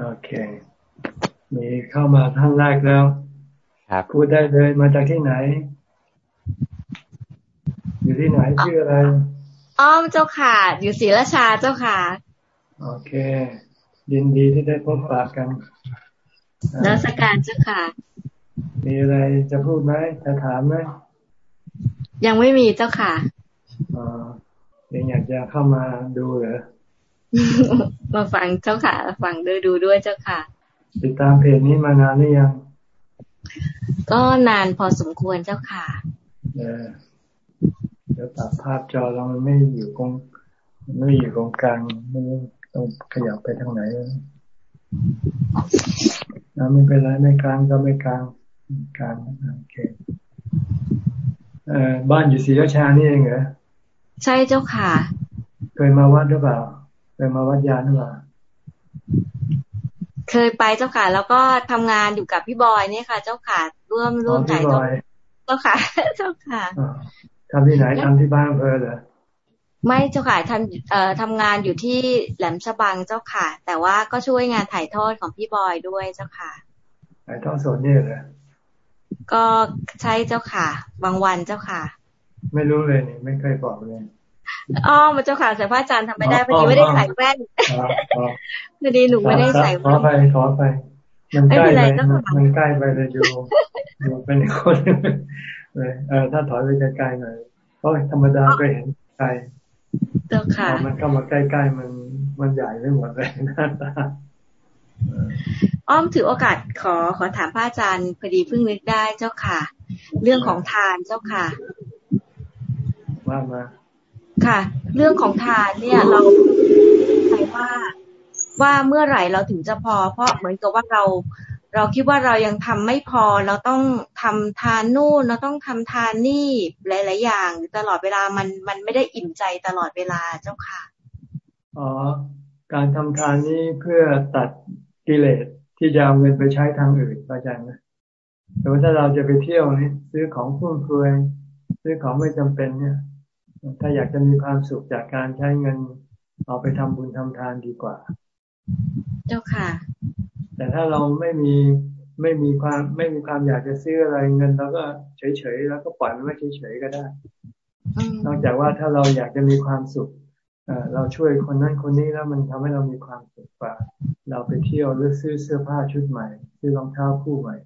โอเค มีเข้ามาท่านแรกแล้ว ครับพูดได้เลยมาจากที่ไหน อยู่ที่ไหนชื่ออะไร อ้อมเจ้าค่ะ อยู่ศรีราชาเจ้าค่ะ โอเค ยินดีที่ได้พบปะกันนักการเจ้าค่ะ มีอะไรจะพูดไหมจะถามไหมยังไม่มีเจ้าค่ะอ๋อยังอยากจะเข้ามาดูเหรอ มาฟังเจ้าค่ะ ฟังดูดูด้วยเจ้าค่ะ ติดตามเพจนี้มานานหรือยัง ก็นานพอสมควรเจ้าค่ะเเดี๋ยวตัดภาพจอเรามันไม่อยู่ตรงไม่อยู่ตรงกลางไม่ต้องขยับไปทางไหนนะไม่เป็นไรไม่กลางก็ไม่กลางกลางโอเคเอ่อบ้านอยู่ศรีราชานี่เองเหรอใช่เจ้าค่ะ เคยมาวัดหรือเปล่า เคยมาวัดยานหรือเปล่าเคยไปเจ้าค่ะ แล้วก็ทำงานอยู่กับพี่บอยนี่ค่ะ เจ้าค่ะ ร่วมร่วมถ่ายทอดเจ้าค่ะ เจ้าค่ะทำที่ไหนทำที่บ้านเพอเหรอไม่เจ้าค่ะทำเอ่อทำงานอยู่ที่แหลมฉบังเจ้าค่ะ แต่ว่าก็ช่วยงานถ่ายทอดของพี่บอยด้วยเจ้าค่ะถ่ายทอดสดนี่เหรอก็ใช่เจ้าค่ะ บางวันเจ้าค่ะ ไม่รู้เลยนี่ไม่เคยบอกเลย อ๋อมาเจ้าค่ะแต่พระอาจารย์ทำไม่ได้พอดีไม่ได้ใส่แว่นพอดีหนูไม่ได้ใส่แว่นขอไปขอไปมันใกล้ไปมันใกล้ไปเลยอยู่อยู่เป็นคนเลยเออถ้าถอยไปไกลๆหน่อยเพราะธรรมดาก็เห็นไกลเจ้าค่ะมันเข้ามาใกล้ๆมันมันใหญ่ไม่หมดเลยหน้าตาอ้อมถือโอกาสขอขอถามพระอาจารย์พอดีเพิ่งนึกได้เจ้าค่ะ เรื่องของทานเจ้าค่ะว่ามา ค่ะ เรื่องของทานเนี่ยเราใครว่าว่าเมื่อไหร่เราถึงจะพอ เพราะเหมือนกับว่าเรา เราคิดว่าเรายังทำไม่พอ เราต้องทำทานนู่น เราต้องทำทานนี่หลาย ๆ อย่าง ตลอดเวลามันมันไม่ได้อิ่มใจตลอดเวลาเจ้าค่ะอ๋อการทำทานนี้เพื่อตัดกิเลสที่จะเอาเงินไปใช้ทางอื่นอาจารย์นะแต่ว่าถ้าเราจะไปเที่ยวนี่ซื้อของฟุ่มเฟือยซื้อของไม่จำเป็นเนี่ย ถ้าอยากจะมีความสุขจากการใช้เงิน เอาไปทำบุญทำทานดีกว่า เจ้าค่ะ แต่ถ้าเราไม่มีไม่มีความไม่มีความอยากจะซื้ออะไรเงินเราก็เฉยๆแล้วก็ปล่อยมันไว้เฉยๆก็ได้นอกจากว่าถ้าเราอยากจะมีความสุขเราช่วยคนนั้นคนนี้แล้วมันทำให้เรามีความสุขกว่า เราไปเที่ยวหรือซื้อเสื้อผ้าชุดใหม่ ซื้อรองเท้าคู่ใหม่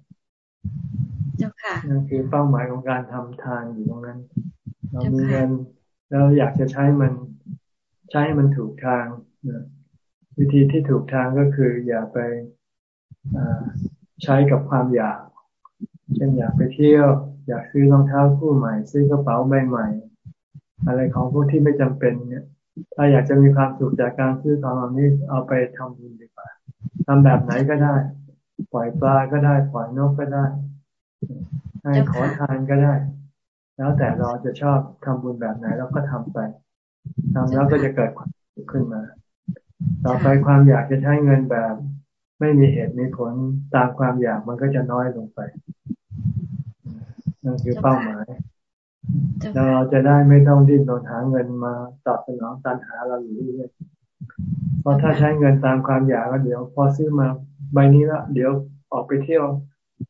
เจ้าค่ะนั่นคือเป้าหมายของการทำทานอยู่ตรงนั้น เรามีเงิน แล้วอยากจะใช้มันใช้ให้มันถูกทางวิธีที่ถูกทางก็คือ อย่าไปใช้กับความอยาก เช่นอยากไปเที่ยว อยากซื้อรองเท้าคู่ใหม่ ซื้อกระเป๋าใบใหม่ อะไรของพวกที่ไม่จำเป็นเนี่ย ถ้าอยากจะมีความสุขจากการซื้อของเหล่านี้เอาไปทำบุญดีกว่าทำแบบไหนก็ได้ ปล่อยปลาก็ได้ ปล่อยนกก็ได้ ให้ขอทานก็ได้ แล้วแต่เราจะชอบทำบุญแบบไหนเราก็ทำไปทำแล้วก็จะเกิดความสุขขึ้นมา ต่อไปความอยากจะใช้เงินแบบ ไม่มีเหตุมีผลตามความอยากมันก็จะน้อยลงไปนั่นคือเป้าหมายแล้วเราจะได้ไม่ต้องดิ้นรนหาเงินมาตอบสนองตันหาเราอยู่เรื่อยเพราะถ้าใช้เงินตามความอยากก็เดี๋ยว พอซื้อมาใบนี้ละเดี๋ยวออกไปเที่ยว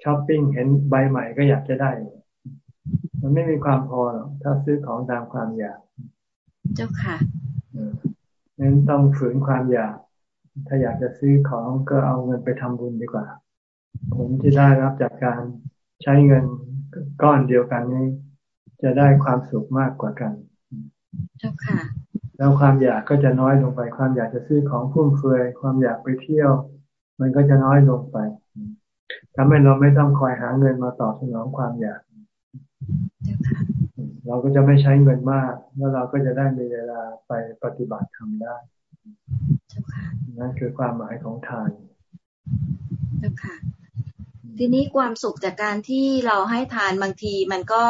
ช้อปปิ้งเห็นใบใหม่ก็อยากจะได้ มันไม่มีความพอหรอกถ้าซื้อของตามความอยาก เจ้าค่ะนั้นต้องฝืนความอยาก ถ้าอยากจะซื้อของก็เอาเงินไปทำบุญดีกว่า ผลที่ได้รับจากการใช้เงินก้อนเดียวกันนี้ จะได้ความสุขมากกว่ากัน เจ้าค่ะ แล้วความอยากก็จะน้อยลงไป ความอยากจะซื้อของฟุ่มเฟือย ความอยากไปเที่ยว มันก็จะน้อยลงไปทำให้เราไม่ต้องคอยหาเงินมาตอบสนองความอยาก เราก็จะไม่ใช้เงินมาก แล้วเราก็จะได้มีเวลาไปปฏิบัติทำได้นั่นคือความหมายของทานเจ้าค่ะ ทีนี้ความสุขจากการที่เราให้ทานบางทีมันก็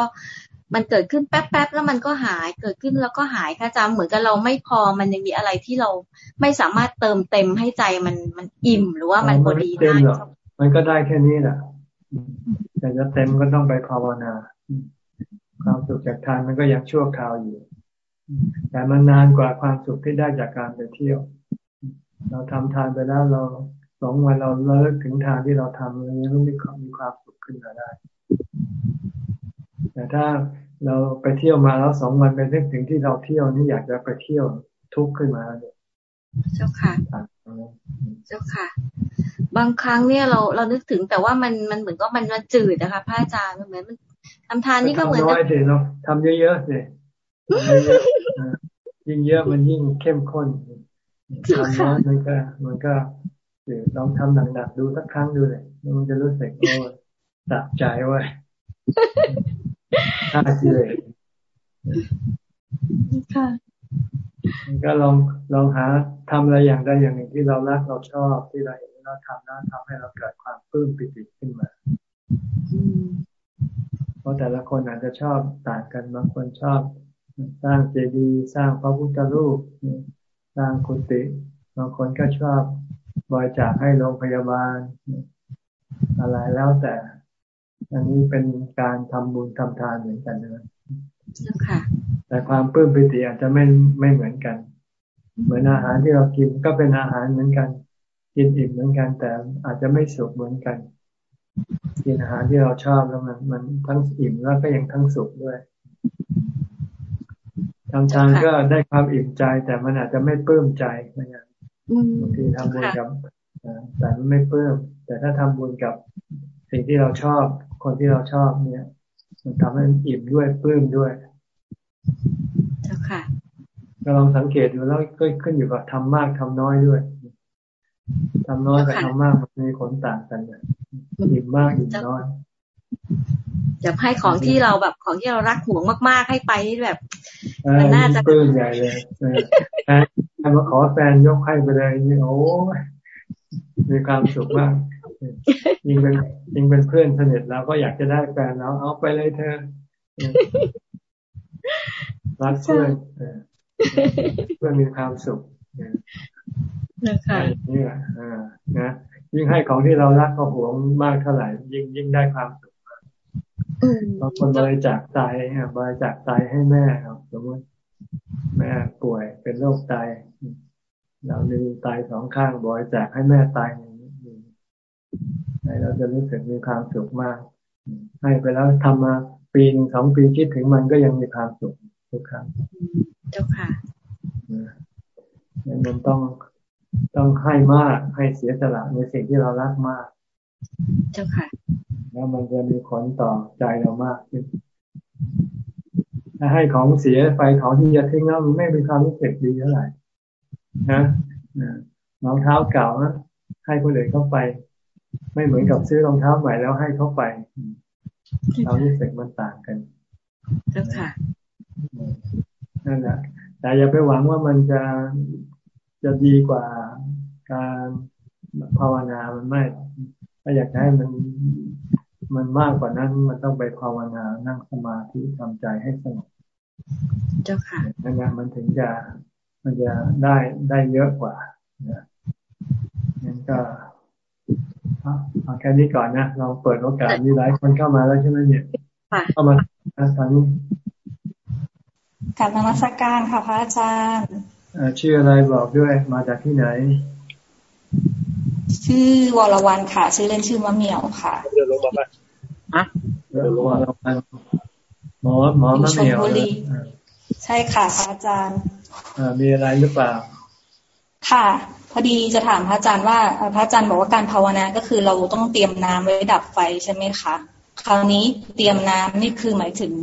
มันเกิดขึ้นแป๊บๆแล้วมันก็หายเกิดขึ้นแล้วก็หายค่ะจำเหมือนกับเราไม่พอมันยังมีอะไรที่เราไม่สามารถเติมเต็มให้ใจมันมันอิ่มหรือว่ามันพอดีได้มันก็ได้แค่นี้แหละแต่จะเต็มก็ต้องไปภาวนา ความสุขจากทานมันก็ยังชั่วคราวอยู่ แต่มันนานกว่าความสุขที่ได้จากการไปเที่ยว เราทำทานไปแล้วเราสองวันเราเลิกถึงทางที่เราทำอะไรเงี้ยมันมีความมีความสุขขึ้นมาได้ แต่ถ้าเราไปเที่ยวมาแล้วสองวันไปนึกถึงที่เราเที่ยวนี่อยากจะไปเที่ยวทุกข์ขึ้นมาเนี่ยเจ้าค่ะ เจ้าค่ะ บางครั้งเนี่ยเราเรานึกถึงแต่ว่ามันมันเหมือนก็มันมันจืดนะคะพระอาจารย์มันเหมือนมัน ทำทานนี่ก็เหมือนทำน้อยเนาะทำเยอะๆสิยิ่งเยอะมันยิ่งเข้มข้นทำน้อยมันก็ มันก็ลองทำหนักๆดูสักครั้งดูเลยมันจะรู้สึกโอ้ตักใจไว้ถ้าทีเลยค่ะก็ลองลองหาทำอะไรอย่างใดอย่างหนึ่งที่เรารักเราชอบที่เราเห็นเราทำแล้วทำให้เราเกิดความปลื้มปิติขึ้นมา เพราะแต่ละคนอาจจะชอบต่างกันบางคนชอบ สร้างเจดีย์สร้างพระพุทธรูปสร้างกุฏิบางคนก็ชอบบริจาคให้โรงพยาบาล อะไรแล้วแต่ อันนี้เป็นการทำบุญทำทานเหมือนกันนะแต่ความปลื้มปิติอาจจะไม่ไม่เหมือนกัน เหมือนอาหารที่เรากินก็เป็นอาหารเหมือนกัน กินอิ่มเหมือนกันแต่อาจจะไม่สุขเหมือนกัน กินอาหารที่เราชอบแล้วมันมันทั้งอิ่มแล้วก็ยังทั้งสุขด้วยทำทานก็ได้ความอิ่มใจ แต่มันอาจจะไม่ปลื้มใจเหมือนกันบางทีทำบุญกับแต่ไม่เพิ่ม แต่ถ้าทำบุญกับสิ่งที่เราชอบ คนที่เราชอบเนี่ย มันทำให้อิ่มด้วยปลื้มด้วยเจ้าค่ะก็ลองสังเกตดูแล้วก็ขึ้นอยู่กับทำมากทำน้อยด้วยทำน้อยกับทำมากมันมีผลต่างกันเนี่ย อิ่มมากอิ่มน้อยจะให้ของที่เราแบบของที่เรารักห่วงมากๆให้ไปแบบมันน่าจะปลื้มใหญ่เลยแฟนมาขอแฟนยกให้ไปเลยนี่โอ้มีความสุขมากยิงเป็นยิงเป็นเพื่อนสนิทเราก็อยากจะได้แฟนแล้วเอาไปเลยเธอรักเพื่อนเพื่อนมีความสุขนะคะนี่แหละนะ ยิ่งให้ของที่เรารักก็หวงมากเท่าไหร่ ยิ่งยิ่งได้ความสุขบางคนบริจาคไตบริจาคไตให้แม่ครับสมมติแม่ป่วยเป็นโรคไตเรามีไตสองข้างบริจาคให้แม่ตายอย่างนี้เราจะรู้สึกมีความสุขมาก ให้ไปแล้วทำมาปีนสองปีคิดถึงมันก็ยังมีความสุขทุกครั้งเจ้าค่ะมันต้อง ต้องให้มากให้เสียสละในสิ่งที่เรารักมาก เจ้าค่ะ แล้วมันจะมีผลต่อใจเรามากขึ้นถ้าให้ของเสียไปของที่จะทิ้งแล้วมันไม่มีความรู้สึกดีเท่าไหร่นะรองเท้าเก่านะให้คนอื่นเข้าไป ไม่เหมือนกับซื้อรองเท้าใหม่แล้วให้เข้าไปเรารู้สึกมันต่างกันเจ้าค่ะนั่นแหละแต่อย่าไปหวังว่ามันจะ จะดีกว่าการภาวนามันไม่ ถ้าอยากให้มันมันมากกว่านั้นมันต้องไปภาวนานั่งสมาธิทำใจให้สงบเจ้าค่ะนั่นแหละมันถึงจะมันจะได้ได้เยอะกว่านะงั้นก็เอาแค่นี้ก่อนนะเราเปิดโอกาสมีหลายคนเข้ามาแล้วใช่ไหมเนี่ยเข้ามาทางนี้กับนมัสการค่ะพระอาจารย์ ชื่ออะไรบอกด้วยมาจากที่ไหน ชื่อวรวันค่ะ ชื่อเล่นชื่อมะเหมียวค่ะเดี๋ยวลงมาบ้างอะเดี๋ยวลงมาหมอหมอมะเหมียวใช่ค่ะพระอาจารย์มีอะไรหรือเปล่า ค่ะ พอดีจะถามพระอาจารย์ว่าพระอาจารย์บอกว่าการภาวนาก็คือเราต้องเตรียมน้ำไว้ดับไฟใช่ไหมคะคราวนี้เตรียมน้ำนี่คือหมายถึง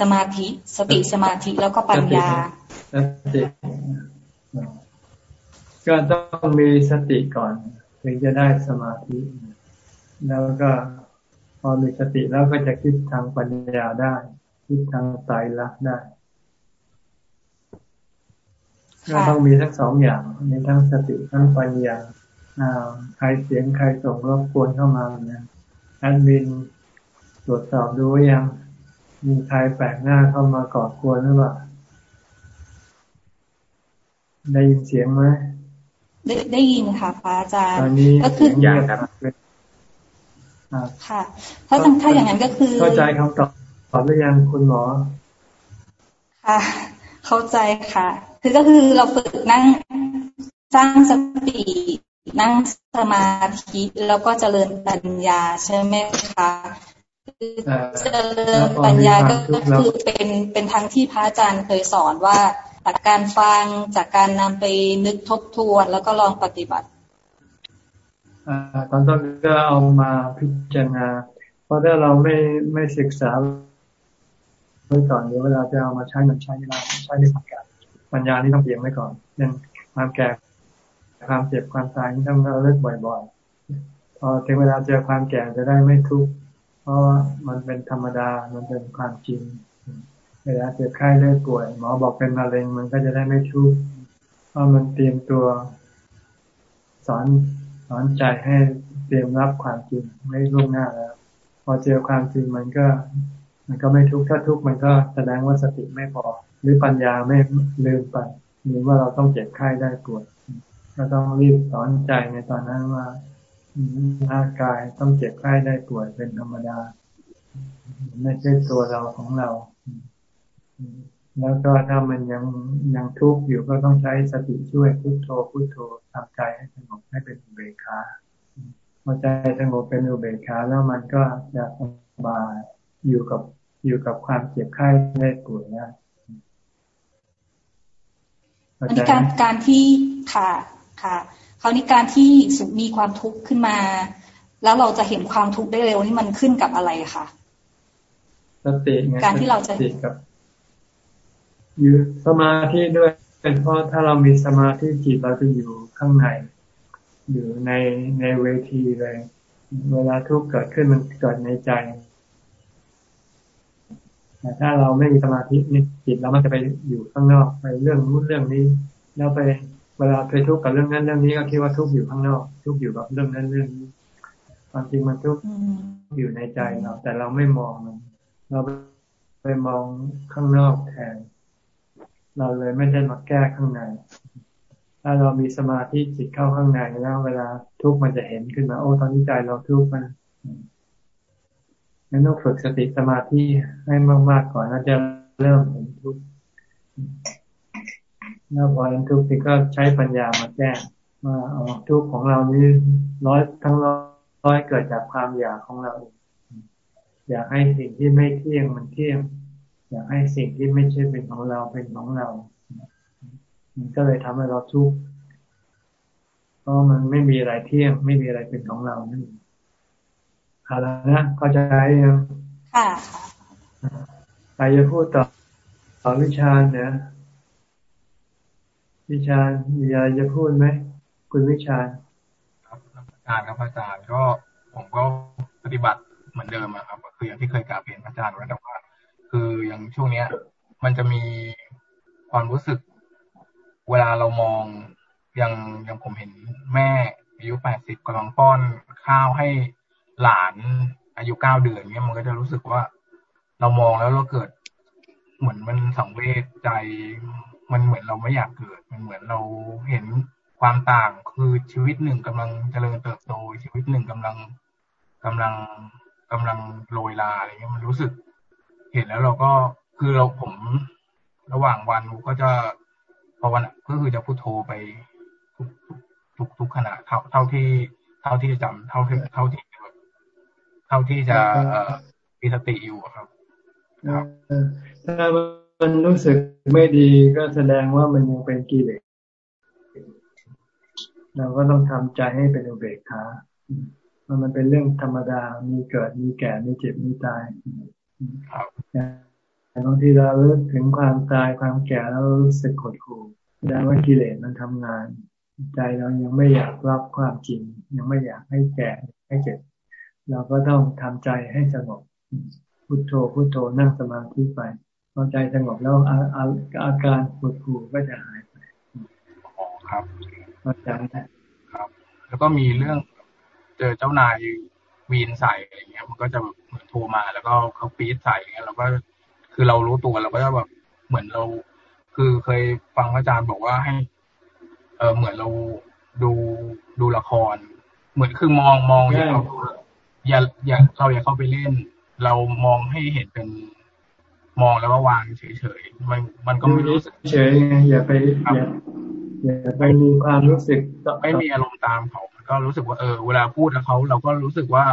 สมาธิ สติสมาธิแล้วก็ปัญญา สติก็ต้องมีสติก่อนถึงจะได้สมาธิ แล้วก็พอมีสติแล้วก็จะคิดทางปัญญาได้ คิดทางสายรักได้ก็ต้องมีทั้งสองอย่างมีทั้งสติทั้งปัญญาใครเสียงใครส่งรบกวนเข้ามาเนี่ยแอดมินตรวจสอบดูยังมีใครแปลกหน้าเข้ามาก่อกวนหรือเปล่า ได้ยินเสียงไหมได้ได้ยินค่ะพระอาจารย์ก็คืออย่างครับค่ะ ถ้าถ้าอย่างนั้นก็คือเข้าใจคำตอบตอบหรือยังคุณหมอค่ะ เข้าใจค่ะ คือก็คือเราฝึกนั่งสร้างสตินั่งสมาธิแล้วก็เจริญปัญญาใช่ไหมคะเจริญปัญญาก็คือเป็นเป็นทางที่พระอาจารย์เคยสอนว่า จากการฟังจากการนำไปนึกทบทวน แล้วก็ลองปฏิบัติตอนต้นก็เอามาพิจารณา เพราะถ้าเราไม่ไม่ศึกษาไว้ก่อนเดี๋ยวเวลาจะเอามาใช้มันใช้ไม่ได้ใช้ในความแก่ปัญญานี่ต้องเตรียมไว้ก่อนเช่นความแก่ความเจ็บความตายนี่ต้องเราเลิกบ่อยๆพอถึงเวลาเจอความแก่จะได้ไม่ทุกข์เพราะมันเป็นธรรมดามันเป็นความจริง เวลาเจ็บไข้เลือดป่วย หมอบอกเป็นมะเร็งมันก็จะได้ไม่ทุกข์เพราะมันเตรียมตัวสอนสอนใจให้เตรียมรับความจริงไม่ล่วงหน้าแล้ว พอเจอความจริงมันก็ มันก็ไม่ทุกข์ถ้าทุกข์มันก็แสดงว่าสติไม่พอ หรือปัญญาไม่ลืมไปหรือว่าเราต้องเจ็บไข้ได้ป่วยก็ต้องรีบสอนใจในตอนนั้นว่าร่างกายต้องเจ็บไข้ได้ป่วยเป็นธรรมดาไม่ใช่ตัวเราของเรา แล้วก็ถ้ามันยังยังทุกข์อยู่ก็ต้องใช้สติช่วยพุโทโธพุโทโธทำใจให้สงบให้เป็นอุเบกขาพอใจสงบเป็นอุเบกขาแล้วมันก็จะสบายอยู่กับอยู่กับความเจ็บไข้ได้ป่วยได้อันนี้การการที่ค่ะค่ะคราวนี้การที่สุมีความทุกข์ขึ้นมา แล้วเราจะเห็นความทุกข์ได้เร็วนี่มันขึ้นกับอะไรคะสติไงการที่เราจะติกับ อยู่สมาธิด้วยเป็นเพราะถ้าเรามีสมาธิจิตเราจะอยู่ข้างใน อยู่ในในเวทีเลย เวลาทุกข์เกิดขึ้นมันเกิดในใจแต่ถ้าเราไม่มีสมาธินี่จิตเรามันจะไปอยู่ข้างนอกไปเรื่องนู้นเรื่องนี้ แล้วไปเวลาเคยทุกข์กับเรื่องนั้นเรื่องนี้ก็คิดว่าทุกข์อยู่ข้างนอก ทุกข์อยู่กับเรื่องนั้นเรื่องนี้ความจริงมันทุกข์อยู่ในใจเราแต่เราไม่มองมันเราไปมองข้างนอกแทน เราเลยไม่ได้มาแก้ข้างใน ถ้าเรามีสมาธิจิตเข้าข้างในแล้วเวลาทุกข์มันจะเห็นขึ้นมา โอ้ตอนนี้ใจเราทุกข์มันงั้นต้องฝึกสติสมาธิให้มากๆก่อนแล้วจะเริ่มเห็นทุกข์แล้วพอเห็นทุกข์ก็ใช้ปัญญามาแก้ว่าอ๋อทุกข์ของเรานี่ร้อยทั้งร้อยเกิดจากความอยากของเราอยากให้สิ่งที่ไม่เที่ยงมันเที่ยง อยากให้สิ่งที่ไม่ใช่เป็นของเราเป็นของเรา มันก็เลยทำให้เราทุกข์เพราะมันไม่มีอะไรเที่ยง ไม่มีอะไรเป็นของเรานั่นเอาละนะเข้าใจยังค่ะใครจะพูดต่อต่อวิชาเนี่ยวิชามีอะไรจะพูดไหมคุณวิชาครับอาจารย์ครับอาจารย์ก็ผมก็ปฏิบัติเหมือนเดิมครับคืออย่างที่เคยกล่าวเรียนอาจารย์ไว้แต่ว่าคื ออย่างช่วงเนี้ย มันจะมีความรู้สึก เวลาเรามองอย่างอย่างผมเห็นแม่อายุแปดสิบกำลังป้อนข้าวให้หลานอายุเก้าเดือนเนี้ยมันก็จะรู้สึกว่า เรามองแล้วเราเกิด เหมือนมันสังเวชใจ มันเหมือนเราไม่อยากเกิด มันเหมือนเราเห็นความต่างคือชีวิตหนึ่งกำลังเจริญเติบโตชีวิตหนึ่งกำลังกำลังกำลังโรยลาอะไรเงี้ยมันรู้สึก เห็นแล้วเราก็คือเราผมระหว่างวันก็จะภาวนาก็คือจะพูดโทรไปทุกทุกทุกขณะเท่าเท่าที่ เท่าที่จะจำเท่าที่เท่าที่เท่าที่จะมีสติอยู่ครับถ้ามันรู้สึกไม่ดีก็แสดงว่ามันยังเป็นกิเลสเราก็ต้องทำใจให้เป็นอุเบกขามันเป็นเรื่องธรรมดา มีเกิดมีแก่ มีเจ็บ มีตาย บางทีเราเลิกถึงความตายความแก่แล้วรู้สึกขดขู่แสดงว่ากิเลสมันทำงาน ใจเรายังไม่อยากรับความจริง ยังไม่อยากให้แก่ให้เจ็บเราก็ต้องทำใจให้สงบพุโทโธพุโทโธนั่งสมาธิไปพอใจสงบแล้วอาอาอาการปวดหูก็จะหายไปอ๋อครับเข้าใจครับ แล้วก็มีเรื่องเจอเจ้านาย วีนใส่อะไรเงี้ย มันก็จะเหมือนโทรมาแล้วก็เขาปี๊ดใส่เงี้ยเราก็คือเรารู้ตัวเราก็จะแบบเหมือนเรา คือเคยฟังอาจารย์บอกว่าให้ เออเหมือนเราดูดูละคร เหมือนคือมองมองอย่าอย่าอย่าเราอย่าเข้าไปเล่น เรามองให้เห็นเป็นมองแล้วก็วางเฉยๆมันมันก็ไม่รู้สึกเฉยอย่าไปอย่าอย่าไปมีความรู้สึกไม่มีอารมณ์ตามเขา ก็รู้สึกว่าเออเวลาพูดกับเขาเราก็รู้สึกว่า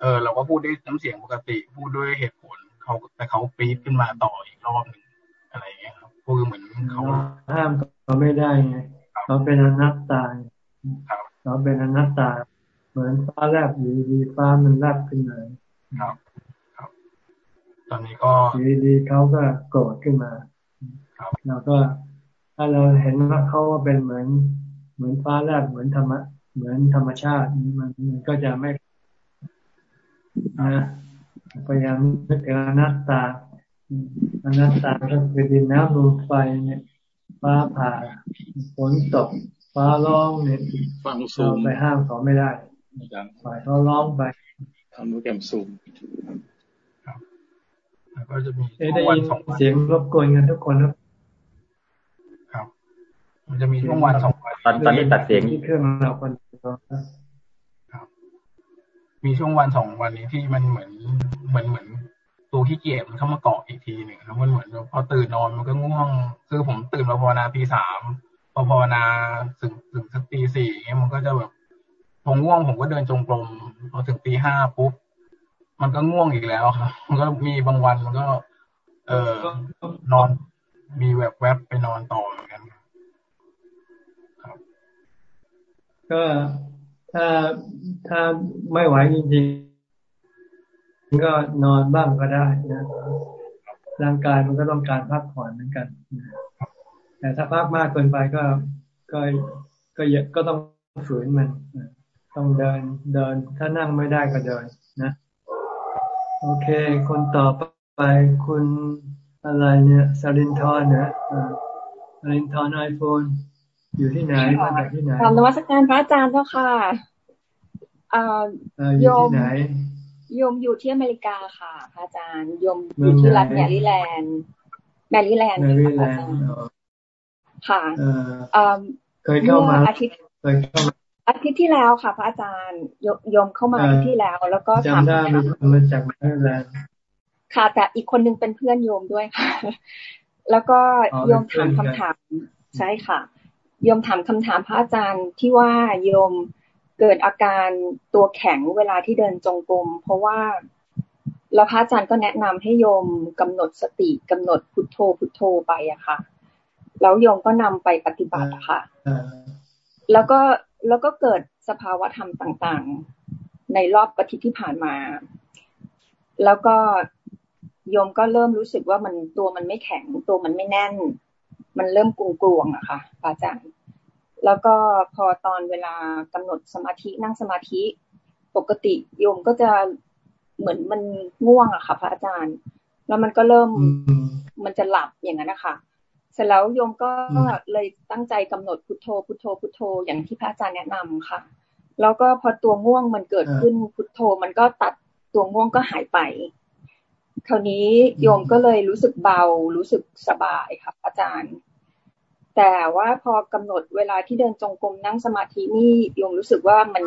เออ เราก็พูดด้วยน้ำเสียงปกติ พูดด้วยเหตุผลเขาแต่เขาปี๊ดขึ้นมาต่ออีกรอบหนึ่งอะไรเงี้ยครับคือเหมือนเขาห้ามเขาไม่ได้ไงเขาเป็นอนัตตาเขาเป็นอนัตตา เหมือนฟ้าแลบอยู่ดีฟ้ามันแลบขึ้นมาครับครับตอนนี้ก็อยู่ดีเขาก็โกรธขึ้นมาเราก็ถ้าเราเห็นว่าเขาว่าเป็นเหมือน เหมือนฟ้าแลบเหมือนธรรมะเหมือนธรรมชาติมันมันก็จะไม่นะพยายามนึกถึงอนัตตาอนัตตาก็คือดินน้ำลมไฟเนี่ยฟ้าผ่าฝนตกฟ้าร้องเนี่ยฟังซูมไปห้ามเขาไม่ได้ฝ่ายเขาร้องไปทำโปรแกรมซูมก็จะมีช่วงวันสองวันเสียงรบกวนกันทุกคนครับ มันจะมีช่วงวันสองวันตอนตอนนี้ตัดเสียงที่เครื่องเราคนครับ มีช่วงวันสองวันนี้ที่มันเหมือนเหมือนเหมือนตัวที่เกียจมันเข้ามาเกาะอีกทีหนึ่งครับมันเหมือนพอตื่นนอนมันก็ง่วง คือผมตื่นมาภาวนาตีสามพอภาวนาถึงถึงสักตีสี่เงี้ยมันก็จะแบบผมง่วงผมก็เดินจงกรมพอถึงตีห้าปุ๊บมันก็ง่วงอีกแล้วครับมันก็มีบางวันมันก็ เออนอนมีแวบแวบไปนอนต่อเหมือนกันครับ ก็ถ้าถ้าไม่ไหวจริงๆก็นอนบ้างก็ได้นะร่างกายมันก็ต้องการพักผ่อนเหมือนกันแต่ถ้าพักมากเกินไปก็ก็ก็เยอะก็ต้องฝืนมันต้องเดินเดิน ถ้านั่งไม่ได้ก็เดินนะโอเค คนต่อไปคุณอะไรเนี่ยสลินทอนนะสลินทอนไอโฟน อยู่ที่ไหนมาจากที่ไหนกราบนมัสการพระอาจารย์เจ้าค่ะโยมโยมอยู่ที่อเมริกาค่ะพระอาจารย์โยมอยู่ที่รัฐแมริแลนด์แมริแลนด์ค่ะค่ะเคยเข้ามาอาทิตย์เคยเข้ามาอาทิตย์ที่แล้วค่ะ พระอาจารย์โยมเข้ามาที่แล้ว แล้วก็จำได้มีคนมาจากแมริแลนด์ค่ะ แต่อีกคนนึงเป็นเพื่อนโยมด้วยค่ะ แล้วก็โยมถามคำถามใช่ค่ะ โยมถามคำถามพระอาจารย์ที่ว่าโยมเกิดอาการตัวแข็งเวลาที่เดินจงกรมเพราะว่าแล้วพระอาจารย์ก็แนะนำให้โยมกำหนดสติกำหนดพุทโธพุทโธไปอะค่ะ แล้วโยมก็นำไปปฏิบัติอะค่ะแล้วก็แล้วก็เกิดสภาวะธรรมต่างๆ ในรอบอาทิที่ผ่านมา แล้วก็โยมก็เริ่มรู้สึกว่ามันตัวมันไม่แข็งตัวมันไม่แน่น มันเริ่มกลวงๆอะค่ะอาจารย์ แล้วก็พอตอนเวลากำหนดสมาธินั่งสมาธิ ปกติโยมก็จะเหมือนมันง่วงอะค่ะ พระอาจารย์ แล้วมันก็เริ่มมันจะหลับอย่างนั้นนะคะเสร็จแล้วโยมก็เลยตั้งใจกำหนดพุทโธพุทโธพุทโธอย่างที่พระอาจารย์แนะนำค่ะ แล้วก็พอตัวง่วงมันเกิดขึ้นพุทโธ มันก็ตัดตัวง่วงก็หายไป คราวนี้โยมก็เลยรู้สึกเบา รู้สึกสบายค่ะอาจารย์ แต่ว่าพอกำหนดเวลาที่เดินจงกรมนั่งสมาธินี่โยมรู้สึกว่ามัน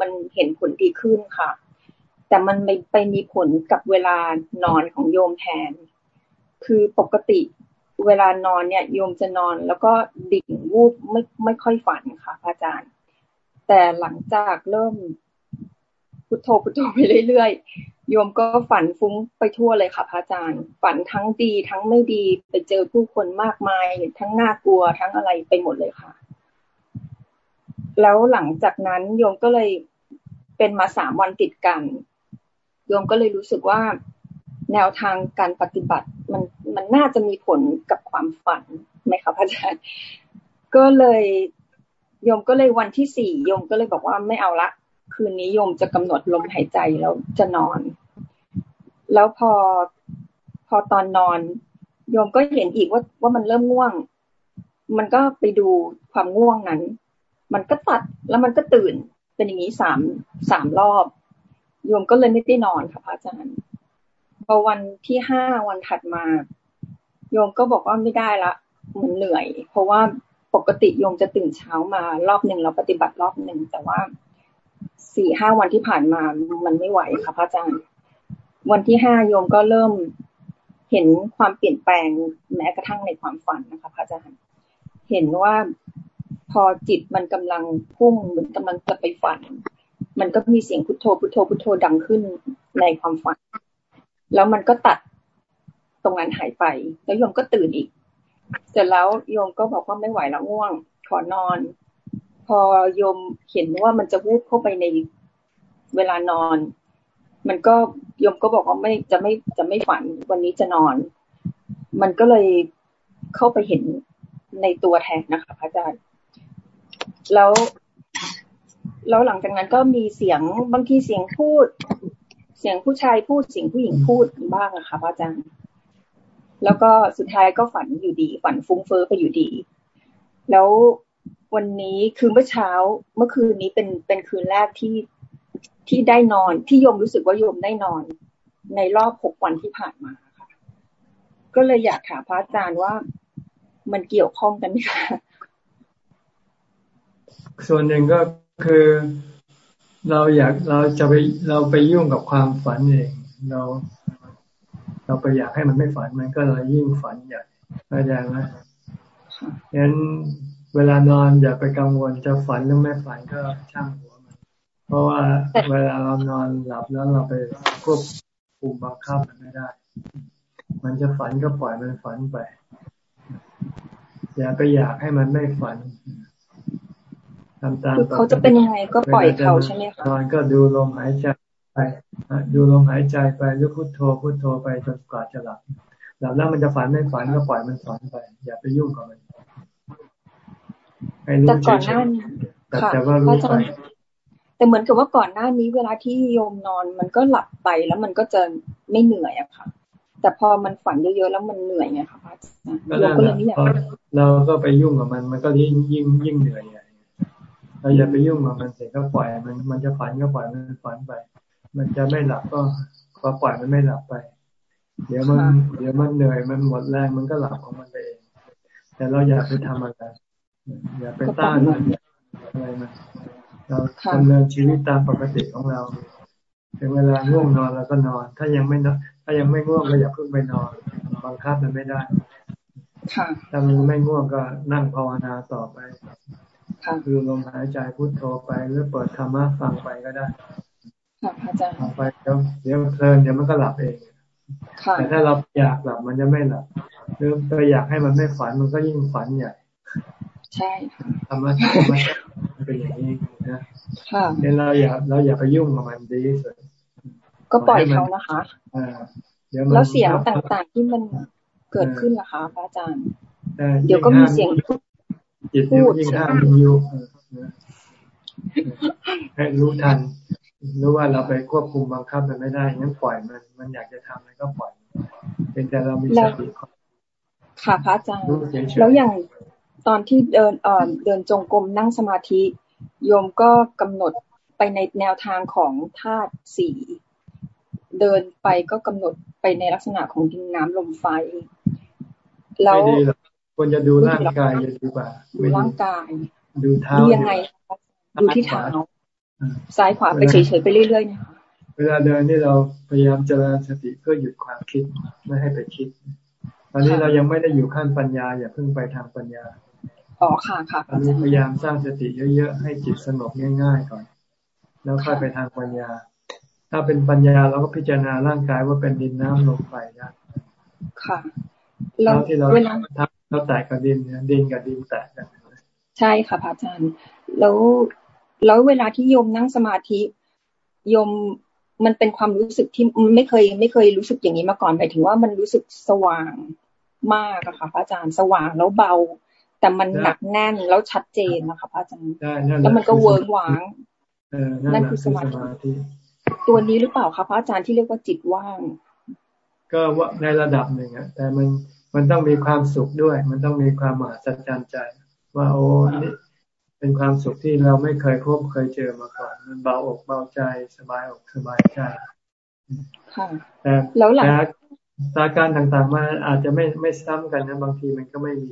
มันเห็นผลดีขึ้นค่ะ แต่มันไม่ไปมีผลกับเวลานอนของโยมแทน คือปกติเวลานอนเนี่ยโยมจะนอนแล้วก็ดิ่งวูบไม่ไม่ค่อยฝันค่ะอาจารย์ แต่หลังจากเริ่มพุทโธพุทโธไปเรื่อยๆ โยมก็ฝันฟุ้งไปทั่วเลยค่ะพระอาจารย์ ฝันทั้งดีทั้งไม่ดีไปเจอผู้คนมากมาย ทั้งน่ากลัวทั้งอะไรไปหมดเลยค่ะ แล้วหลังจากนั้นโยมก็เลยเป็นมาสามวันติดกันโยมก็เลยรู้สึกว่าแนวทางการปฏิบัติมันมันน่าจะมีผลกับความฝันไหมคะพระอาจารย์ ก็เลยโยมก็เลยวันที่สี่โยมก็เลยบอกว่าไม่เอาละคืนนี้โยมจะกำหนดลมหายใจแล้วจะนอน แล้วพอพอตอนนอน โยมก็เห็นอีกว่าว่ามันเริ่มง่วง มันก็ไปดูความง่วงนั้น มันก็ตัดแล้วมันก็ตื่น เป็นอย่างนี้สามสามรอบ โยมก็เลยไม่ได้นอนค่ะพระอาจารย์พอวันที่ห้าวันถัดมา โยมก็บอกว่าไม่ได้ละมันเหนื่อย เพราะว่าปกติโยมจะตื่นเช้ามารอบหนึ่งเราปฏิบัติรอบหนึ่งแต่ว่าสี่ห้าวันที่ผ่านมามันไม่ไหวค่ะพระอาจารย์ วันที่ห้าโยมก็เริ่มเห็นความเปลี่ยนแปลงแม้กระทั่งในความฝันนะคะพระอาจารย์เห็นว่าพอจิตมันกำลังพุ่งเหมือนกำลังจะไปฝัน มันก็มีเสียงพุทโธพุทโธพุทโธดังขึ้นในความฝัน แล้วมันก็ตัดตรงนั้นหายไป แล้วโยมก็ตื่นอีก เสร็จแล้วโยมก็บอกว่าไม่ไหวแล้วง่วง ขอนอน พอโยมเห็นว่ามันจะวูบเข้าไปในเวลานอน มันก็ยมก็บอกว่าไม่จะไม่จะไม่ฝันวันนี้จะนอน มันก็เลยเข้าไปเห็นในตัวแทนนะคะพระอาจารย์ แล้วแล้วหลังจากนั้นก็มีเสียงบางทีเสียงพูด เสียงผู้ชายพูดเสียงผู้หญิงพูดบ้างอะค่ะพระอาจารย์ แล้วก็สุดท้ายก็ฝันอยู่ดี ฝันฟุ้งเฟ้อไปอยู่ดี แล้ววันนี้คือเมื่อเช้าเมื่อคืนนี้เป็นเป็นคืนแรกที่ ที่ได้นอนที่โยมรู้สึกว่าโยมได้นอนในรอบหกวันที่ผ่านมาค่ะ ก็เลยอยากถามพระอาจารย์ว่ามันเกี่ยวข้องกันไหมคะส่วนหนึ่งก็คือเราอยากเราจะไปเราไปยุ่งกับความฝันเองเรา เราไปอยากให้มันไม่ฝันมันก็เลยยิ่งฝันใหญ่เข้าใจไหมงั้นเวลานอนอย่าไปกังวลจะฝันหรือไม่ฝันก็ช่างหัวมัน เพราะว่าเวลาเรานอนหลับแล้วเราไปควบคุมบังคับมันไม่ได้ มันจะฝันก็ปล่อยมันฝันไป อย่าไปอยากให้มันไม่ฝันทำตามเขาจะเป็นยังไงก็ปล่อยเขาใช่ไหมคะนอนก็ดูลมหายใจไปดูลมหายใจไปหรือพุทโธพุทโธไปจนกว่าจะหลับหลับแล้วมันจะฝันไม่ฝันก็ปล่อยมันฝันไป อย่าไปยุ่งกับมันให้รู้เฉยๆแต่ว่ารู้ไป แต่เหมือนกับว่าก่อนหน้านี้เวลาที่โยมนอน มันก็หลับไปแล้วมันก็จะไม่เหนื่อยอะค่ะ แต่พอมันฝันเยอะๆแล้วมันเหนื่อยไงคะพระอาจารย์โยมก็เลยไม่อยากเราก็ไปยุ่งกับมันมันก็ยิ่งยิ่งยิ่งเหนื่อยเราอย่าไปยุ่งกับมันเสร็จก็ปล่อยมันมันจะฝันก็ปล่อยมันฝันไป มันจะไม่หลับก็ก็ปล่อยมันไม่หลับไป เดี๋ยวมัน เดี๋ยวมันเหนื่อยมันหมดแรงมันก็หลับของมันเองแต่เราอย่าไปทำอะไรอย่าไปต้านมันอะไรมัน เราดำเนินชีวิตตามปกติของเรา ถึงเวลาง่วงนอนเราก็นอน ถ้ายังไม่นอนถ้ายังไม่ง่วงก็อย่าเพิ่งไปนอนบังคับมันไม่ได้ถ้ามันไม่ง่วงก็นั่งภาวนาต่อไปคือลมหายใจพุทโธไปหรือเปิดธรรมะฟังไปก็ได้ค่ะอาจารย์ฟังไปเดี๋ยวเดี๋ยวเพลินเดี๋ยวมันก็หลับเองแต่ถ้าเราอยากหลับมันจะไม่หลับหรือเราอยากให้มันไม่ฝันมันก็ยิ่งฝันใหญ่ ใช่ธรรมะธรรมะเป็นอย่างนี้นะค่ะเนี่ยเราอย่าเราอย่าไปยุ่งกับมันดีที่สุดก็ปล่อยเขานะคะอ่าเดี๋ยวแล้วเสียงต่างๆที่มันเกิดขึ้นล่ะคะอาจารย์เดี๋ยวก็มีเสียงจิตยิ่งยิ่งห้ามอยู่ให้รู้ทันรู้ว่าเราไปควบคุมบังคับมันไม่ได้งั้นปล่อยมัน มันอยากจะทำมันก็ปล่อยเป็นแต่เรามีสติค่ะพระอาจารย์แล้วอย่าง ตอนที่เดินเอ่อเดินจงกรมนั่งสมาธิ โยมก็กำหนดไปในแนวทางของธาตุสี่เดินไปก็กำหนดไปในลักษณะของดินน้ำลมไฟ แล้วควรจะดูร่างกายดีกว่าดูร่างกาย ดูเท้าดูยังไงดูที่เท้าซ้ายขวาไปเฉยๆไปเรื่อยๆเนี่ยเวลาเดินนี่เราพยายามเจริญสติเพื่อหยุดความคิดไม่ให้ไปคิด ตอนนี้เรายังไม่ได้อยู่ขั้นปัญญา อย่าเพิ่งไปทางปัญญา อ๋อค่ะค่ะตอนนี้พยายามสร้างสติเยอะๆให้จิตสงบง่าย ๆ ก่อน แล้วค่อยไปทางปัญญา ถ้าเป็นปัญญาเราก็พิจารณาร่างกายว่าเป็นดินน้ำลมไฟนะค่ะเราที่เราทำเราแตกกับดินดินกับดินแตกกันใช่ค่ะพระอาจารย์ แล้วแล้วเวลาที่โยมนั่งสมาธิโยมมันเป็นความรู้สึกที่ไม่เคย ไม่เคยรู้สึกอย่างนี้มาก่อนหมายถึงว่ามันรู้สึกสว่างมากอะค่ะพระอาจารย์สว่างแล้วเบา แต่มันหนักแน่นแล้วชัดเจนนะคะพระอาจารย์แล้วมันก็เวิร์กหวางนั่นคือสมาธิตัวนี้หรือเปล่าคะพระอาจารย์ที่เรียกว่าจิตว่าง ก็ว่าในระดับหนึ่งอะแต่มันมันต้องมีความสุขด้วย มันต้องมีความมหัศจรรย์ใจ ว่าโอ้นี่เป็นความสุขที่เราไม่เคยพบเคยเจอมาก่อน มันเบาอกเบาใจสบายอกสบายใจแต่แล้วหลัง สถานการณ์ต่างๆมาอาจจะไม่ไม่ซ้ำกันนะบางทีมันก็ไม่มี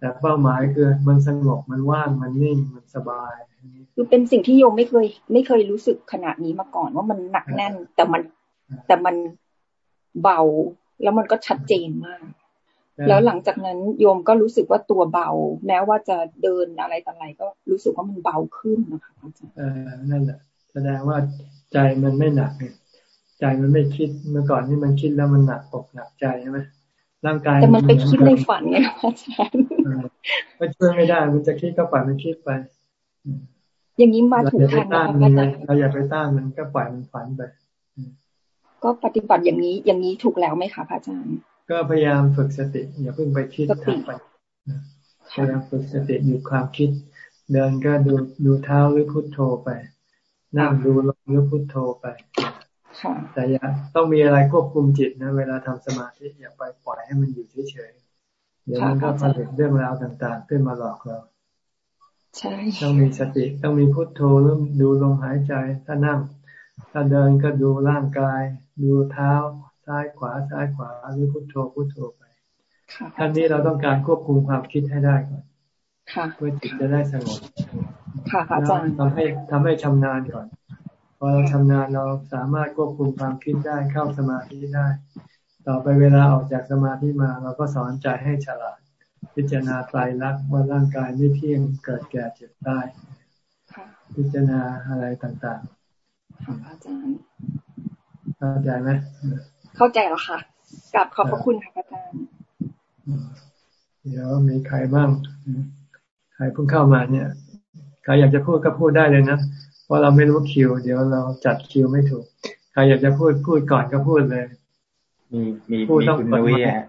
แต่เป้าหมายคือมันสงบมันว่างมันนิ่งมันสบายคือเป็นสิ่งที่โยมไม่เคย ไม่เคยรู้สึกขนาดนี้มาก่อนว่ามันหนักแน่น แต่มันแต่มันเบาแล้วมันก็ชัดเจนมาก แล้วหลังจากนั้นโยมก็รู้สึกว่าตัวเบา แม้ว่าจะเดินอะไรต่ออะไรก็รู้สึกว่ามันเบาขึ้นนะคะอาจารย์เออนั่นแหละแสดงว่าใจมันไม่หนักเนี่ย ใจมันไม่คิดเมื่อก่อนนี่มันคิดแล้วมันหนักอกหนักใจใช่ไหมร่างกายแต่มันไปคิดในฝันไงอาจารย์ก็ช่วยไม่ได้ มันจะคิดก็ปล่อยมันคิดไป อย่างนี้มาถูกทางนะอาจารย์เราอย่าไปต้านมันก็ปล่อยมันฝันไป ก็ปฏิบัติอย่างนี้อย่างนี้ถูกแล้วไหมคะพระอาจารย์ ก็พยายามฝึกสติอย่าเพิ่งไปคิดทางไปพยายามฝึกสติหยุดความคิด เดินก็ดูดูเท้าหรือพุทโธไป นั่งดูลมหรือพุทโธไป แต่อย่าต้องมีอะไรควบคุมจิตนะเวลาทำสมาธิอย่าไปปล่อยให้มันอยู่เฉยๆเดี๋ยวมันก็ผลิตเรื่องราวต่างๆ ขึ้นมาหลอกเราใช่ต้องมีสติต้องมีพุทโธเริ่มดูลมหายใจถ้านั่ง ถ้าเดินก็ดูร่างกาย ดูเท้าซ้ายขวาซ้ายขวาหรือพุทโธพุทโธไปท่านนี้เราต้องการควบคุมความคิดให้ได้ก่อนเพื่อจิตจะได้สงบค่ะอาจารย์ทำให้ทำให้ชำนาญก่อน พอเราชำนาญเราสามารถควบคุมความคิดได้เข้าสมาธิได้ ต่อไปเวลาออกจากสมาธิมา เราก็สอนใจให้ฉลาด พิจารณาไตรลักษณ์ว่าร่างกายไม่เที่ยงเกิดแก่เจ็บตายพิจารณาอะไรต่างๆอาจารย์เข้าใจไหมเข้าใจแล้วค่ะกลับขอบพระคุณค่ะอาจารย์เดี๋ยวมีใครบ้าง ใครเพิ่งเข้ามาเนี่ย ใครอยากจะพูดก็พูดได้เลยนะ เพราะเราไม่รู้คิว เดี๋ยวเราจัดคิวไม่ถูกใครอยากจะพูดพูดก่อนก็พูดเลย มีมีมีคุณนุ้ยฮะ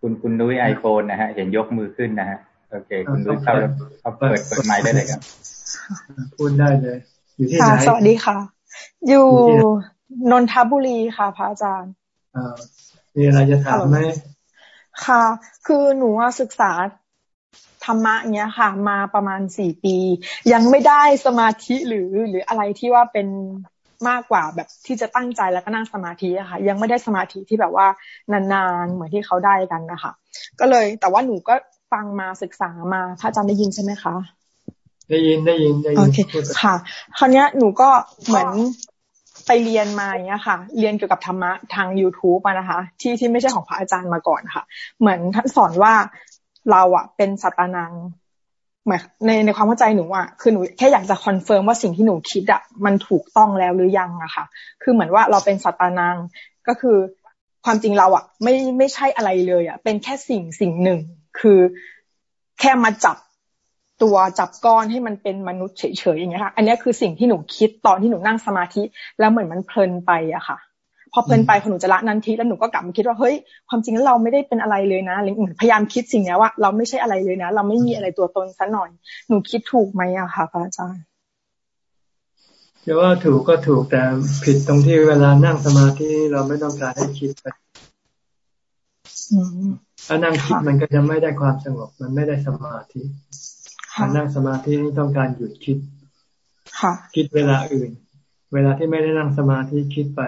คุณคุณนุ้ยไอโฟนนะฮะ เห็นยกมือขึ้นนะฮะโอเค คุณนุ้ยเข้าเขาเปิดเปิดไมค์ได้เลยครับ พูดได้เลย อยู่ที่ไหนสวัสดีค่ะ อยู่นนทบุรีค่ะพระอาจารย์มีอะไรจะถามไหมค่ะ คือหนูศึกษา ธรรมะเนี้ยค่ะ มาประมาณสี่ปี ยังไม่ได้สมาธิหรือหรืออะไรที่ว่าเป็นมากกว่าแบบที่จะตั้งใจแล้วก็นั่งสมาธิอะค่ะ ยังไม่ได้สมาธิที่แบบว่านานๆเหมือนที่เขาได้กันนะคะก็เลยแต่ว่าหนูก็ฟังมาศึกษามาพระอาจารย์ได้ยินใช่ไหมคะได้ยินได้ยินได้ยินโอเคค่ะ คราวนี้หนูก็เหมือนไปเรียนมาอย่างเงี้ยค่ะ เรียนเกี่ยวกับธรรมะทาง youtube นะคะ ที่ที่ไม่ใช่ของพระอาจารย์มาก่อนค่ะ เหมือนท่านสอนว่า เราอะเป็นสัตานังหมายในในความเข้าใจหนูอะคือหนูแค่อยากจะ confirm ว่าสิ่งที่หนูคิดอะมันถูกต้องแล้วหรือยังอะค่ะ คือเหมือนว่าเราเป็นสัตานังก็คือความจริงเราอะไม่ไม่ใช่อะไรเลยอะเป็นแค่สิ่งสิ่งหนึ่ง คือแค่มาจับตัวจับก้อนให้มันเป็นมนุษย์เฉยๆอย่างเงี้ยค่ะ อันนี้คือสิ่งที่หนูคิดตอนที่หนูนั่งสมาธิ แล้วเหมือนมันเพลินไปอะค่ะ พอเพลินไปพอหนูจะละนันทีแล้วหนูก็กลับมาคิดว่าเฮ้ยความจริงแล้วเราไม่ได้เป็นอะไรเลยนะเหมือนพยายามคิดสิ่งนี้ว่า เราไม่ใช่อะไรเลยนะ เราไม่มีอะไรตัวตนซะหน่อย หนูคิดถูกไหมอะค่ะพระอาจารย์จะว่าถูกก็ถูกแต่ผิดตรงที่เวลานั่งสมาธิเราไม่ต้องการให้คิดไปถ้านั่งคิดมันก็จะไม่ได้ความสงบ มันไม่ได้สมาธิการนั่งสมาธินี่ต้องการหยุดคิดคิดเวลาอื่น เวลาที่ไม่ได้นั่งสมาธิคิดไป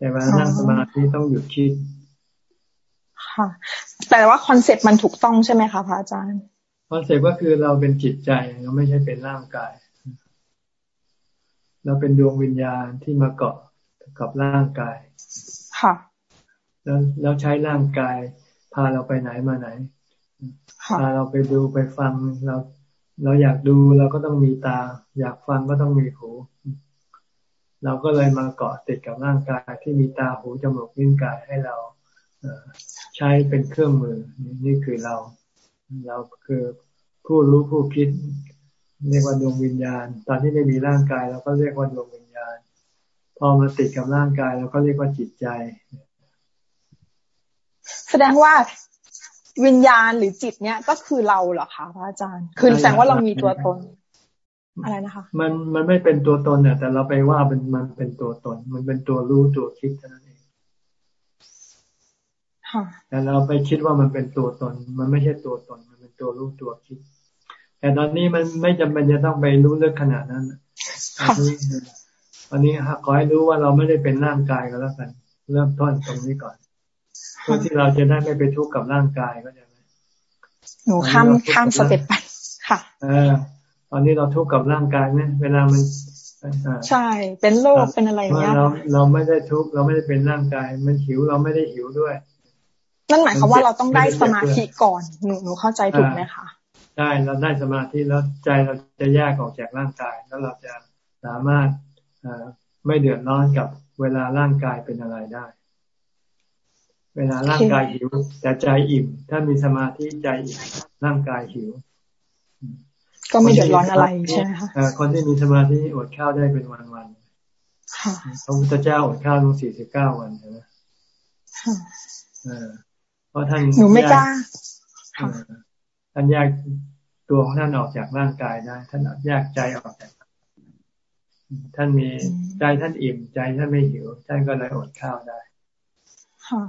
แต่เวลานั่งสมาธิต้องหยุดคิด ค่ะ แต่ว่า concept มันถูกต้องใช่ไหมคะพระอาจารย์ concept ก็คือเราเป็นจิตใจเราไม่ใช่เป็นร่างกาย เราเป็นดวงวิญญาณที่มาเกาะกับร่างกาย ค่ะ แล้วแล้วใช้ร่างกาย พาเราไปไหนมาไหนพาเราไปดูไปฟังเรา เราอยากดูเราก็ต้องมีตา อยากฟังก็ต้องมีหู เราก็เลยมาเกาะติดกับร่างกายที่มีตาหูจมูกลิ้นกายให้เราใช้เป็นเครื่องมือ นี่คือเรา เราคือผู้รู้ผู้คิด เรียกว่าดวงวิญญาณ ตอนที่ไม่มีร่างกายเราก็เรียกว่าดวงวิญญาณ พอมาติดกับร่างกายเราก็เรียกว่าจิตใจ แสดงว่าวิญญาณหรือจิตเนี้ยก็คือเราเหรอคะพระอาจารย์ คือแสดงว่าเรามีตัวตน อะไรนะคะ มันมันไม่เป็นตัวตนเนี่ยแต่เราไปว่ามันมันเป็นตัวตน มันเป็นตัวรู้ตัวคิดเท่านั้นเองแต่เราไปคิดว่ามันเป็นตัวตน มันไม่ใช่ตัวตน มันเป็นตัวรู้ตัวคิด แต่ตอนนี้มันไม่จำเป็นจะต้องไปรู้เรื่องขนาดนั้นอันนี้อันนี้ขอให้รู้ว่าเราไม่ได้เป็นร่างกายก็แล้วกัน เริ่มต้นตรงนี้ก่อนเพื่อที่เราจะได้ไม่ไปทุกข์กับร่างกายก็จะไหมหนูข้ามข้ามสเต็ปไปค่ะ เออ ตอนนี้เราทุกข์กับร่างกายไหมเวลามันใช่ เป็นโรคเป็นอะไรเงี้ยเราเราไม่ได้ทุกข์เราไม่ได้เป็นร่างกาย มันหิวเราไม่ได้หิวด้วย นั่นหมายความว่าเราต้องได้สมาธิก่อนหนูหนูเข้าใจถูกไหมคะได้เราได้สมาธิแล้วใจเราจะแยกออกจากร่างกาย แล้วเราจะสามารถไม่เดือดร้อนกับเวลาร่างกายเป็นอะไรได้ เวลาร่างกายหิว แต่ใจอิ่ม ถ้ามีสมาธิใจอิ่มร่างกายหิว ก็ไม่เดือดร้อนอะไรใช่ไหมคะคนที่มีสมาธิอดข้าวได้เป็นวันๆพระพุทธเจ้าอดข้าวถึงสี่สิบเก้าวันใช่ไหมเพราะท่านหนูไม่กล้าท่านแยกตัวของท่านออกจากร่างกายได้ ท่านแยกใจออกจากท่านมีใจท่านอิ่มใจท่านไม่หิวท่านก็เลยอดข้าวได้ ค่ะ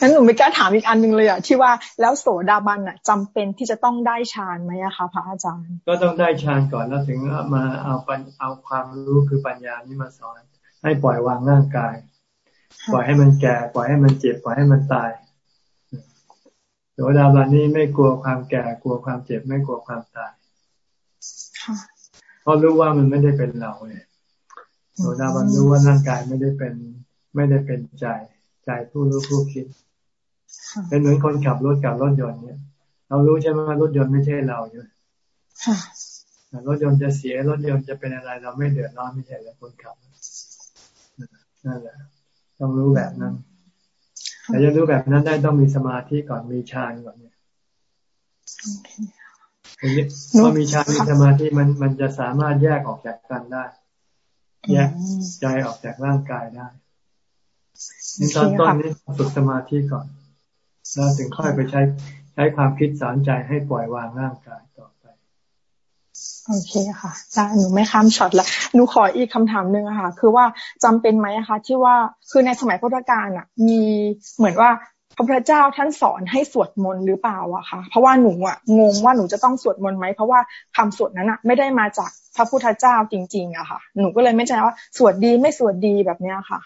งั้นหนูไม่กล้าถามอีกอันหนึ่งเลยอะที่ว่าแล้วโสดาบันอะจำเป็นที่จะต้องได้ฌานไหมอะคะพระอาจารย์ ก็ต้องได้ฌานก่อนแล้วถึงมาเอาปัญเอาความรู้คือปัญญานี้มาสอน ให้ปล่อยวางร่างกาย ปล่อยให้มันแก่ ปล่อยให้มันเจ็บปล่อยให้มันตายโสดาบันนี้ไม่กลัวความแก่กลัวความเจ็บไม่กลัวความตายเพราะรู้ว่ามันไม่ได้เป็นเราเนี่ยโสดาบันรู้ว่าร่างกายไม่ได้เป็นไม่ได้เป็นใจ ใจผู้รู้ผู้คิด เป็นเหมือนคนขับรถกับรถยนต์เนี่ย เรารู้ใช่ไหมว่ารถยนต์ไม่ใช่เราอยู่รถยนต์จะเสียรถยนต์จะเป็นอะไร เราไม่เดือดร้อนไม่ใช่แล้วคนขับนั่นแหละต้องรู้แบบนั้นแต่จะรู้แบบนั้นได้ต้องมีสมาธิก่อนมีฌานก่อนเนี่ยพอมีฌานมีสมาธิมันมันจะสามารถแยกออกจากกันได้แยกใจออกจากร่างกายได้ในตอนต้นนี้ฝึกสมาธิก่อน แล้วถึงค่อยไปใช้ใช้ความคิดสอนใจให้ปล่อยวางร่างกายต่อไป โอเคค่ะได้หนูไม่ข้ามช็อตละหนูขออีกคำถามหนึ่งค่ะ คือว่าจำเป็นไหมคะที่ว่าคือในสมัยพุทธกาลอะ มีเหมือนว่าพระพุทธเจ้าท่านสอนให้สวดมนต์หรือเปล่าอะคะเพราะว่าหนูอะงงว่าหนูจะต้องสวดมนต์ไหมเพราะว่าคำสวดนั้นอะไม่ได้มาจากพระพุทธเจ้าจริง ๆอะค่ะ หนูก็เลยไม่ใจว่าสวดดีไม่สวดดีแบบเนี้ยค่ะ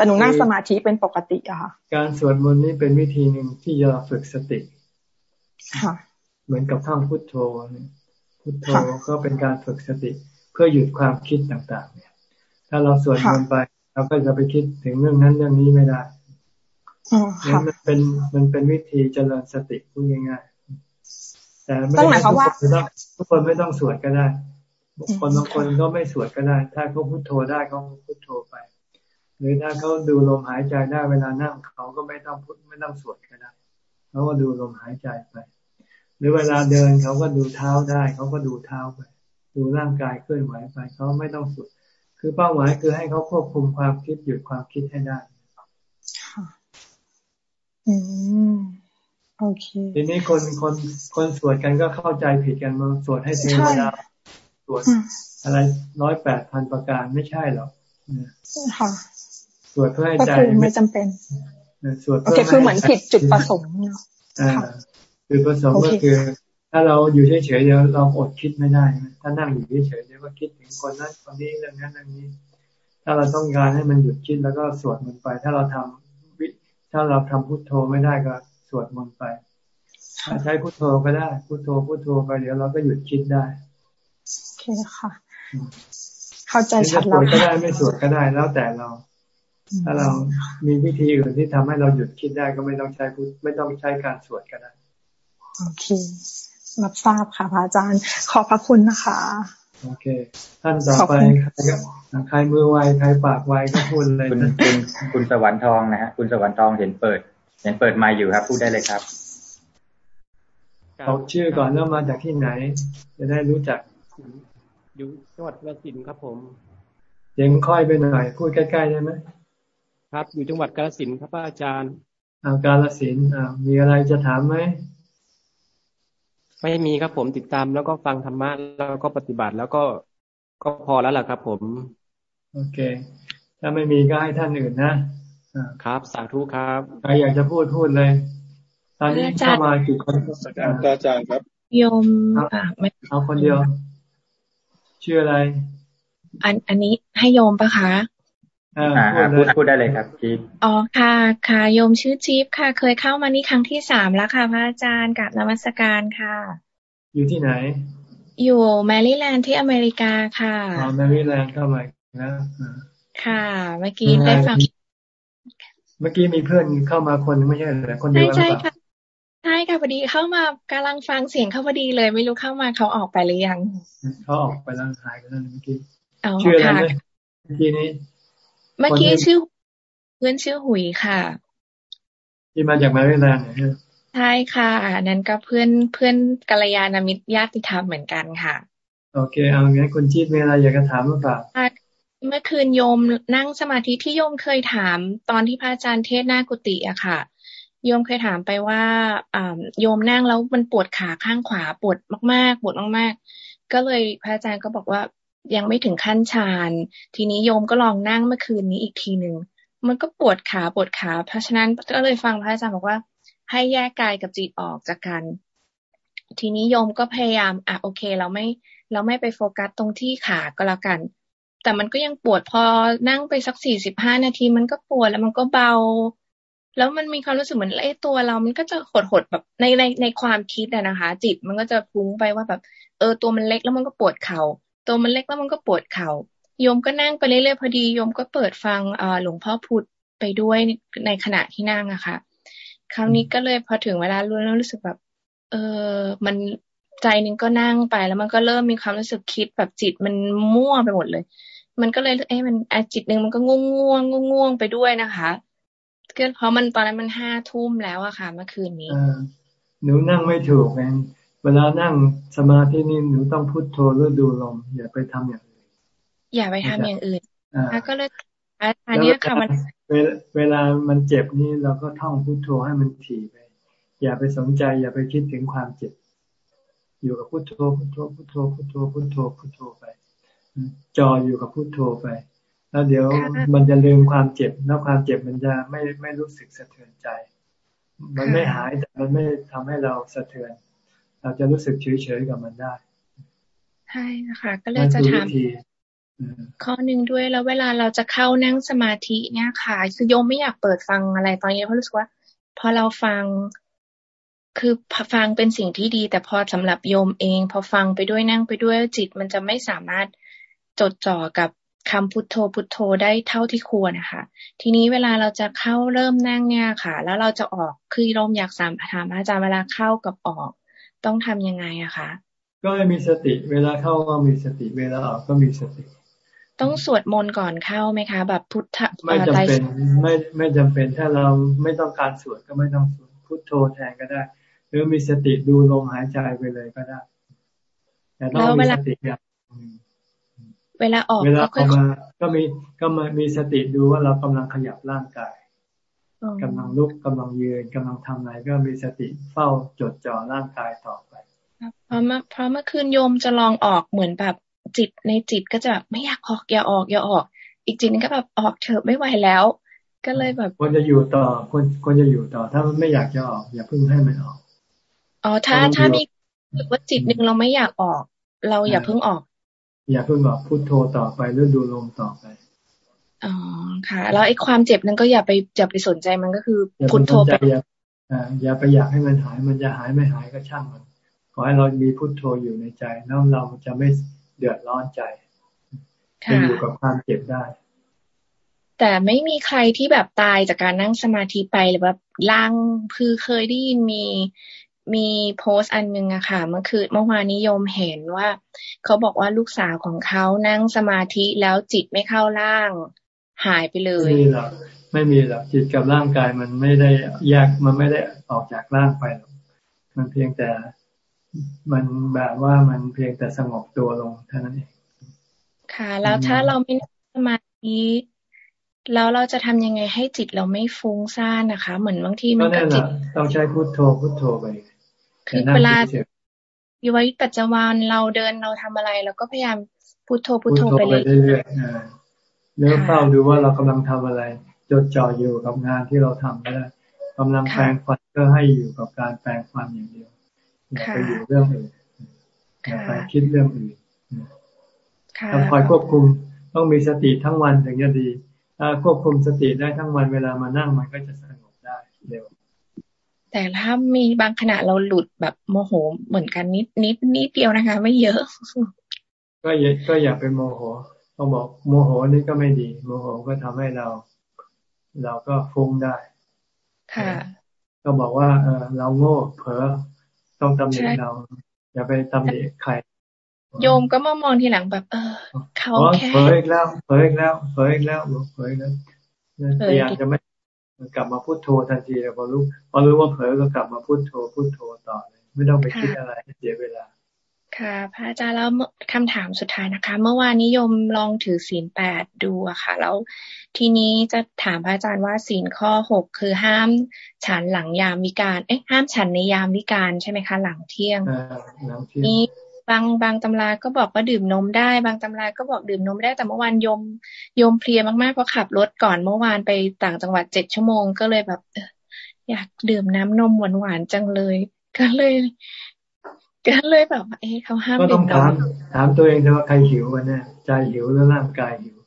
แต่หนูนั่งสมาธิเป็นปกติอะค่ะ การสวดมนต์นี่เป็นวิธีหนึ่งที่จะฝึกสติ ค่ะ เหมือนกับท่องพุทโธพุทโธก็เป็นการฝึกสติ เพื่อหยุดความคิดต่างๆ เนี่ย ถ้าเราสวดมนต์ไปเราก็จะไปคิดถึงเรื่องนั้นเรื่องนี้ไม่ได้นั่นมันเป็นมันเป็นวิธีเจริญสติพูดง่ายๆแต่ไม่หมายความว่าทุกคนไม่ต้องสวดก็ได้คนบางคนก็ไม่สวดก็ได้ ถ้าเขาพุทโธได้เขาพุทโธไป หรือถ้าเขาดูลมหายใจได้เวลานั่งเขาก็ไม่ต้องพูดไม่ต้องสวดก็ได้เขาก็ดูลมหายใจไป หรือเวลาเดินเขาก็ดูเท้าได้ เขาก็ดูเท้าไป ดูร่างกายเคลื่อนไหวไปเขาไม่ต้องสวดคือเป้าหมายคือให้เขาควบคุมความคิดหยุดความคิดให้ได้อืมโอเคทีนี้คนคนคนสวดกันก็เข้าใจผิดกันมาสวดให้เทวดาสวดอะไรร้อยแปดพันประการไม่ใช่หรอกค่ะ สวดเพื่อให้ใจไม่จำเป็นสวดเพื่อคือเหมือนผิดจุดประสงค์อ่าจุดประสงค์ก็คือ ถ้าเราอยู่เฉยๆเดี๋ยวเราอดคิดไม่ได้ ถ้านั่งอยู่เฉยๆเดี๋ยวก็คิดถึงคนนั้นคนนี้เรื่องนั้นเรื่องนี้ ถ้าเราต้องการให้มันหยุดคิดแล้วก็สวดมันไป ถ้าเราทำวิถ้าเราทำพุทโธไม่ได้ก็สวดมันไปใช้พุทโธก็ได้พุทโธพุทโธไปเดี๋ยวเราก็หยุดคิดได้โอเคค่ะ เข้าใจชัดแล้วก็ได้ไม่สวดก็ได้แล้วแต่เรา ถ้าเรามีวิธีอื่นที่ทำให้เราหยุดคิดได้ก็ไม่ต้องใช้พุทไม่ต้องใช้การสวดก็ได้โอเค รับทราบค่ะพระอาจารย์ ขอบพระคุณนะคะ โอเค ท่านต่อไปใครมือไวใครปากไวก็พูดเลยคุณคุณคุณสวรรค์ทองนะฮะคุณสวรรค์ทองเห็นเปิด เห็นเปิดมาอยู่ครับ พูดได้เลยครับบอกชื่อก่อนแล้วมาจากที่ไหน จะได้รู้จักอยู่จังหวัดกระสินครับผมเสียงค่อยไปหน่อย พูดใกล้ๆได้ไหม ครับ อยู่จังหวัดกาฬสินธุ์ครับอาจารย์อากาฬสินธุ์อ่ามีอะไรจะถามไหมไม่มีครับผมติดตามแล้วก็ฟังธรรมะแล้วก็ปฏิบัติแล้วก็ก็พอแล้วล่ะครับ ผม โอเค ถ้าไม่มีก็ให้ท่านอื่นนะครับ สาธุครับใครอยากจะพูดพูดเลย ตอนนี้เข้ามากี่คนอาจารย์ครับโยมเอาคนเดียวชื่ออะไร อันอันนี้ให้โยมปะคะอ่า พูดพูดได้เลยครับจีบอ๋อค่ะ ค่ะโยมชื่อจี๊บค่ะ เคยเข้ามานี่ครั้งที่สามแล้วค่ะ พระอาจารย์กับนมัสการค่ะ อยู่ที่ไหน อยู่แมริแลนด์ที่อเมริกาค่ะอ๋อแมริแลนด์เข้ามานะค่ะ เมื่อกี้ได้ฟัง เมื่อกี้มีเพื่อนเข้ามาคนไม่ใช่เหรอคนเดียวกันใช่ค่ะใช่ค่ะพอดีเข้ามากำลังฟังเสียงเขาพอดีเลย ไม่รู้เข้ามาเขาออกไปหรือยังเขาออกไปแล้วหายไปแล้วเมื่อกี้ชื่ออะไรเมื่อกี้นี้ เมื่อกี้ชื่อเพื่อนชื่อหุยค่ะ ที่มาจากมาเลเซียเนี่ยใช่ค่ะนั้นก็เพื่อนเพื่อนกัลยาณมิตรญาติธรรมเหมือนกันค่ะ โอเค เอางั้นคุณจีดมีอะไรอยากจะถามหรือเปล่าเมื่อคืนโยมนั่งสมาธิที่โยมเคยถาม ตอนที่พระอาจารย์เทศหน้ากุฏิอะค่ะ โยมเคยถามไปว่าโยมนั่งแล้วมันปวดขาข้างขวาปวดมาก ๆ ปวดมาก ๆ ก็เลยพระอาจารย์ก็บอกว่า ยังไม่ถึงขั้นฌานทีนี้โยมก็ลองนั่งเมื่อคืนนี้อีกทีหนึ่งมันก็ปวดขาปวดขา เพราะฉะนั้นก็เลยฟังพระอาจารย์บอกว่า ให้แยกกายกับจิตออกจากกัน ทีนี้โยมก็พยายามอะโอเค เราไม่เราไม่ไปโฟกัสตรงที่ขาก็แล้วกัน แต่มันก็ยังปวดพอนั่งไปสักสี่สิบห้านาที มันก็ปวดแล้วมันก็เบา แล้วมันมีความรู้สึกเหมือนไอ้ตัวเรา มันก็จะหดหดแบบในในในความคิดอะนะคะ จิตมันก็จะฟุ้งไปว่าแบบ เออตัวมันเล็กแล้วมันก็ปวดเขา่า ตัวมันเล็กแล้วมันก็ปวดเขา่าโยมก็นั่งไปเรื่อยๆพอดีโยมก็เปิดฟังหลวงพ่อพูดไปด้วยในขณะที่นั่งอะค่ะ คราวนี้ก็เลยพอถึงเวลารู้แล้วรู้สึกแบบ เออมันใจนึงก็นั่งไปแล้วมันก็เริ่มมีความรู้สึกคิดแบบจิตมันมั่วไปหมดเลย มันก็เลยเอ้มันจิตหนึ่งมันก็ง่วงง่วงง่วงไปด้วยนะคะก็เพราะมันตอนนั้นมันห้าทุ่มแล้วอะค่ะ เมื่อคืนนี้หนูนั่งไม่ถูกไง เวลานั่งสมาธินี่หนูต้องพุโทโธหรือดูลม อย่าไปทำอย่างอื่นอย่าไปทำอย่างอื่นก็เลยอันนี้ค่ะมันเวลามันเจ็บนี่เราก็ท่องพุโทโธให้มันถี่ไป อย่าไปสนใจ อย่าไปคิดถึงความเจ็บ อยู่กับพุโทโธพุโทโธพุโทโธพุโทโธพุโทโธพุโทโธไปจออยู่กับพุโทโธไป แล้วเดี๋ยวมันจะลืมความเจ็บ แล้วความเจ็บมันจะไม่ไม่รู้สึกสะเทือนใจ มันไม่หายแต่มันไม่ทำให้เราสะเทือน เราจะรู้สึกเฉยๆกับมันได้ใช่ค่ะก็เลยจะถามข้อหนึ่งด้วยแล้วเวลาเราจะเข้านั่งสมาธิเนี่ยค่ะคือโยมไม่อยากเปิดฟังอะไรตอนนี้เพราะรู้สึกว่า พอเราฟังคือฟังเป็นสิ่งที่ดี แต่พอสำหรับโยมเอง พอฟังไปด้วยนั่งไปด้วยจิต มันจะไม่สามารถจดจ่อกับคำพุทโธพุทโธได้เท่าที่ควรนะคะทีนี้เวลาเราจะเข้าเริ่มนั่งเนี่ยค่ะ แล้วเราจะออกคือโยมอยากสามถามอาจารย์เวลาเข้ากับออก ต้องทํำยังไงอะคะก็มีสติ เวลาเข้าก็มีสติ เวลาออกก็มีสติ ต้องสวดมนต์ก่อนเข้าไหมคะ แบบพุทธไม่จำเป็นไม่ไม่จำเป็นถ้าเราไม่ต้องการสวดก็ไม่ต้องสวดพุทโธแทนก็ได้ หรือมีสติดูลมหายใจไปเลยก็ได้ แต่ต้องมีสติอย่างเวลาออกเวลาออกมาก็มีก็มามีสติดูว่าเรากำลังขยับร่างกาย กำลังลุกกำลังยืนกำลังทำอะไรก็มีสติเฝ้าจดจ่อร่างกายต่อไปเพราะเมื่อเพราะเมื่อคืนโยมจะลองออกเหมือนแบบจิตในจิตก็จะไม่อยากออกอย่าออกอย่าออก อีกจิตนึงก็แบบออกเถอะไม่ไหวแล้ว ก็เลยแบบควรจะอยู่ต่อควรควรจะอยู่ต่อ ถ้ามันไม่อยากจะออก อย่าเพิ่งให้มันออกอ๋อถ้าถ้ามีรู้ว่าจิตหนึ่งเราไม่อยากออก เราอย่าเพิ่งออก อย่าเพิ่งออกพูดโทต่อไปหรือดูลมต่อไป อ๋อค่ะ แล้วไอ้ความเจ็บนั้นก็อย่าไปอย่าไปสนใจมันก็คือพุทโธไปอย่าอย่าไปอยากให้มันหายมันจะหายไม่หายก็ช่างมันขอให้เรามีพุทโธอยู่ในใจแล้วเราจะไม่เดือดร้อนใจจะอยู่กับความเจ็บได้ แต่ไม่มีใครที่แบบตายจากการนั่งสมาธิไปหรือแบบล่างคือเคยได้ยินมีมีโพสต์อันนึงอะค่ะ เมื่อคืนเมื่อวานนิยมเห็นว่า เขาบอกว่าลูกสาวของเขานั่งสมาธิแล้วจิตไม่เข้าร่าง หายไปเลยไม่มีหรอกไม่มีหรอกจิตกับร่างกายมันไม่ได้แยกมันไม่ได้ออกจากร่างไปหรอกมันเพียงแต่มันแบบว่ามันเพียงแต่สงบตัวลงเท่านั้นเองค่ะ แล้วถ้าเราไม่นั่งสมาธิแล้วเราจะทำยังไงให้จิตเราไม่ฟุ้งซ่านนะคะ เหมือนบางทีมันก็จิตต้องใช้พุทโธพุทโธไปคือเวลาอยู่วิปัจจุบันเราเดินเราทำอะไรเราก็พยายามพุทโธพุทโธไปเรื่อย ๆเนื้อเฝ้าดูว่าเรากำลังทำอะไร จดจ่ออยู่กับงานที่เราทำก็ได้กำลังแปลงฟันก็ให้อยู่กับการแปลงฟันอย่างเดียวอย่าไปอยู่เรื่องอื่นอย่าไปคิดเรื่องอื่นต้องคอยควบคุมต้องมีสติทั้งวันถึงจะดีถ้าควบคุมสติได้ทั้งวันเวลามานั่งมันก็จะสงบได้เร็วแต่ถ้ามีบางขณะเราหลุดแบบโมโหเหมือนกันนิดนิดนิดเดียวนะคะ ไม่เยอะ ก็อย่าก็อย่าไปโมโห ต้องบอกโมโหนี่ก็ไม่ดี โมโหก็ทำให้เรา เราก็ฟุ้งได้ ค่ะ ก็บอกว่า เออเราโง่เผลอต้องตำหนิเรา อย่าไปตำหนิใคร โยมก็มามองทีหลังแบบ เออ เขาแค่เผลออีกแล้วเผลออีกแล้วเผลออีกแล้วเผลออีกแล้วพยายามจะไม่กลับมาพูดโททันทีแต่พอรู้พอรู้ว่าเผลอก็กลับมาพูดโทพูดโทต่อเลยไม่ต้องไปคิดอะไรเสียเวลา ค่ะ พระอาจารย์แล้วคำถามสุดท้ายนะคะ เมื่อวานนิยมลองถือศีลแปดดูอะค่ะ แล้วทีนี้จะถามพระอาจารย์ว่าศีลข้อหกคือห้ามฉันหลังยามวิการ เอ๊ะห้ามฉันในยามวิการใช่ไหมคะ หลังเที่ยงนี้บางบางตำราก็บอกว่าดื่มนมได้ บางตำราก็บอกดื่มนมได้แต่เมื่อวานยมยมเพลียมากๆเพราะขับรถก่อนเมื่อวานไปต่างจังหวัดเจ็ดชั่วโมงก็เลยแบบอยากดื่มน้ำนมหวานๆจังเลย ก็เลย ก็เลยแบบเอ๊ะเขาห้ามก็ต้องถามถามตัวเองว่าใครหิวกันแน่ใจหิวหรือร่างกายหิว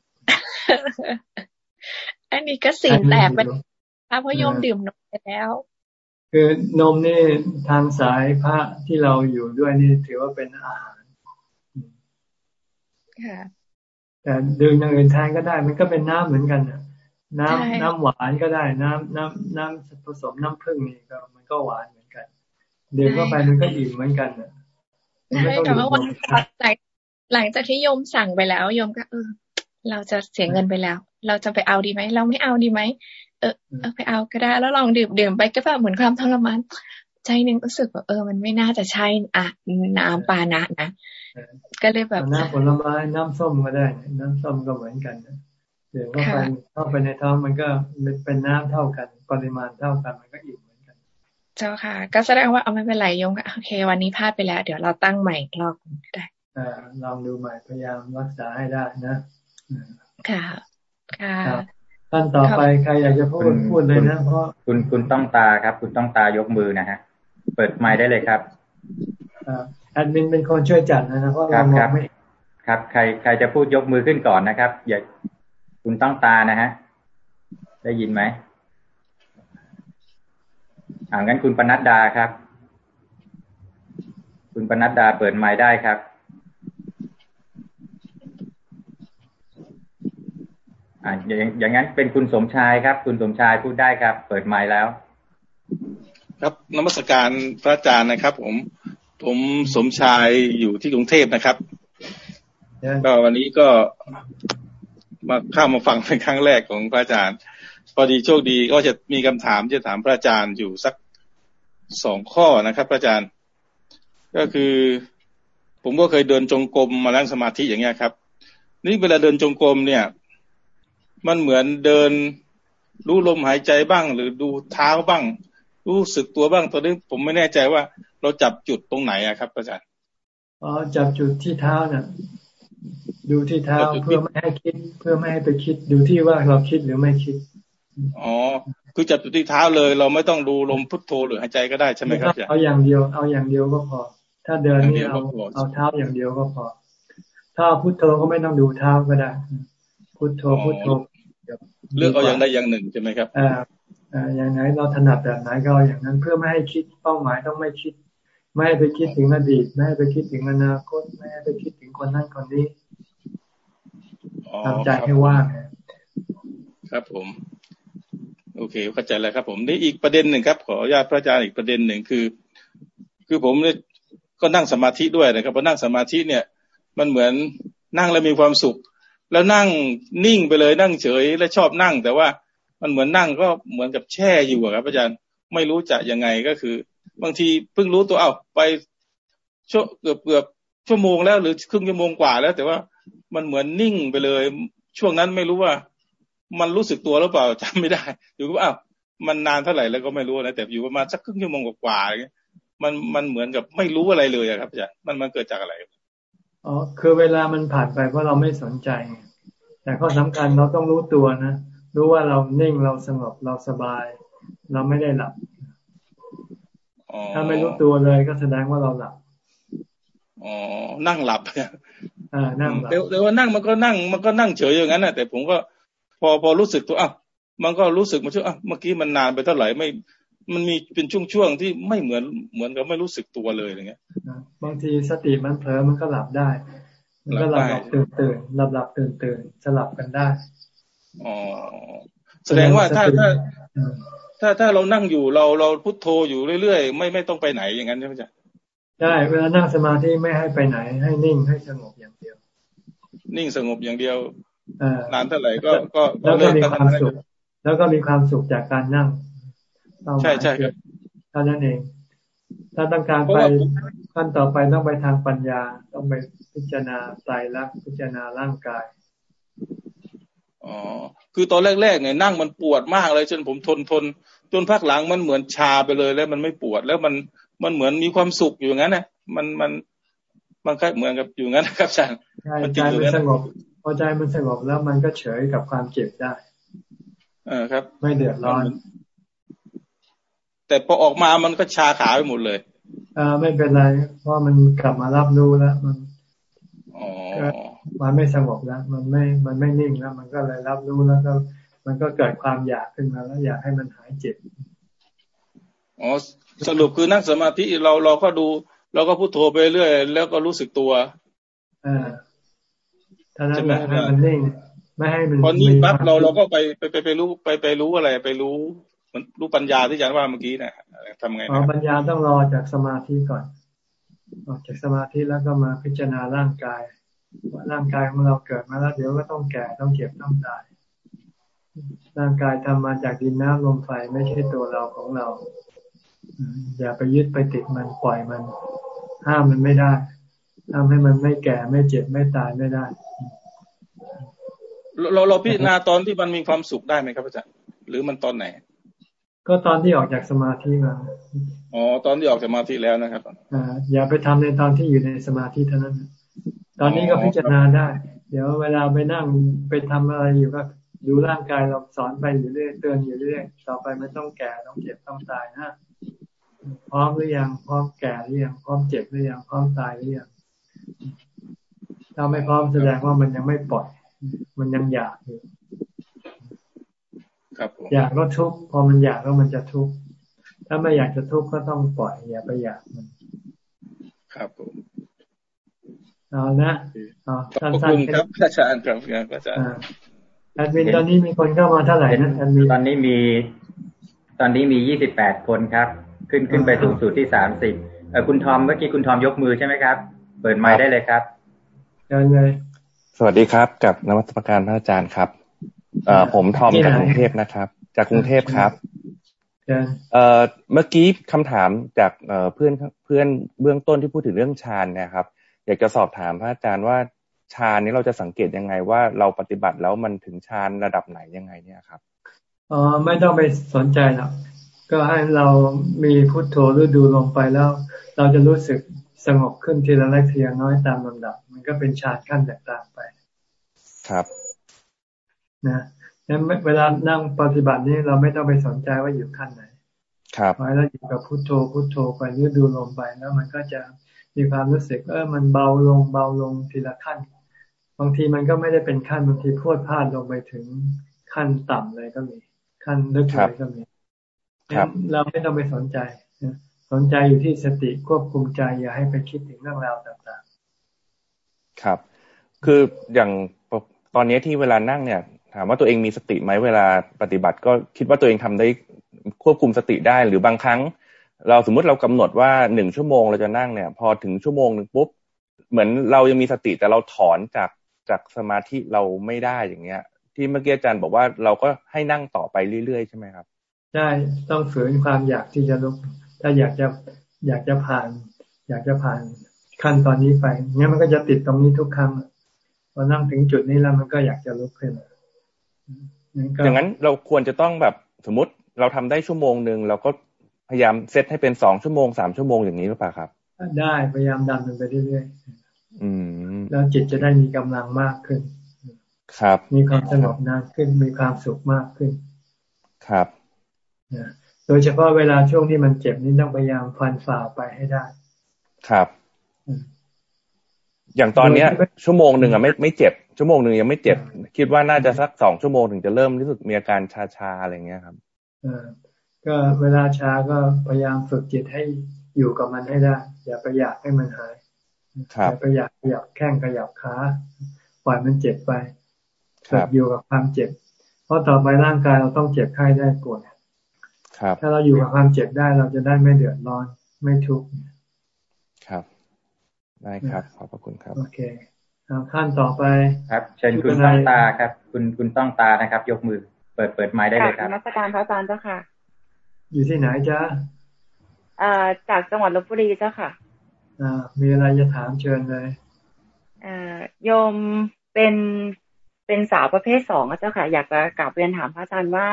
อันนี้ก็สีแตกไปเพราะโยมดื่มนมไปแล้ว คือนมนี่ทางสายพระที่เราอยู่ด้วยนี่ถือว่าเป็นอาหารค่ะแต่ดื่มอย่างอื่นแทนก็ได้ มันก็เป็นน้ำเหมือนกันน้ำน้ำหวานก็ได้ น้ำน้ำน้ำผสมน้ำผึ้งนี่ก็มันก็หวาน ดื่มเข้าไปมันก็อิ่มเหมือนกันอะใช่แต่ว่าวันหลังหลังจากที่โยมสั่งไปแล้วโยมก็ เออ เราจะเสียเงินไปแล้ว เราจะไปเอาดีไหมเราไม่เอาดีไหมเออเออไปเอาก็ได้แล้วลองดื่มดื่มไปก็แบบเหมือนความทรมานใจหนึ่งรู้สึกว่าเออ มันไม่น่าจะใช่อะน้ำปานะนะก็เลยแบบน้ำผลไม้น้ำส้มก็ได้ น้ำส้มก็เหมือนกันดื่มเข้าไปเข้าไปในท้องมันก็เป็นน้ำเท่ากัน ปริมาณเท่ากันมันก็อิ่ม เจ้าค่ะ ก็แสดงว่าเอาไม่เป็นไรยงโอเค วันนี้พลาดไปแล้ว เดี๋ยวเราตั้งใหม่รอบก็ได้อ่าลองดูใหม่พยายามรักษาให้ได้นะค่ะ ค่ะท่านต่อไปใครอยากจะพูดพูดเลยนะเพราะคุณคุณต้องตาครับ คุณต้องตายกมือนะฮะ เปิดไมค์ได้เลยครับแอดมินเป็นคนช่วยจัดนะเพราะเรามองไม่ครับ ใครใครจะพูดยกมือขึ้นก่อนนะครับ อย่าคุณต้องตานะฮะ ได้ยินไหม อ่างั้นคุณปนัดดาครับ คุณปนัดดาเปิดไมค์ได้ครับ อ่าอย่างอย่างนั้นเป็นคุณสมชายครับ คุณสมชายพูดได้ครับ เปิดไมค์แล้ว ครับนมัสการพระอาจารย์นะครับ ผม ผมสมชายอยู่ที่กรุงเทพนะครับก็วันนี้ก็มาเข้ามาฟังเป็นครั้งแรกของพระอาจารย์ พอดีโชคดีก็จะมีคำถามจะถามพระอาจารย์อยู่สัก สองข้อนะครับอาจารย์ ก็คือ ผมก็เคยเดินจงกรมมานั่งสมาธิอย่างเงี้ยครับ นี่เวลาเดินจงกรมเนี่ย มันเหมือนเดินรู้ลมหายใจบ้าง หรือดูเท้าบ้าง รู้สึกตัวบ้างตอนนี้ผมไม่แน่ใจว่า เราจับจุดตรงไหนอะครับอาจารย์อ๋อจับจุดที่เท้าน่ะดูที่เท้าเพื่อไม่ให้คิด เพื่อไม่ให้ไปคิดดูที่ว่าเราคิดหรือไม่คิด อ๋อ คือจับจุดที่เท้าเลย เราไม่ต้องดูลมพุทโธหรือหายใจก็ได้ใช่ไหมครับเอาอย่างเดียวเอาอย่างเดียวก็พอ ถ้าเดินนี่เอาเอาเท้าอย่างเดียวก็พอ ถ้าพุทโธก็ไม่ต้องดูเท้าก็ได้ พุทโธพุทโธเลือกเอาอย่างใดอย่างหนึ่งใช่ไหมครับอ่าอ่าอย่างไหนเราถนัดแบบไหนก็เอาอย่างนั้นเพื่อไม่ให้คิดเป้าหมายต้องไม่คิด ไม่ให้ไปคิดถึงอดีตไม่ให้ไปคิดถึงอนาคตไม่ให้ไปคิดถึงคนนั้นคนนี้ทำใจให้ว่างครับผม โอเคเข้าใจแล้วครับ ผมนี่อีกประเด็นหนึ่งครับ ขออนุญาตพระอาจารย์อีกประเด็นหนึ่งคือ คือผมเนี่ยก็นั่งสมาธิด้วยนะครับพอนั่งสมาธิเนี่ย มันเหมือนนั่งแล้วมีความสุข แล้วนั่งนิ่งไปเลยนั่งเฉยและชอบนั่ง แต่ว่ามันเหมือนนั่งก็เหมือนกับแช่อยู่ครับอาจารย์ไม่รู้จะยังไงก็คือ บางทีเพิ่งรู้ตัวเอาไปชั่วเกือบเกือบชั่วโมงแล้วหรือครึ่งชั่วโมงกว่าแล้ว แต่ว่ามันเหมือนนิ่งไปเลย ช่วงนั้นไม่รู้ว่า มันรู้สึกตัวหรือเปล่าจำไม่ได้อยู่ก็อ้าวมันนานเท่าไหร่แล้วก็ไม่รู้นะแต่อยู่ประมาณสักครึ่งชั่วโมงกว่าๆเงี้ยมันมันเหมือนกับไม่รู้อะไรเลยครับอาจารย์มันมันเกิดจากอะไรอ๋อคือเวลามันผ่านไปเพราะเราไม่สนใจ แต่ข้อสำคัญเราต้องรู้ตัวนะรู้ว่าเราเนิ่งเราสงบเราสบาย เราไม่ได้หลับถ้าไม่รู้ตัวเลยก็แสดงว่าเราหลับอ๋อนั่งหลับอ่านั่งหลับเดี๋ยวว่านั่งมันก็นั่งมันก็นั่งเฉยอย่างนั้นนะแต่ผมก็พ อพอรู้สึกตัวอะมันก็รู้สึกมาช่วงอะเมื่อกี้มันนานไปเท่าไหร่ไม่ มันมีเป็นช่วงๆที่ไม่เหมือนเหมือนกับไม่รู้สึกตัวเลยอย่างเงี้ยบางทีสติมันเผลอมันก็หลับได้ มันก็หลับหลับตื่นตื่นหลับหลับตื่นตื่นสลับกันได้อ๋อแสดงว่าถ้าถ้าถ้าถ้าเรานั่งอยู่เราเราพุทโธอยู่เรื่อยๆไม่ไม่ต้องไปไหนอย่างนั้นใช่ไหมจ๊ะใช่เวลานั่งสมาธิไม่ให้ไปไหน ให้นิ่งให้สงบอย่างเดียว นิ่งสงบอย่างเดียว นานเท่าไหร่ก็ก็แล้วก็มีความสุข แล้วก็มีความสุขจากการนั่งใช่ใช่ครับเท่านั้นเอง ถ้าต้องการไปขั้นต่อไปต้องไปทางปัญญา ต้องไปพิจารณาใจรักพิจารณาร่างกายอ๋อคือตอนแรกๆเนี่ยนั่งมันปวดมากเลยจนผมทนทนจนพักหลังมันเหมือนชาไปเลยแล้วมันไม่ปวดแล้วมันมันเหมือนมีความสุขอยู่อย่างนั้นนะมันมันมันก็เหมือนกับอยู่งั้นนะครับอาจารย์มันใจมันสงบ พอใจมันสงบแล้วมันก็เฉยกับความเจ็บได้ เออครับ ไม่เดือดร้อน แต่พอออกมามันก็ชาขาไปหมดเลยอ่าไม่เป็นไร เพราะมันกลับมารับรู้แล้วมันมันไม่สงบแล้ว มันไม่ มันไม่นิ่งแล้ว มันก็เลยรับรู้แล้วก็ มันก็เกิดความอยากขึ้นมาแล้ว อยากให้มันหายเจ็บ อ๋อ สรุปคือนั่งสมาธิเราเราก็ดู เราก็พูดโทรไปเรื่อย แล้วก็รู้สึกตัว อ่า ถ้านั้นให้มันนิ่งไม่ให้มันพอนิ่งปั๊บเราเราก็ไปไปไปไปรู้ไปไปรู้อะไร ไปรู้มันรู้ปัญญาที่อาจารย์ว่าเมื่อกี้เนี่ยทำไงอ๋อปัญญาต้องรอจากสมาธิก่อน ออกจากสมาธิแล้วก็มาพิจารณาร่างกายว่าร่างกายของเราเกิดมาแล้วเดี๋ยวก็ต้องแก่ต้องเจ็บต้องตายร่างกายทำมาจากดินน้ำลมไฟไม่ใช่ตัวเราของเรา อย่าไปยึดไปติดมันปล่อยมัน ห้ามมันไม่ได้ ทำให้มันไม่แก่ไม่เจ็บไม่ตายไม่ได้ เราเราพิจารณาตอนที่มันมีความสุขได้ไหมครับอาจารย์หรือมันตอนไหน ก็ตอนที่ออกจากสมาธิมาอ๋อตอนที่ออกจากสมาธิแล้วนะครับอ่าอย่าไปทำในตอนที่อยู่ในสมาธิเท่านั้น ตอนนี้ก็พิจารณาได้ เดี๋ยวเวลาไปนั่งไปทำอะไรอยู่ก็ดูร่างกายเราสอนไปอยู่เรื่อยเตือนอยู่เรื่อยต่อไปมันต้องแก่ต้องเจ็บต้องตายนะพร้อมหรือยังพร้อมแก่หรือยังพร้อมเจ็บหรือยังพร้อมตายหรือยัง ถ้าไม่พร้อมแสดงว่ามันยังไม่ปล่อย มันยังอยากอยู่ครับอยากก็ทุกข์พอมันอยากแล้วมันจะทุกข์ถ้าไม่อยากจะทุกข์ก็ต้องปล่อย อย่าไปอยากมัน ครับผมเอานะเอาสั้นๆครับอาจารย์ครับอาจารย์แอดมินตอนนี้มีคนเข้ามาเท่าไหร่นะแอดมินตอนนี้มี ตอนนี้มียี่สิบแปดคนครับ ขึ้นขึ้นไปสูงสุดที่สามสิบเออคุณทอมเมื่อกี้คุณทอมยกมือใช่ไหมครับ เปิดไมค์ได้เลยครับเชิญเลยสวัสดีครับ กับนวัตการพระอาจารย์ครับเอ่อผมทอมจากกรุงเทพนะครับ จากกรุงเทพครับเอ่อเมื่อกี้คำถามจากเอ่อเพื่อนเพื่อนเบื้องต้นที่พูดถึงเรื่องฌานนะครับ อยากจะสอบถามพระอาจารย์ว่าฌานนี้เราจะสังเกตยังไงว่าเราปฏิบัติแล้วมันถึงฌานระดับไหนยังไงเนี่ยครับอ๋อไม่ต้องไปสนใจหรอกก็ให้เรามีพุทโธหรือดูลงไปแล้ว เราจะรู้สึก สงบขึ้นทีละเล็กทีละน้อยตามลำดับ มันก็เป็นฌานขั้นแตกต่างไป ครับนะงั้นเวลานั่งปฏิบัตินี้เราไม่ต้องไปสนใจว่าอยู่ขั้นไหน ครับไว้แล้วอยู่กับพุทโธพุทโธไปหรือดูลมไปแล้วมันก็จะมีความรู้สึกเออมันเบาลงเบาลงทีละขั้น บางทีมันก็ไม่ได้เป็นขั้นบางทีพูดพลาดลงไปถึงขั้นต่ำเลยก็มี ขั้นลึกเลยก็มีครับเราไม่ต้องไปสนใจส นใจอยู่ที่สติควบคุมใจอย่าให้ไปคิดถึงเรื่องราวต่างๆ ครับ คืออย่างตอนนี้ที่เวลานั่งเนี่ย ถามว่าตัวเองมีสติไหมเวลาปฏิบัติ ก็คิดว่าตัวเองทำได้ควบคุมสติได้หรือบางครั้ง เราสมมุติเรากำหนดว่าหนึ่งชั่วโมงเราจะนั่งเนี่ย พอถึงชั่วโมงหนึ่งปุ๊บเหมือนเรายังมีสติแต่เราถอนจากจากสมาธิเราไม่ได้อย่างเงี้ย ที่เมื่อกี้อาจารย์บอกว่าเราก็ให้นั่งต่อไปเรื่อยๆใช่ไหมครับใช่ต้องฝืนความอยากที่จะลุก ถ้าอยากจะอยากจะผ่าน อยากจะผ่านขั้นตอนนี้ไปงั้นมันก็จะติดตรงนี้ทุกครั้งพอนั่งถึงจุดนี้แล้วมันก็อยากจะลุกขึ้นอย่างนั้นเราควรจะต้องแบบสมมติเราทำได้ชั่วโมงหนึ่งเราก็พยายามเซตให้เป็นสองชั่วโมงสามชั่วโมงอย่างนี้หรือเปล่าครับ ได้พยายามดันมันไปเรื่อยๆอืมแล้วจิตจะได้มีกำลังมากขึ้น ครับ มีความสงบนานขึ้นมีความสุขมากขึ้น ครับ โดยเฉพาะเวลาช่วงที่มันเจ็บนี่ต้องพยายามฟันฝ่าไปให้ได้ ครับ อย่างตอนเนี้ย ชั่วโมงหนึ่งอะไม่ไม่เจ็บ ชั่วโมงหนึ่งยังไม่เจ็บ คิดว่าน่าจะสักสองชั่วโมงถึงจะเริ่มรู้สึกมีอาการชาชาอะไรเงี้ยครับก็เวลาชาก็พยายามฝึกจิตให้อยู่กับมันให้ได้ อย่าไปอยากให้มันหายอย่าไปอยากขยับแข้งขยับขาปล่อยมันเจ็บไปฝึกอยู่กับความเจ็บ เพราราะต่อไปร่างกายเราต้องเจ็บไข้ได้ป่วยครับ ถ้าเราอยู่กับความเจ็บได้เราจะได้ไม่เดือดร้อนไม่ทุกข์ครับ ได้ครับ ขอบพระคุณครับ โอเคเอาขั้นต่อไปครับ เชิญคุณต้องตาครับ คุณคุณต้องตานะครับ ยกมือ เปิดเปิดไม้ได้เลยครับนักการพระอาจารย์เจ้าค่ะ อยู่ที่ไหนจ๊ะอ่าจากจังหวัดลบบุรีเจ้าค่ะอ่ามีอะไรจะถามเชิญเลยอ่าโยมเป็นเป็นสาวประเภทสองเจ้าค่ะ อยากจะกลับเรียนถามพระอาจารย์ว่า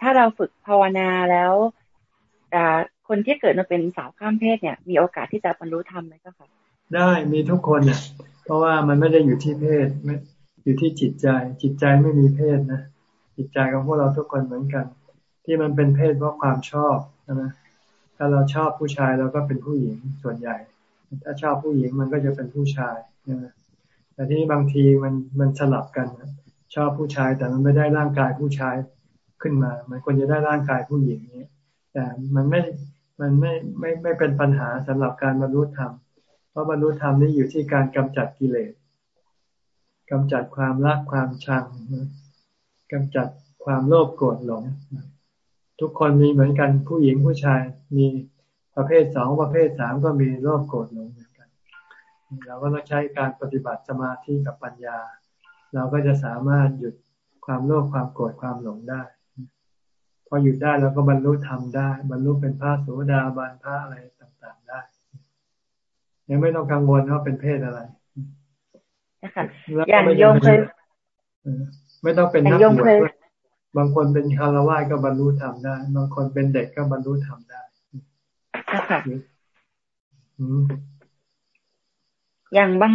ถ้าเราฝึกภาวนาแล้วคนที่เกิดมาเป็นสาวข้ามเพศเนี่ย มีโอกาสที่จะบรรลุธรรมไหมเจ้าค่ะได้มีทุกคนเนี่ยเพราะว่ามันไม่ได้อยู่ที่เพศไม่อยู่ที่จิตใจ จิตใจไม่มีเพศนะจิตใจของพวกเราทุกคนเหมือนกัน ที่มันเป็นเพศเพราะความชอบนะถ้าเราชอบผู้ชายเราก็เป็นผู้หญิงส่วนใหญ่ ถ้าชอบผู้หญิงมันก็จะเป็นผู้ชายนะแต่ที่บางทีมันมันสลับกันชอบผู้ชายแต่มันไม่ได้ร่างกายผู้ชาย ขึ้นมา มันควรจะได้ร่างกายผู้หญิงนี้แต่มันไม่มันไม่ไม่ไม่เป็นปัญหาสำหรับการบรรลุธรรม เพราะบรรลุธรรมนี่อยู่ที่การกำจัดกิเลสกำจัดความรักความชังกำจัดความโลภโกรธหลง ทุกคนมีเหมือนกันผู้หญิงผู้ชายมีประเภทสองประเภทสามก็มีโลภโกรธหลงเหมือนกันเราก็ต้องใช้การปฏิบัติสมาธิกับปัญญา เราก็จะสามารถหยุดความโลภความโกรธความหลงได้ อหยุดได้เราก็บรรลุธรรมได้ บรรลุเป็นพระโสดาบันพระอะไรต่างๆได้ ยังไม่ต้องกังวลว่าเป็นเพศอะไรนะคะอย่างโยมเคยไม่ต้องเป็นนักบวชบางคนเป็นคารวะก็บรรลุธรรมได้ บางคนเป็นเด็กก็บรรลุธรรมได้ค่ะอย่างบาง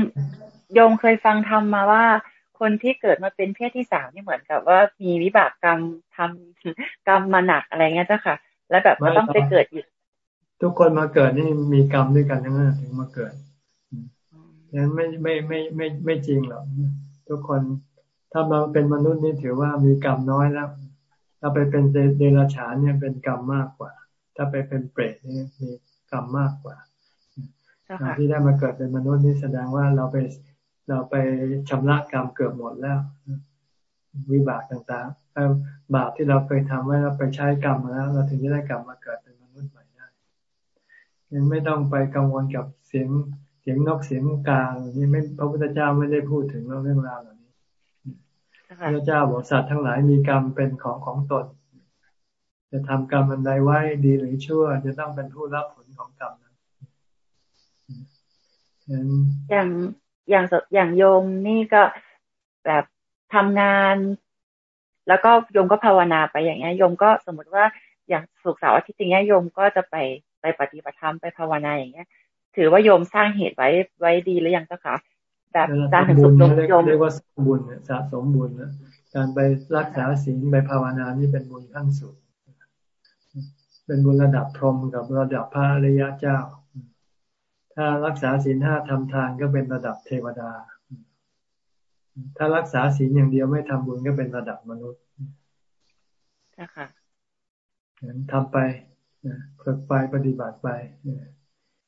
โยมเคยฟังทำมาว่า คนที่เกิดมาเป็นเพศที่สามนี่เหมือนกับว่ามีวิบากกรรมทำกรรมมาหนักอะไรเงี้ยเจ้าค่ะ แล้วแบบก็ต้องไปเกิดอีก ทุกคนมาเกิดนี่มีกรรมด้วยกันทั้งนั้นถึงมาเกิดนั้นไม่ไม่ไม่ไม่ไม่จริงหรอกทุกคนถ้าเราเป็นมนุษย์นี่ถือว่ามีกรรมน้อยแล้วถ้าไปเป็นเดรัจฉานเนี่ยเป็นกรรมมากกว่า ถ้าไปเป็นเปรตนี่มีกรรมมากกว่าที่ได้มาเกิดเป็นมนุษย์นี่แสดงว่าเราไป เราไปชำระกรรมเกือบหมดแล้ว วิบากต่างๆบาปที่เราเคยทำไว้เราไปใช้กรรมมาแล้ว เราถึงจะได้กลับมาเกิดเป็นมนุษย์ใหม่ได้ยังไม่ต้องไปกังวลกับเสียงเสียงนกเสียงกานี่ไม่พระพุทธเจ้าไม่ได้พูดถึงเรื่องราวเหล่านี้พระเจ้าบอกสัตว์ทั้งหลายมีกรรมเป็นของของตน จะทำกรรมอันใดไว้ดีหรือชั่ว จะต้องเป็นผู้รับผลของกรรมอย่าง อย่างอย่างโยมนี่ก็แบบทำงาน แล้วก็โยมก็ภาวนาไปอย่างเงี้ยโยมก็สมมติว่าอย่างสุกเสาร์อาทิตย์อย่างเงี้ยโยมก็จะไปไปปฏิบัติธรรมไปภาวนาอย่างเงี้ย ถือว่าโยมสร้างเหตุไว้ไว้ดีหรือยังเจ้าคะแบบการถึงสุขโยมเรียกว่าสมบุญสะสมบุญนะการไปรักษาศีลไปภาวนานี่เป็นบุญขั้นสูงเป็นบุญระดับพรหมกับระดับพระอริยเจ้า ถ้ารักษาศีลห้าทำทานก็เป็นระดับเทวดา ถ้ารักษาศีลอย่างเดียวไม่ทำบุญก็เป็นระดับมนุษย์นะคะทำไปฝึกไปปฏิบัติไป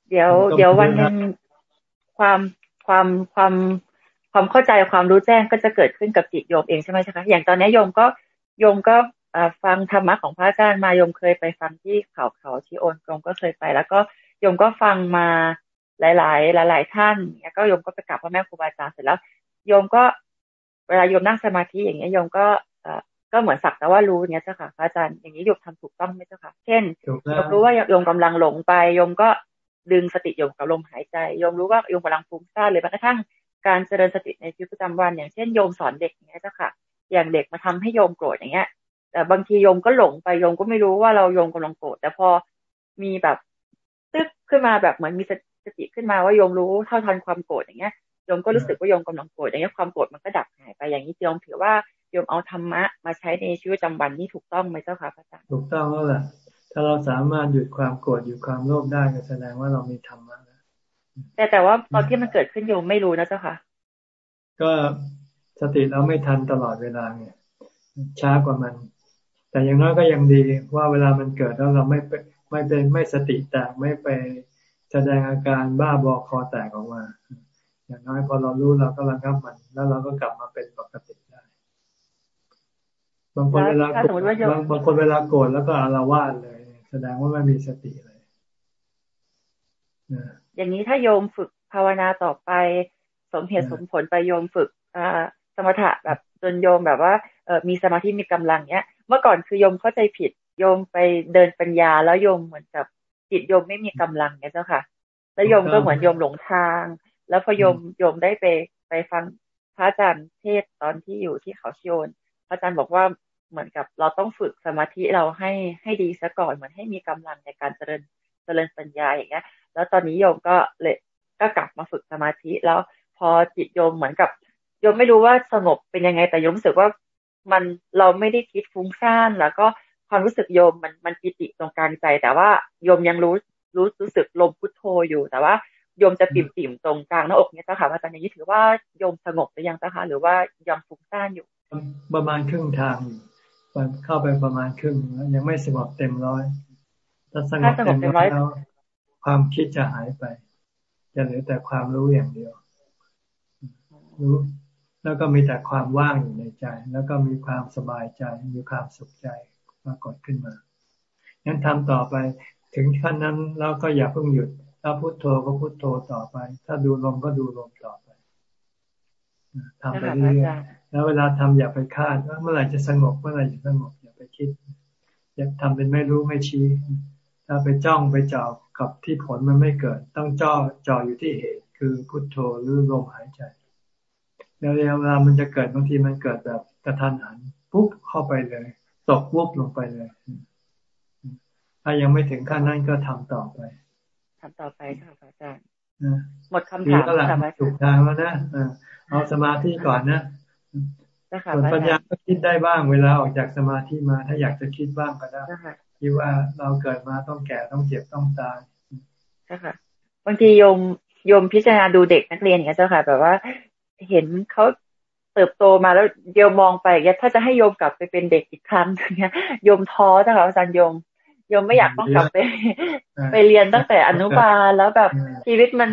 เดี๋ยว เดี๋ยววันหนึ่งความความความความเข้าใจความรู้แจ้งก็จะเกิดขึ้นกับจิตโยมเองใช่ไหมใช่ไหมอย่างตอนนี้โยมก็โยมก็ฟังธรรมะของพระอาจารย์มาโยมเคยไปฟังที่เขาเขาที่โอนโยมก็เคยไป แล้วก็โยมก็ฟังมา หลาย ๆ หลาย ๆ ท่านเนี่ยก็โยมก็ไปกราบพ่อแม่ครูบาอาจารย์เสร็จแล้วโยมก็เวลาโยมนั่งสมาธิอย่างเงี้ยโยมก็เอ่อก็เหมือนสักแต่ว่ารู้เนี้ยเจ้าค่ะพระอาจารย์อย่างนี้โยมทำถูกต้องไหมเจ้าค่ะ เช่นโยมรู้ว่าโยมกำลังหลงไปโยมก็ดึงสติโยมกับลมหายใจโยมรู้ว่าโยมกำลังฟุ้งซ่านเลยแม้กระทั่งการเจริญสติในชีวิตประจำวัน อย่างเช่นโยมสอนเด็กอย่างเงี้ยเจ้าค่ะ อย่างเด็กมาทำให้โยมโกรธอย่างเงี้ย แต่บางทีโยมก็หลงไปโยมก็ไม่รู้ว่าเราโยมกำลังโกรธแต่พอมีแบบตึ๊กขึ้นมาแบบเหมือนมี สติขึ้นมาว่าโยมรู้เท่าทันความโกรธอย่างเงี้ยโยมก็รู้สึกว่าโยมกำลังโกรธอย่างเงี้ยความโกรธมันก็ดับหายไปอย่างนี้โยมถือว่าโยมเอาธรรมะมาใช้ในชีวิตประจำวันนี่ถูกต้องไหมเจ้าค่ะพระอาจารย์ถูกต้องแล้วแหละถ้าเราสามารถหยุดความโกรธหยุดความโลภได้ก็แสดงว่าเรามีธรรมะแล้วแต่แต่ว่าตอนที่มันเกิดขึ้นโยมไม่รู้นะเจ้าค่ะ ก็สติเราไม่ทันตลอดเวลาไงช้ากว่ามัน แต่อย่างน้อยก็ยังดีว่าเวลามันเกิดแล้วเราไม่ไม่เป็นไม่สติแตกไม่ไป แสดงอาการบ้าบอคอแตกออกมาอย่างน้อยพอเรารู้เราก็ระงับมัน แล้วเราก็กลับมาเป็นปกติได้างคนเวลาบางคนเวลาโกรธแล้วก็อารวาสเลย แสดงว่าไม่มีสติเลยอย่างนี้ถ้าโยมฝึกภาวนาต่อไป สมเหตุสมผลไปโยมฝึกอ่าสมถะแบบจนโยมแบบว่าเออมีสมาธิมีกำลังเนี้ย เมื่อก่อนคือโยมเข้าใจผิด โยมไปเดินปัญญาแล้วโยมเหมือนกับ จิตโยมไม่มีกำลังเนี้ยเจ้าค่ะ แล้วโยมก็เหมือนโยมหลงทาง แล้วพอโยมโยมได้ไปไปฟังพระอาจารย์เทศตอนที่อยู่ที่เขาชิโอนพระอาจารย์บอกว่าเหมือนกับเราต้องฝึกสมาธิเราให้ให้ดีซะก่อนเหมือนให้มีกำลังในการเจริญเจริญปัญญาอย่างเงี้ย แล้วตอนนี้โยมก็เลยก็กลับมาฝึกสมาธิแล้วพอจิตโยมเหมือนกับโยมไม่รู้ว่าสงบเป็นยังไงแต่โยมรู้สึกว่ามันเราไม่ได้คิดฟุ้งซ่านแล้วก็ ความรู้สึกโยมมันมันปิติตรงกลางใจ แต่ว่าโยมยังรู้รู้รู้สึกลมพุทโธอยู่ แต่ว่าโยมจะปิ่มปิ่มตรงกลางหน้าอกเนี่ยเจ้าค่ะว่าตอนนี้ถือว่าโยมสงบหรือยังเจ้าค่ะหรือว่ายังฟุ้งซ่านอยู่ ประมาณครึ่งทางเข้าไปประมาณครึ่งยังไม่สงบเต็มร้อยถ้าสงบเต็มร้อยแล้วความคิดจะหายไป จะเหลือแต่ความรู้อย่างเดียว รู้ แล้วก็มีแต่ความว่างอยู่ในใจ แล้วก็มีความสบายใจ มีความสุขใจ ปรากฏขึ้นมางั้นทำต่อไป ถึงขั้นนั้นเราก็อย่าเพิ่งหยุด ถ้าพุโทโธก็พุโทโธต่อไป ถ้าดูลมก็ดูลมต่อไปทำไปเรื่อยๆแล้วเวลาทำอย่าไปคาดว่าเมื่อไหร่จะสงบเมื่อไหร่จะสงบอย่าไปคิด อย่าทำเป็นไม่รู้ไม่ชี้ ถ้าไปจ้องไปจ่อกับที่ผลมันไม่เกิด ต้องจ่อจ่ออยู่ที่เหตุ คือพุโทโธหรือลมหายใจแล้วเวลามันจะเกิดบางทีมันเกิดแบบกระทันหันปุ๊บเข้าไปเลย ตกวุบลงไปเลย ถ้ายังไม่ถึงขั้นนั้นก็ทำต่อไปทำต่อไปค่ะอาจารย์หมดคำถามแล้วถูกทางแล้วนะเอาสมาธิก่อนนะส่วนปัญญาก็คิดได้บ้างเวลาออกจากสมาธิมา ถ้าอยากจะคิดบ้างก็ได้คิดว่าเราเกิดมาต้องแก่ต้องเจ็บต้องตายใช่ค่ะบางทีโยมโยมพิจารณาดูเด็กนักเรียนอย่างเงี้ยเจ้าค่ะแบบว่า เห็นเขา เติบโตมาแล้วโยมมองไปอย่างถ้าจะให้โยมกลับไปเป็นเด็กอีกครั้งเงี้ยโยมท้อเจ้าค่ะอาจารย์โยมโยมไม่อยากต้องกลับไป ไปเรียนตั้งแต่อนุบาลแล้วแบบชีวิตมัน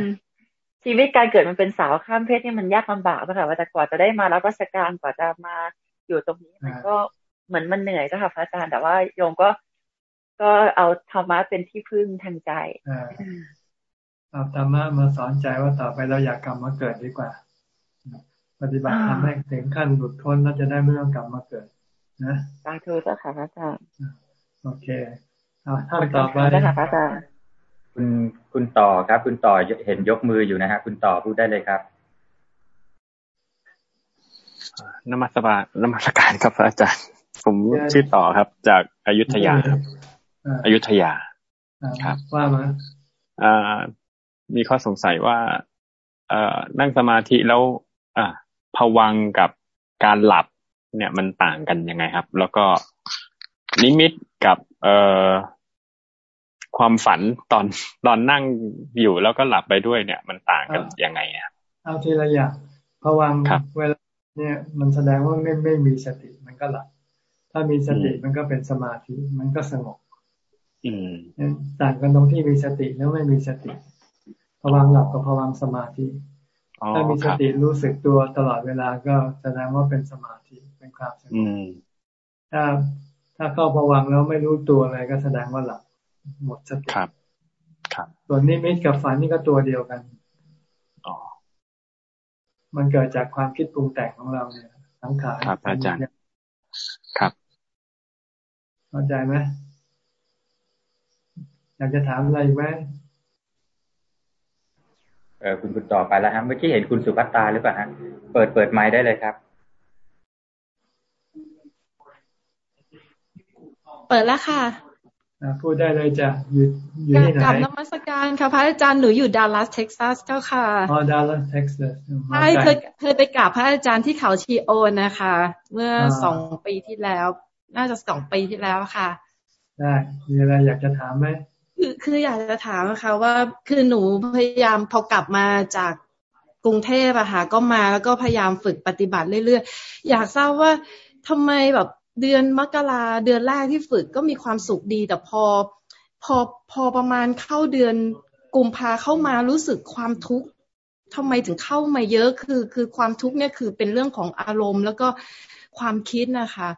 ชีวิตการเกิดมันเป็นสาวข้ามเพศนี่มันยากลำบากนะคะว่าแต่กว่าจะได้มารับราชการกว่าจะมาอยู่ตรงนี้มันก็เหมือนมันเหนื่อยก็ค่ะพระอาจารย์แต่ว่าโยมก็ก็เอาธรรมะเป็นที่พึ่งทางใจเอาธรรมะมาสอนใจว่าต่อไปเราอยากกลับมาเกิดดีกว่า ปฏิบัติทำให้ถึงขั้นหลุดพ้นแล้วจะได้ไม่ต้องกลับมาเกิด นะตาเธอเจ้าค่ะพระอาจารย์โอเคเอาท่านต่อไปนะคะพระอาจารย์คุณคุณต่อครับ คุณต่อเห็นยกมืออยู่นะฮะคุณต่อพูดได้เลยครับนมัสการนมัสการครับพระอาจารย์ ผมชื่อต่อครับ จากอายุทยาครับอายุทยาครับว่ามาอ่ามีข้อสงสัยว่า เอ่อนั่งสมาธิแล้ว อ่า ผวังกับการหลับเนี่ยมันต่างกันยังไงครับ แล้วก็นิมิตกับเอ่อความฝันตอนตอนนั่งอยู่แล้วก็หลับไปด้วยเนี่ย มันต่างกันยังไงอะเอาทีละอย่างผวังเวลาเนี่ย มันแสดงว่าไม่ไม่มีสติมันก็หลับ ถ้ามีสติมันก็เป็นสมาธิมันก็สงบต่างกันตรงที่มีสติแล้วไม่มีสติผวังหลับกับผวังสมาธิ ถ้ามีสติรู้สึกตัวตลอดเวลาก็แสดงว่าเป็นสมาธิเป็นความสงบถ้าถ้าเข้าผวังแล้วไม่รู้ตัวอะไรก็แสดงว่าหลับหมดสติครับ ครับ ส่วนนิมิตกับฝันนี่ก็ตัวเดียวกันอ๋อมันเกิดจากความคิดปรุงแต่งของเราเนี่ยสังขารครับอาจารย์ครับเข้าใจไหมอยากจะถามอะไรไหมเออคุณคุณต่อไปแล้วฮะเมื่อกี้เห็นคุณสุภัตตาหรือเปล่าฮะเปิดเปิดไมค์ได้เลยครับ เปิดแล้วค่ะพูดได้เลยจ้ะอยู่อยู่ที่ไหนกับนมัสการค่ะพระอาจารย์หนูอยู่ดัลลัสเท็กซัสเจ้าค่ะอ๋อดัลลัสเท็กซัสใช่เคยเคยไปกราบพระอาจารย์ที่เขาชีโอนนะคะ เมื่อสองปีที่แล้ว น่าจะสองปีที่แล้วค่ะ ได้มีอะไรอยากจะถามไหม คือคืออยากจะถามนะคะว่าคือหนูพยายามพอกลับมาจากกรุงเทพอะค่ะก็มาแล้วก็พยายามฝึกปฏิบัติเรื่อยๆ อยากทราบว่าทำไมแบบเดือนมกราเดือนแรกที่ฝึกก็มีความสุขดี แต่พอพอพอประมาณเข้าเดือนกุมภาเข้ามารู้สึกความทุกข์ทำไมถึงเข้ามาเยอะคือ คือความทุกข์เนี่ยคือเป็นเรื่องของอารมณ์ แล้วก็ความคิดนะคะ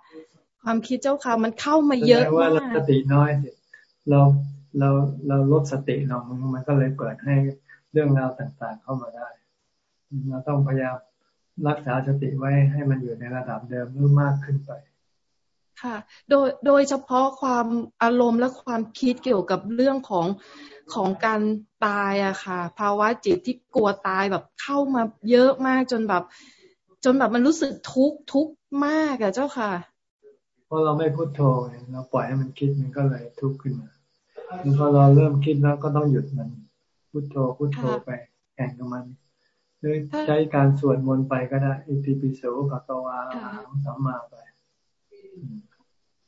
คความคิดเจ้าค่ะมันเข้ามาเยอะมากว่าสติน้อยเรา เราเราลดสติลงมันก็เลยเปิดให้เรื่องราวต่างๆเข้ามาได้ เราต้องพยายามรักษาสติไว้ให้มันอยู่ในระดับเดิมหรือมากขึ้นไป ค่ะ โดยโดยเฉพาะความอารมณ์และความคิดเกี่ยวกับเรื่องของของการตายอะค่ะ ภาวะจิตที่กลัวตายแบบเข้ามาเยอะมากจนแบบ จนแบบมันรู้สึกทุกข์ทุกข์มากอะเจ้าค่ะ เพราะเราไม่พูดโทเราปล่อยให้มันคิดมันก็เลยทุกข์ขึ้นมา แล้วพอเราเริ่มคิดแล้วก็ต้องหยุดมัน พุโทโธพุโทโธไปแข่งกับมันหรือใช้การสวดมนต์ไปก็ได้อิติปิโสภะกวาสัมมาไป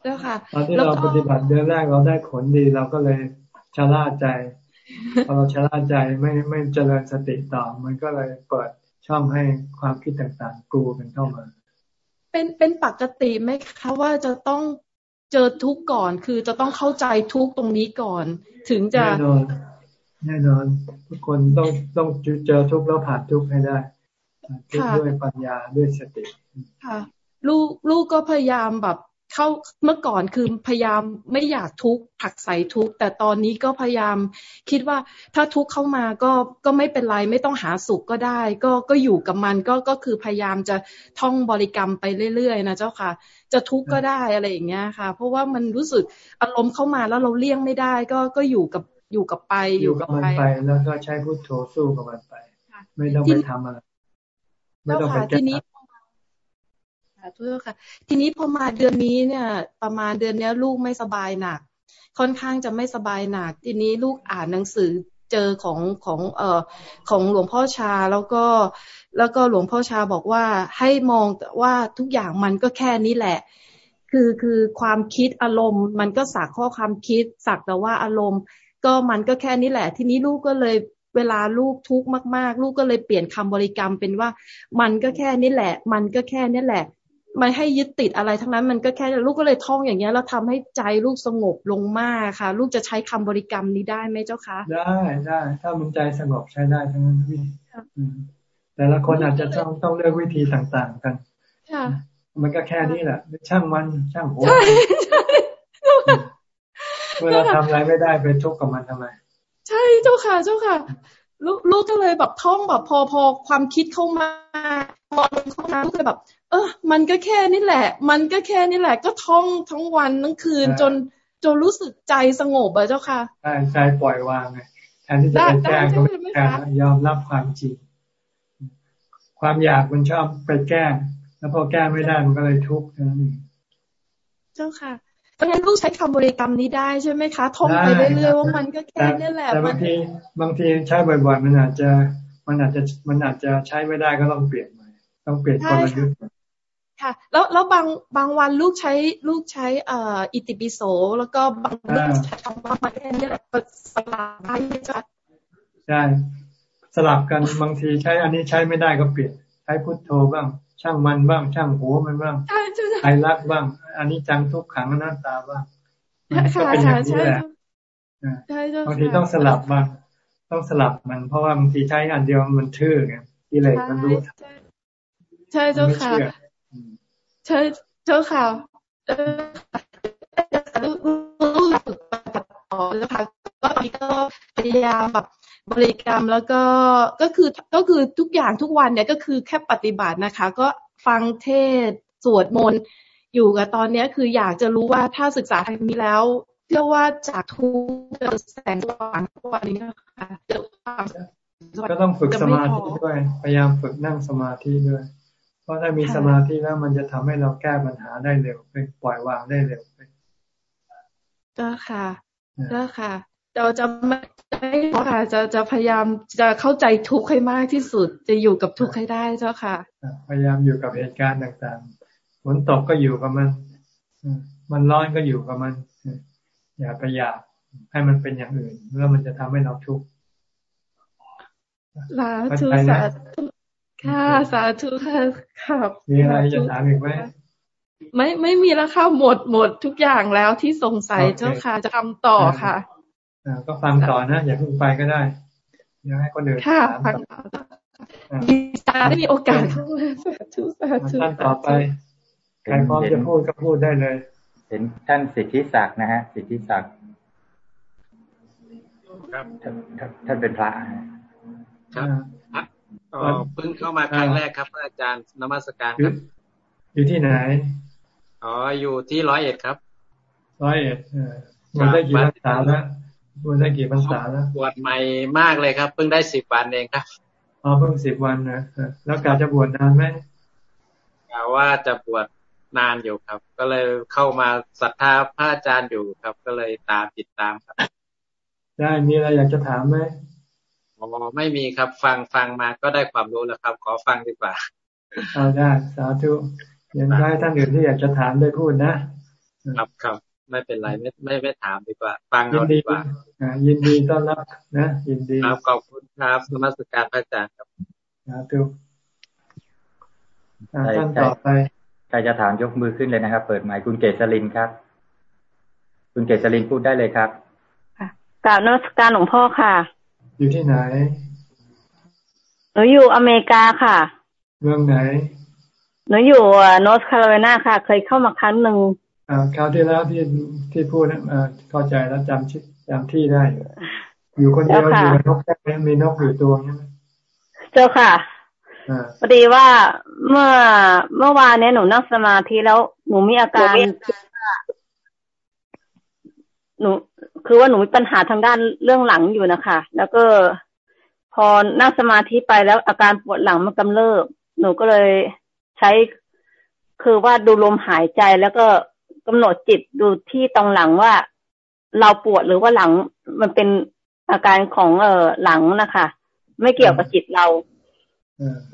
เจ้าค่ะตอนที่เราปฏิบัติเดือนแรกเราได้ผลดีเราก็เลยชะล่าใจพอเราชะล่าใจไม่ไม่เจริญสติต่อ มันก็เลยเปิดช่องให้ความคิดต่างๆกลูกันเข้ามา เป็นเป็นปกติไหมคะว่าจะต้อง เจอทุกข์ก่อนคือจะต้องเข้าใจทุกข์ตรงนี้ก่อน ถึงจะแน่นอนแน่นอนทุกคนต้องต้องเจอทุกข์แล้วผ่านทุกข์ให้ได้ทุกข์ด้วยปัญญาด้วยสติค่ะลูกลูกก็พยายามแบบ เข้าเมื่อก่อนคือพยายามไม่อยากทุกข์ผักใส่ทุกข์แต่ตอนนี้ก็พยายามคิดว่าถ้าทุกข์เข้ามาก็ก็ไม่เป็นไรไม่ต้องหาสุขก็ได้ ก็ก็อยู่กับมันก็ก็คือพยายามจะท่องบริกรรมไปเรื่อยๆนะเจ้าค่ะ จะทุกข์ก็ได้อะไรอย่างเงี้ยค่ะ เพราะว่ามันรู้สึกอารมณ์เข้ามาแล้วเราเลี่ยงไม่ได้ ก็ก็อยู่กับอยู่กับไปอยู่กับมันไป แล้วก็ใช้พุทโธสู้กับมันไป ไม่ต้องไปทำอะไรไม่ต้องไปแก้ ทุกค่ะ ทีนี้พอมาเดือนนี้เนี่ย ประมาณเดือนนี้ลูกไม่สบายหนัก ค่อนข้างจะไม่สบายหนัก ทีนี้ลูกอ่านหนังสือเจอของของเอ่อของหลวงพ่อชาแล้วก็แล้วก็หลวงพ่อชาบอกว่าให้มองว่าทุกอย่างมันก็แค่นี้แหละ คือคือความคิดอารมณ์ มันก็สักข้อความคิดสักแต่ว่าอารมณ์ ก็มันก็แค่นี้แหละ ทีนี้ลูกก็เลยเวลาลูกทุกข์มาก ๆ ลูกก็เลยเปลี่ยนคำบริกรรมเป็นว่า มันก็แค่นี้แหละ มันก็แค่นี้แหละ ไม่ให้ยึดติดอะไรทั้งนั้นมันก็แค่ลูกก็เลยท่องอย่างเงี้ยแล้วทาให้ใจลูกสงบลงมากค่ะ ลูกจะใช้คำบริกรรมนี้ได้ไหมเจ้าคะได้ได้ ถ้ามันใจสงบใช้ได้ทั้งนั้นพี่แต่ละคนอาจจะต้องต้องเลือกวิธีต่างๆกันมันก็แค่นี้แหละช่างมันช่างหัวเมื่อเราทำอะไรไม่ได้ไปทุกข์กับมันทำไม ใช่เจ้าค่ะเจ้าค่ะ ลูกลูกก็เลยแบบท่องแบบพอพอความคิดเข้ามาพอเข้ามาลูกเลยแบบ เออ มันก็แค่นี้แหละ มันก็แค่นี้แหละ ก็ท่องทั้งวันทั้งคืนจนจนรู้สึกใจสงบอะเจ้าค่ะใช่ใจปล่อยวางไงแทนที่จะไปแก้ก็ไม่แก้ยอมรับความจริง ความอยากมันชอบไปแก้แล้วพอแก้ไม่ได้มันก็เลยทุกข์นั่นเองเจ้าค่ะเพ ราะงั้นลูกใช้คำบริกรรมนี้ได้ใช่ไหมคะท่องไปเรื่อยๆว่ามันก็แค่นี้แหละแต่บางทีบางทีใช้บ่อยๆมันอาจจะมันอาจจะมันอาจจะใช้ไม่ได้ก็ต้องเปลี่ยนใหม่ต้องเปลี่ยนกลยุทธ์ค่ะ แล้วแล้วบางบางวันลูกใช้ลูกใช้เอ่ออิติปิโสแล้วก็บางวันใช้คำว่ามันแค่นี้แหละสลับได้จ้ะใช่สลับกันบางทีใช้อันนี้ใช้ไม่ได้ก็เปลี่ยนใช้พุทโธบ้าง ช่างมันบ้าง ช่างหัวมันบ้างไทยรักบ้าง อันนี้จังทุกขังหน้าตาบ้างก็เป็นอย่างนี้แหละบางทีต้องสลับบ้างต้องสลับมัน เพราะว่าบางทีใช้อันเดียวมันทื่อไงกิเลสมันรู้ใช่เจ้าค่ะใช่เจ้าค่ะลูกฝึกปฏิบัติต่อแล้วค่ะก็ตอนนี้ก็พยายามแบบ บริกรรมแล้วก็ก็คือก็คือทุกอย่างทุกวันเนี่ยก็คือแค่ปฏิบัตินะคะ ก็ฟังเทศสวดมนต์อยู่กับตอนเนี้ยคืออยากจะรู้ว่าถ้าศึกษาทางนี้แล้วเชื่อว่าจากทุกแสงสว่างทุกวันนี้นะคะจะก็ต้องฝึกสมาธิด้วย พยายามฝึกนั่งสมาธิด้วย เพราะถ้ามีสมาธิแล้วมันจะทำให้เราแก้ปัญหาได้เร็วเป็นปล่อยวางได้เร็วก็ค่ะก็ค่ะ เราจะไม่ ค่ะ จะจะพยายามจะเข้าใจทุกข์ให้มากที่สุด จะอยู่กับทุกข์ให้ได้เจ้าค่ะ พยายามอยู่กับเหตุการณ์ต่างๆฝนตกก็อยู่กับมันมันร้อนก็อยู่กับมัน อย่าไปอยากให้มันเป็นอย่างอื่นเมื่อมันจะทำให้เราทุกข์สาธุสาธุค่ะสาธุค่ะครับมีอะไรจะถามอีกไหมไม่ไม่มีแล้วค่ะหมดหมดทุกอย่างแล้วที่สงสัยเจ้าค่ะ จะทำต่อค่ะ ก็ฟังต่อนะ อย่าเพิ่งไปก็ได้อย่าให้คนอื่นค่ะฟังต่อดีใจได้มีโอกาสเข้ามาสาธุสาธุท่านต่อไปใครพร้อมจะพูดก็พูดได้เลย เห็นท่านสิทธิศักดิ์นะฮะ สิทธิศักดิ์ครับท่านเป็นพระครับก็เพิ่งเข้ามาครั้งแรกครับอาจารย์นมัสการครับ อยู่ที่ไหน อ๋อ อยู่ที่ร้อยเอ็ดครับ ร้อยเอ็ดมันได้กี่พรรษาแล้ว มันได้กี่พรรษาแล้วบวชใหม่มากเลยครับ เพิ่งได้สิบวันเองครับอ๋อเพิ่งสิบวันนะแล้วการจะบวชนานไหมกล่าวว่าจะบวชนานอยู่ครับ ก็เลยเข้ามาศรัทธาพระอาจารย์อยู่ครับ ก็เลยตามติดตามครับ ได้มีอะไรอยากจะถามไหมอ๋อไม่มีครับ ฟังฟังมาก็ได้ความรู้แล้วครับ ขอฟังดีกว่าเอาได้สาธุยังได้ท่านอื่นที่อยากจะถามได้พูดนะครับครับ ไม่เป็นไรไม่ไม่ไม่ถามดีกว่า ฟังยิเอานดีดีกว่าอ่ายินดีต้อนรับนะยินดีครับขอบคุณครับนมัสการพระอาจารย์ครับสาธุอ่าท่านต่อไปใครจะถามยกมือขึ้นเลยนะครับ เปิดไมค์คุณเกษรินครับ คุณเกษรินพูดได้เลยครับกราบนมัสการหลวงพ่อค่ะ อยู่ที่ไหนหนูอยู่อเมริกาค่ะ เมืองไหนหนูอยู่โนสคาโรไลนาค่ะ เคยเข้ามาครั้งหนึ่งอ่า คราวที่แล้วที่ที่พูดนะอ่าเข้าใจแล้วจำชื่อจำที่ได้อยู่อยู่คนเดียวอยู่กับนกได้ไหมมีนกอยู่ตัวใช่ไหมเจ้าค่ะอ่าพอดีว่าเมื่อเมื่อวานเนี้ยหนูนั่งสมาธิแล้วหนูมีอาการหนูคือว่าหนูมีปัญหาทางด้านเรื่องหลังอยู่นะคะแล้วก็พอนั่งสมาธิไปแล้วอาการปวดหลังมันกำเริบ หนูก็เลยใช้ คือว่าดูลมหายใจแล้วก็ กำหนดจิตดูที่ตรงหลังว่าเราปวดหรือว่าหลังมันเป็นอาการของเออหลังนะคะไม่เกี่ยวกับจิตเรา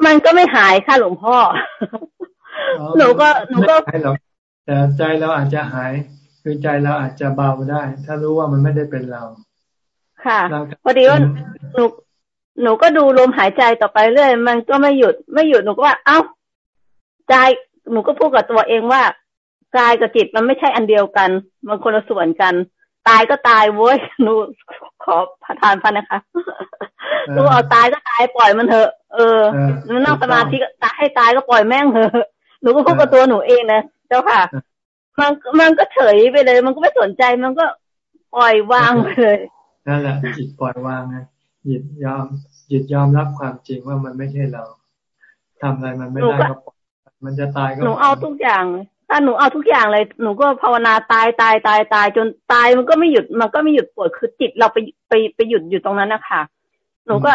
มันก็ไม่หายค่ะหลวงพ่อ หนูก็หนูก็ไม่หายหรอกแต่ใจเราอาจจะหาย คือใจเราอาจจะเบาได้ ถ้ารู้ว่ามันไม่ได้เป็นเรา ค่ะพอดีว่าหนูหนูก็ดูลมหายใจต่อไปเรื่อยมันก็ไม่หยุดไม่หยุดหนูก็ว่า เอ้าใจหนูก็พูดกับตัวเองว่า กายกับจิตมันไม่ใช่อันเดียวกัน มันคนละส่วนกัน ตายก็ตายเว้ยหนูขอประทานพันนะคะหนูเอาตายก็ตายปล่อยมันเถอะเออหนูนั่งสมาธิตายให้ตายก็ปล่อยแม่งเถอะหนูก็พูดกับตัวหนูเองนะเจ้าค่ะ มันมันก็เฉยไปเลย มันก็ไม่สนใจมันก็ปล่อยวางไปเลยนั่นแหละจิตปล่อยวางไงจิตยอมจิตยอมรับความจริงว่ามันไม่ใช่เราทำอะไรมันไม่ได้ก็ปล่อยมันจะตายก็หนูเอาทุกอย่าง ถ้าหนูเอาทุกอย่างเลย หนูก็ภาวนาตายตายตายตาย จนตายมันก็ไม่หยุดมันก็ไม่หยุดปวดคือจิตเราไปไปไปหยุดอยู่ตรงนั้นนะคะหนูก็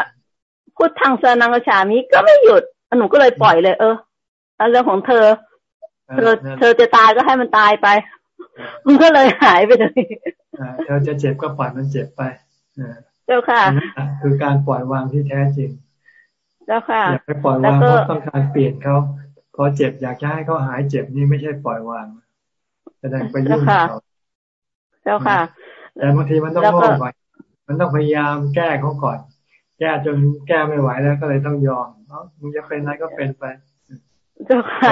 พูดทางเซนังกระฉามิก็ไม่หยุดหนูก็เลยปล่อยเลย เออแล้วเรื่องของเธอ เธอ เธอจะตายก็ให้มันตายไป มันก็เลยหายไปเลยเธอจะเจ็บก็ปล่อยมันเจ็บไปเจ้าค่ะ คือการปล่อย วางที่แท้จริง เจ้าค่ะ อยากไปปล่อย วางเพราะต้องการเปลี่ยนเขา พอเจ็บอยากจะให้เขาหายเจ็บนี่ไม่ใช่ปล่อยวางแสดงไปยุ่งเขาเจ้าค่ะ แต่บางทีมันต้องโง่ก่อนมันต้องพยายามแก้เขาก่อน แก้จนแก้ไม่ไหวแล้วก็เลยต้องยอมเอ้ามึงจะเป็นอะไรก็เป็นไป เจ้าค่ะ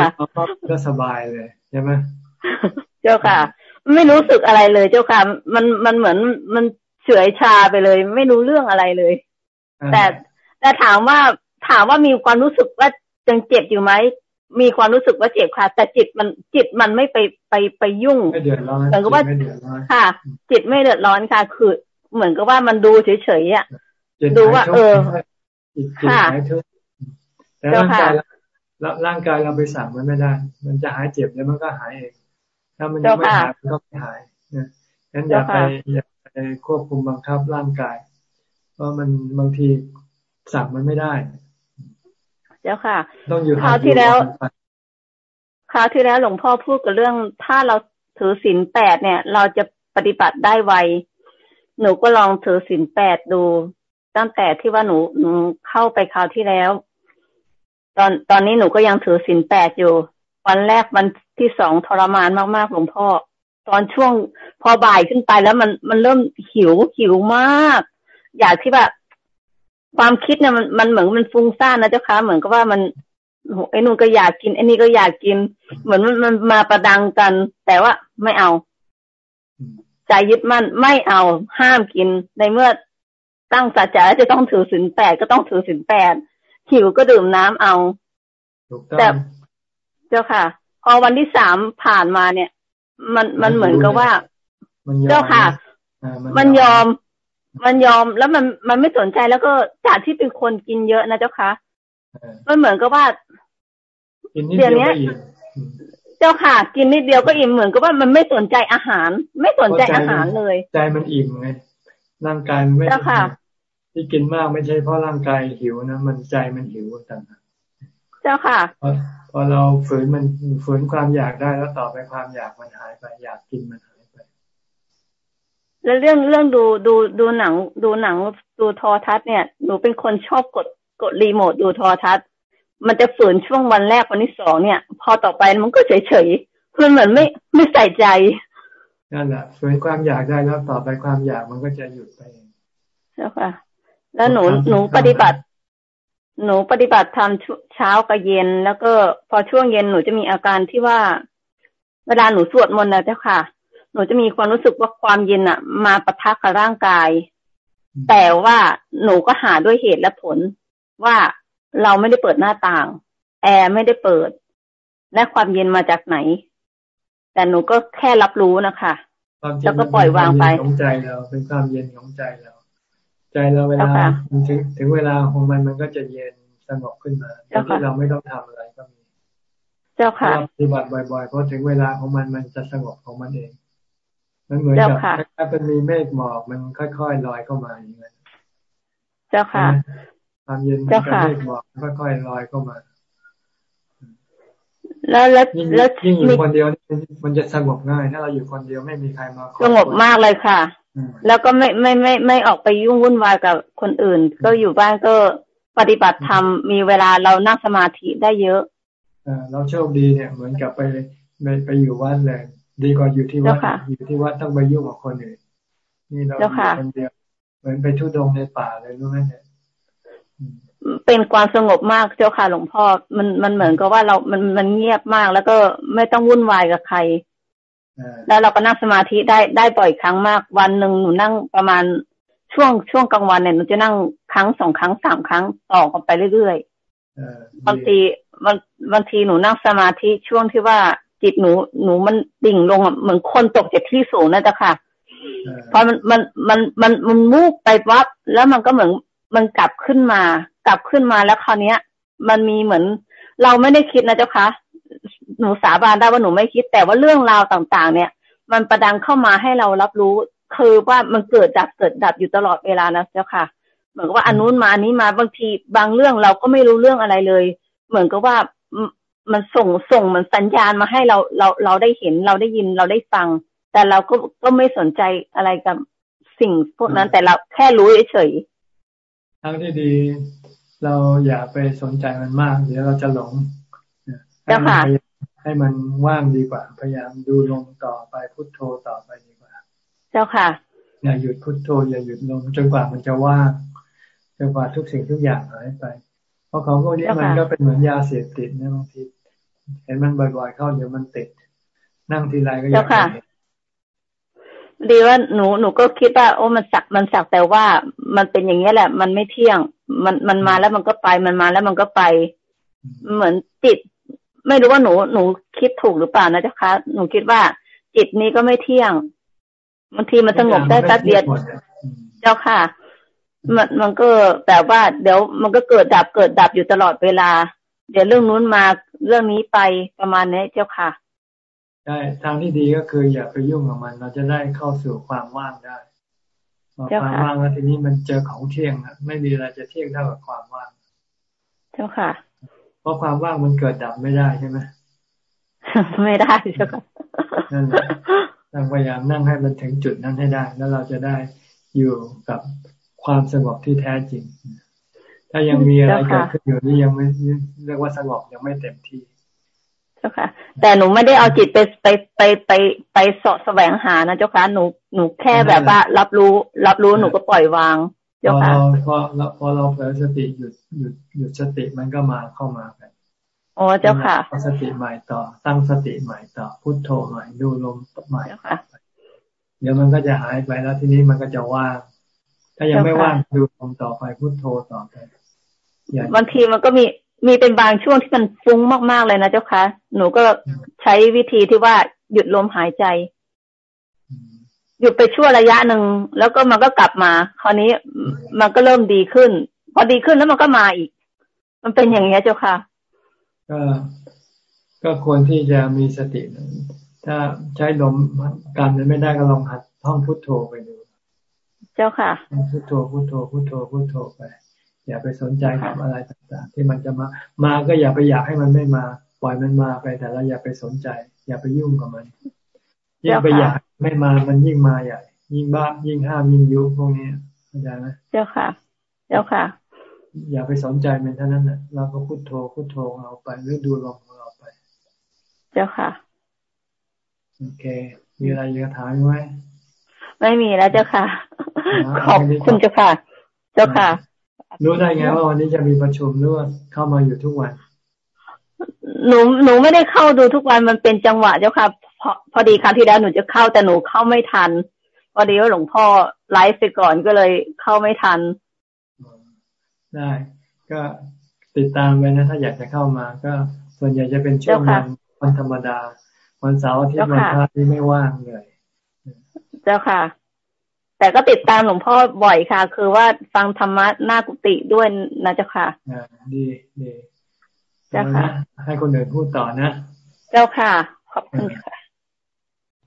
ก็สบายเลยใช่ไหมเจ้าค่ะ ไม่รู้สึกอะไรเลย เจ้าค่ะ มันมันเหมือนมันเฉื่อยชาไปเลย ไม่รู้เรื่องอะไรเลย แต่แต่ถามว่าถามว่ามีความรู้สึกว่ายังเจ็บอยู่ไหม มีความรู้สึกว่าเจ็บค่ะ แต่จิตมันจิตมันไม่ไปไปไปยุ่งไม่เดือดร้อนเหมือนกับว่าค่ะ จิตไม่เดือดร้อนค่ะ คือ เหมือนกับว่ามันดูเฉยๆอะดูว่า เออค่ะแต่ร่างกายเราร่างกายเราไปสั่งมันไม่ได้ มันจะหายเจ็บแล้วมันก็หายเองถ้ามันยังไม่หายมันก็ไม่หายนะงั้นอย่าไปอย่าไปควบคุมบังคับร่างกาย เพราะมันบางทีสั่งมันไม่ได้ เจ้าค่ะต้องอยู่คราวที่แล้วคราวที่แล้วหลวงพ่อพูดกับเรื่อง ถ้าเราถือศีลแปดเนี่ย เราจะปฏิบัติได้ไวหนูก็ลองถือศีลแปดดู ตั้งแต่ที่ว่าหนูหนูเข้าไปคราวที่แล้ว ตอนตอนนี้หนูก็ยังถือศีลแปดอยู่ วันแรกวันที่สองทรมานมากๆหลวงพ่อ ตอนช่วงพอบ่ายขึ้นไปแล้วมันมันเริ่มหิวหิวมาก อยากที่แบบ ความคิดเนี่ยมันมันเหมือนมันฟุ้งซ่านนะเจ้าค่ะเหมือนกับว่ามันไอ้นู่นก็อยากกินไอ้นี่ก็อยากกิน เหมือนมันมันมาประดังกัน แต่ว่าไม่เอาใจยึดมั่นไม่เอาห้ามกินในเมื่อตั้งสัจจะจะต้องถือศีลแปดก็ต้องถือศีลแปดหิวก็ดื่มน้ำเอาแต่เจ้าค่ะ พอวันที่สามผ่านมาเนี่ย มันมันเหมือนกับว่า เจ้าค่ะ มันยอม มันยอมแล้วมันมันไม่สนใจแล้วก็จากที่เป็นคนกินเยอะนะเจ้าค่ะมันเหมือนกับว่าเดี๋ยวนี้เจ้าค่ะ กินนิดเดียวก็อิ่มเหมือนกับว่ามันไม่สนใจอาหาร ไม่สนใจอาหารเลย ใจมันอิ่มไงร่างกายไม่เจ้าค่ะ ที่กินมากไม่ใช่เพราะร่างกายหิวนะมันใจมันหิวต่างเจ้าค่ะพอพอเราฝืนมันฝืนความอยากได้แล้วต่อไปความอยากมันหายไปอยากกินมันหายไป แล้วเรื่องเรื่องดูดูดูหนัง ดูหนังดูโทอทัศน์เนี่ยหนูเป็นคนชอบกดกดรีโมทดูโทอทัศน์มันจะฝืนช่วงวันแรกวันที่สองเนี่ย พอต่อไปมันก็เฉยเฉยมันเหมือนไม่ไม่ใส่ใจนั่นแหละฝืนความอยากได้แล้วต่อไปความอยากมันก็จะหยุดไปเองใช่ค่ะ แล้วหนูหนูปฏิบัติ หนูปฏิบัติทำเช้ากับเย็น แล้วก็พอช่วงเย็นหนูจะมีอาการที่ว่า เวลาหนูสวดมนต์นะเจ้าค่ะ หนูจะมีความรู้สึกว่าความเย็นอะมาปะทะกับร่างกาย แต่ว่าหนูก็หาด้วยเหตุและผลว่าเราไม่ได้เปิดหน้าต่าง แอร์ไม่ได้เปิด และความเย็นมาจากไหน แต่หนูก็แค่รับรู้นะคะแล้วก็ปล่อยวางไปของใจเราเป็นความเย็นของใจเรา ใจเราเวลาถึงถึงเวลาของมันมันก็จะเย็นสงบขึ้นมาโดยที่เราไม่ต้องทำอะไรก็มี เจ้าค่ะปฏิบัติบ่อยๆเพราะถึงเวลาของมันมันจะสงบของมันเอง มันเหมือนกับถ้าเป็นมีเมฆหมอกมันค่อยๆลอยเข้ามาอย่างนี้เจ้าค่ะความเย็นมันก็ไม่บอกค่อยๆลอยเข้ามา แล้วแล้วแล้วยิ่งอยู่คนเดียวมันจะสงบง่าย ถ้าเราอยู่คนเดียวไม่มีใครมาสงบมากเลยค่ะ แล้วก็ไม่ไม่ไม่ไม่ออกไปยุ่งวุ่นวายกับคนอื่น ก็อยู่บ้านก็ปฏิบัติธรรมมีเวลาเรานั่งสมาธิได้เยอะอเราโชคดีเนี่ย เหมือนกับไปไปไปอยู่วัดเลย ดีกว่าอยู่ที่วัดอยู่ที่วัดต้องไปยุ่งกับคนอื่นนี่เราอยู่คนเดียวเหมือนไปทุดงในป่าเลยรู้ไหมเนี่ยเป็นความสงบมากเจ้าค่ะหลวงพ่อมันมันเหมือนกับว่าเรา มันมันเงียบมาก แล้วก็ไม่ต้องวุ่นวายกับใครแล้วเราก็นั่งสมาธิได้ได้บ่อยครั้งมาก วันหนึ่งหนูนั่งประมาณช่วงช่วงกลางวันเนี่ยหนูจะนั่งครั้งสองครั้งสามครั้งต่อกันไปเรื่อยๆบางทีบางบางทีหนูนั่งสมาธิช่วงที่ว่า จิตหนูหนูมันดิ่งลงเหมือนคนตกจากที่สูงนั่นแหละค่ะพอมันมันมันมันมันมูกไปวับแล้วมันก็เหมือนมันกลับขึ้นมา กลับขึ้นมาแล้วคราวเนี้ย มันมีเหมือน เราไม่ได้คิดนะเจ้าคะหนูสาบานได้ว่าหนูไม่คิด แต่ว่าเรื่องราวต่างๆ เนี่ย มันประดังเข้ามาให้เรารับรู้ คือว่ามันเกิดดับเกิดดับอยู่ตลอดเวลานะเจ้าค่ะ เหมือนกับว่าอันนู้นมาอันนี้มาบางทีบางเรื่องเราก็ไม่รู้เรื่องอะไรเลย เหมือนกับว่า มันส่งส่งเหมือนสัญญาณมาให้เราเราเราได้เห็นเราได้ยินเราได้ฟัง แต่เราก็ก็ไม่สนใจอะไรกับสิ่งพวกนั้น แต่เราแค่รู้เฉยทางที่ดีเราอย่าไปสนใจมันมาก เดี๋ยวเราจะหลงให้มันให้มันว่างดีกว่า พยายามดูลงต่อไปพุทโธต่อไปดีกว่า เจ้าค่ะ อย่าหยุดพุทโธ อย่าหยุดลงจนกว่ามันจะว่างจนกว่าทุกสิ่งทุกอย่างหายไป เพราะของพวกนี้มันก็เป็นเหมือนยาเสพติดนะบางที เห็นมันบ่อยๆเข้าเดี๋ยวมันติด นั่งทีไรก็อยากเห็นดีว่าหนูหนูก็คิดว่าโอ้มันสักมันสักแต่ว่ามันเป็นอย่างนี้แหละ มันไม่เที่ยง มันมันมาแล้วมันก็ไปมันมาแล้วมันก็ไป เหมือนจิต ไม่รู้ว่าหนูหนูคิดถูกหรือเปล่านะเจ้าคะหนูคิดว่า จิตนี้ก็ไม่เที่ยงบางทีมันสงบได้แป๊บเดียวเจ้าค่ะ มันมันก็แต่ว่าเดี๋ยวมันก็เกิดดับเกิดดับอยู่ตลอดเวลา เดี๋ยวเรื่องนู้นมาเรื่องนี้ไปประมาณนี้เจ้าค่ะใช่ทางที่ดีก็คืออย่าไปยุ่งกับมัน เราจะได้เข้าสู่ความว่างได้ความว่างแล้วทีนี้มันเจอของเที่ยงอะไม่มีอะไรจะเที่ยงเท่ากับความว่าง เจ้าค่ะ เพราะความว่างมันเกิดดับไม่ได้ใช่ไหมไม่ได้เจ้าค่ะนั่นแหละต้องพยายามนั่งให้มันถึงจุดนั้นให้ได้ แล้วเราจะได้อยู่กับความสงบที่แท้จริง ถ้ายังมีอะไรเกิดขึ้นอยู่นี่ยังไม่เรียกว่าสงบยังไม่เต็มที่เจ้าค่ะ แต่หนูไม่ได้เอาจิตไปไปไปไปไปสาะแสวงหานะเจ้าค่ะหนูหนูแค่แบบว่า รับรู้ รับรู้หนูก็ปล่อยวางเจ้าค่ะพอเราพอเราเผลอสติหยุดหยุดหยุดสติมันก็มาเข้ามากันอ๋อเจ้าค่ะสติใหม่ต่อ ตั้งสติใหม่ต่อพุทโธใหม่ดูลมใหม่เดี๋ยวมันก็จะหายไปแล้วทีนี้มันก็จะว่างถ้ายังไม่ว่างดูลมต่อไปพุทโธต่อไป บางทีมันก็มีมีเป็นบางช่วงที่มันฟุ้งมากๆเลยนะเจ้าคะหนูก็ใช้วิธีที่ว่าหยุดลมหายใจ หยุดไปชั่วระยะหนึ่งแล้วก็มันก็กลับมา คราวนี้มันก็เริ่มดีขึ้น พอดีขึ้นแล้วมันก็มาอีก มันเป็นอย่างนี้เจ้าค่ะ ก็ก็ควรที่จะมีสติ ถ้าใช้ลมการมันไม่ได้ก็ลองหัดท่องพุทโธไปดู เจ้าค่ะพุทโธพุทโธพุทโธพุทโธไป อย่าไปสนใจกับอะไรต่างๆ ที่มันจะมา มาก็อย่าไปอยากให้มันไม่มาปล่อยมันมาไปแต่เราอย่าไปสนใจ อย่าไปยุ่งกับมันยิ่งไปอยากไม่มามันยิ่งมาใหญ่ยิ่งบ้ายิ่งห้ามยิ่งยุพวกนี้เข้าใจไหมเจ้าค่ะ เจ้าค่ะ อย่าไปสนใจมันเท่านั้นแหละเราก็พุทโธพุทโธเอาไปหรือดูลมของเราไป เจ้าค่ะโอเค มีอะไรจะถามไหมไม่มีแล้วเจ้าค่ะขอบคุณเจ้าค่ะ เจ้าค่ะ รู้ได้ไงว่าวันนี้จะมีประชุมหรือว่าเข้ามาอยู่ทุกวันหนูหนูไม่ได้เข้าดูทุกวันมันเป็นจังหวะเจ้าค่ะพอพอดีครั้งที่แล้วหนูจะเข้าแต่หนูเข้าไม่ทันพอดีว่าหลวงพ่อไลฟ์ไปก่อนก็เลยเข้าไม่ทัน ได้ ก็ติดตามไปนะ ถ้าอยากจะเข้ามา ก็ส่วนใหญ่จะเป็นช่วงวันวันธรรมดา วันเสาร์ที่วันพระที่ไม่ว่างเลย เจ้าค่ะ แต่ก็ติดตามหลวงพ่อบ่อยค่ะ คือว่าฟังธรรมะหน้ากุฏิด้วยนะเจ้าค่ะอ่าดีดีเจ้าค่ะ ให้คนอื่นพูดต่อนะ เจ้าค่ะ ขอบคุณค่ะ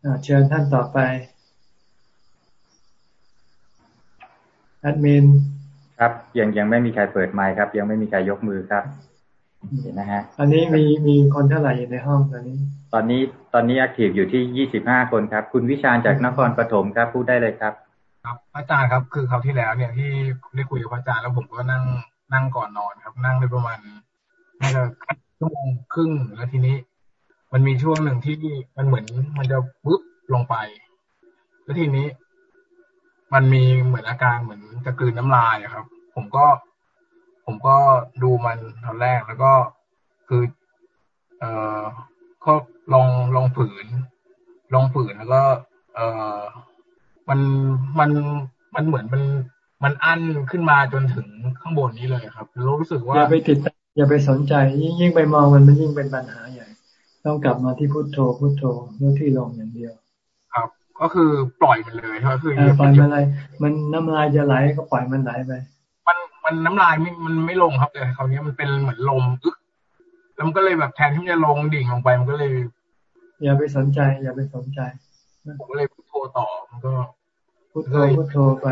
อ่าเชิญท่านต่อไปแอดมินครับยังยังไม่มีใครเปิดไมค์ครับ ยังไม่มีใครยกมือครับเห็นนะฮะอันนี้มีมีคนเท่าไหร่อยู่ในห้องตอนนี้ ตอนนี้ตอนนี้แอคทีฟอยู่ที่ยี่สิบห้าคนครับ คุณวิชาญจากนครปฐมครับพูดได้เลยครับ ครับอาจารย์ครับ คือคราวที่แล้วเนี่ยที่ได้คุยกับอาจารย์แล้วผมก็นั่งนั่งก่อนนอนครับ นั่งได้ประมาณน่าจะชั่วโมงครึ่งแล้วทีนี้ มันมีช่วงหนึ่งที่มันเหมือนมันจะปึ๊บลงไป แล้วทีนี้ มันมีเหมือนอาการเหมือนจะกลืนน้ำลายครับ ผมก็ ผมก็ดูมันตอนแรกแล้วก็คือ เอ่อก็ลองลองฝืน ลองฝืนแล้วก็ เอ่อ มันมันมันเหมือนมันมันอั้นขึ้นมาจนถึงข้างบนนี้เลยครับรู้สึกว่าอย่าไปติดอย่าไปสนใจยิ่งยิ่งไปมองมันมันยิ่งเป็นปัญหาใหญ่ ต้องกลับมาที่พุโทโธพุโทโธเมื่อที่ลงอย่างเดียว ครับ ก็คือปล่อยมันเลยก็คือปล่อยมันอะไรมันน้ำลายจะไหลก็ปล่อยมันไหลไปมันน้ำลายไม่มันไม่ลงครับแต่คราวนี้มันเป็นเหมือนลมอึ๊กแล้วมันก็เลยแบบแทนที่จะลงดิ่งลงไปมันก็เลย อย่าไปสนใจ อย่าไปสนใจ ผมก็เลยพูดโทรต่อมันก็พูดโทรพูดโทรไป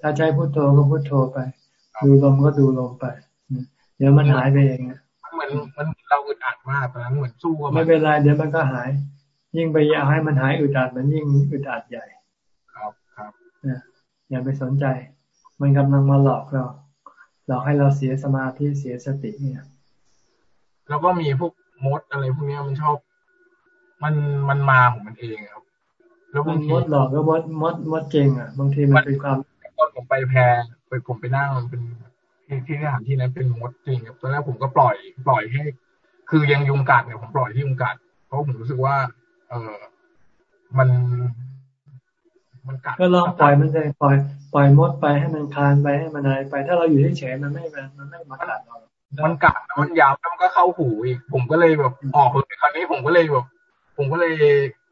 ถ้าใช้พูดโทรก็พูดโทรไป ดูลมก็ดูลมไปเดี๋ยวมันหายไปเองเหมือนมันเราอึดอัดมากตอนนั้นเหมือนสู้ไม่เป็นไรเดี๋ยวมันก็หาย ยิ่งไปอยากให้มันหายอึดอัดมันยิ่งอึดอัดใหญ่ ครับครับอย่าไปสนใจ มันกำลังมาหลอกเราหลอกให้เราเสียสมาธิเสียสติเนี่ยแล้วก็มีพวกมดอะไรพวกนี้มันชอบ มันมันมาของมันเองครับ แล้วบางทีมดหลอกก็มดมดมดเจงอะ บางทีมันเป็นความตอนผมไปแพรไปผมไปนั่งเป็นที่ที่สถานที่นั้นเป็นมดจริงครับตอนแรกผมก็ปล่อย ปล่อยให้ คือยังยุงกัดเนี่ยผมปล่อยที่ยุงกัด เพราะผมรู้สึกว่า เออมัน มันกัดก็ลองปล่อยมันเลยปล่อย ปล่อยมดไปให้มันคานไปให้มันอะไรไป ถ้าเราอยู่เฉยๆมันไม่มันไม่มากัดเรามันกัดมันยาวแล้วมันก็เข้าหูอีก ผมก็เลยแบบออกเลยคราวนี้ผมก็เลยแบบผมก็เลย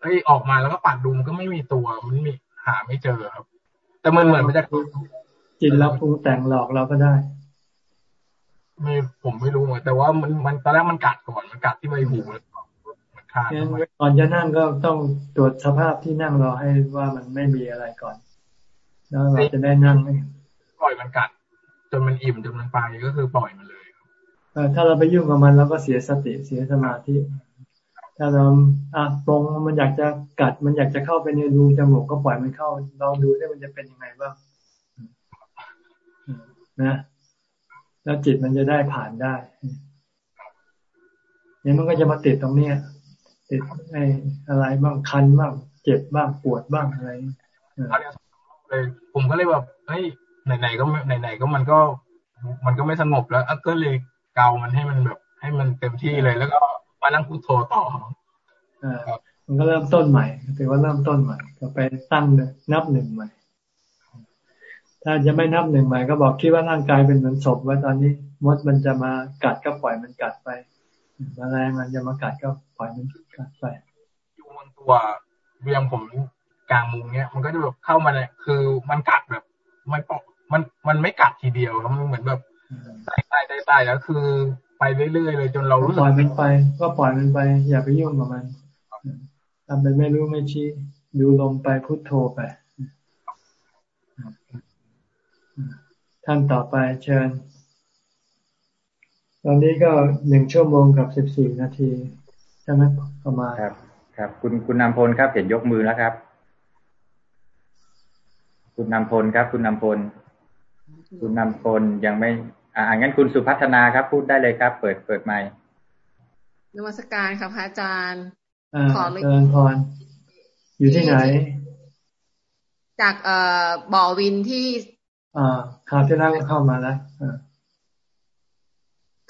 เอ้ยออกมาแล้วก็ปัดดูมันก็ไม่มีตัว มันมีหาไม่เจอครับ แต่มันเหมือนมันจะจิตเราปรุงแต่งหลอกเราก็ได้ ไม่ผมไม่รู้เหมือนแต่ว่ามันมันตอนแรกมันกัดก่อนมันกัดที่ใบหูก่อนจะนั่งก็ต้องตรวจสภาพที่นั่งรอให้ว่ามันไม่มีอะไรก่อน แล้วเราจะได้นั่งไหมปล่อยมันกัดจนมันอิ่มจนมันไปก็คือปล่อยมันเลยถ้าเราไปยุ่งกับมันเราก็เสียสติเสียสมาธิ ถ้าเราอะตรงมันอยากจะกัด มันอยากจะเข้าไปในรูจมูกก็ปล่อยมันเข้าลองดูว่ามันจะเป็นยังไงบ้างนะแล้วจิตมันจะได้ผ่านได้เนี่ยมันก็จะมาติดตรงเนี้ยติดไอ้อะไรบ้างคันบ้างเจ็บบ้างปวดบ้างอะไรเลยผมก็เลยแบบเฮ้ยไหนๆก็ไหนๆก็มันก็ มันก็ไม่สงบแล้วก็เลยเกามันให้มันแบบ ให้มันเต็มที่เลยแล้วก็ มานั่งพูดโทรต่ออ่ามันก็เริ่มต้นใหม่ถือว่าเริ่มต้นใหม่ก็ไปตั้งนับหนึ่งใหม่ ถ้าจะไม่นับหนึ่งใหม่ก็บอกคิดว่าร่างกายเป็นเหมือนศพว่าตอนนี้มดมันจะมากัดก็ปล่อยมันกัดไปมแมลงมันจะมากัดก็ปล่อยมันกัดไปอยู่บนตัวเรียงผมกลางมุมเนี้ยมันก็จะแบบเข้ามาเนี่ยคือมันกัดแบบไม่ปอกมันมันไม่กัดทีเดียวครับมันเหมือนแบบตายตายตายตายแล้วคือ ไปเรื่อยๆเลยจนเรารู้สึกปล่อยมันไป ก็ปล่อยมันไป อย่าไปยุ่งกับมันทำเป็นไม่รู้ไม่ชี้ดูลมไปพุทโธไป ท่านต่อไปเชิญ ตอนนี้ก็หนึ่งชั่วโมงกับสิบสี่นาทีใช่ไหมประมาณครับ ครับ คุณคุณนำพลครับ เห็นยกมือแล้วครับ คุณนำพลครับ คุณนำพล คุณนำพลยังไม่ อ่างั้นคุณสุพัฒนาครับ พูดได้เลยครับ เปิดเปิดไมค์นมัสการครับพระอาจารย์ขอเชิญพรอยู่ที่ไหน จากเอ่อบ่อวินที่อ่าคราวที่แล้วเข้ามาแล้ว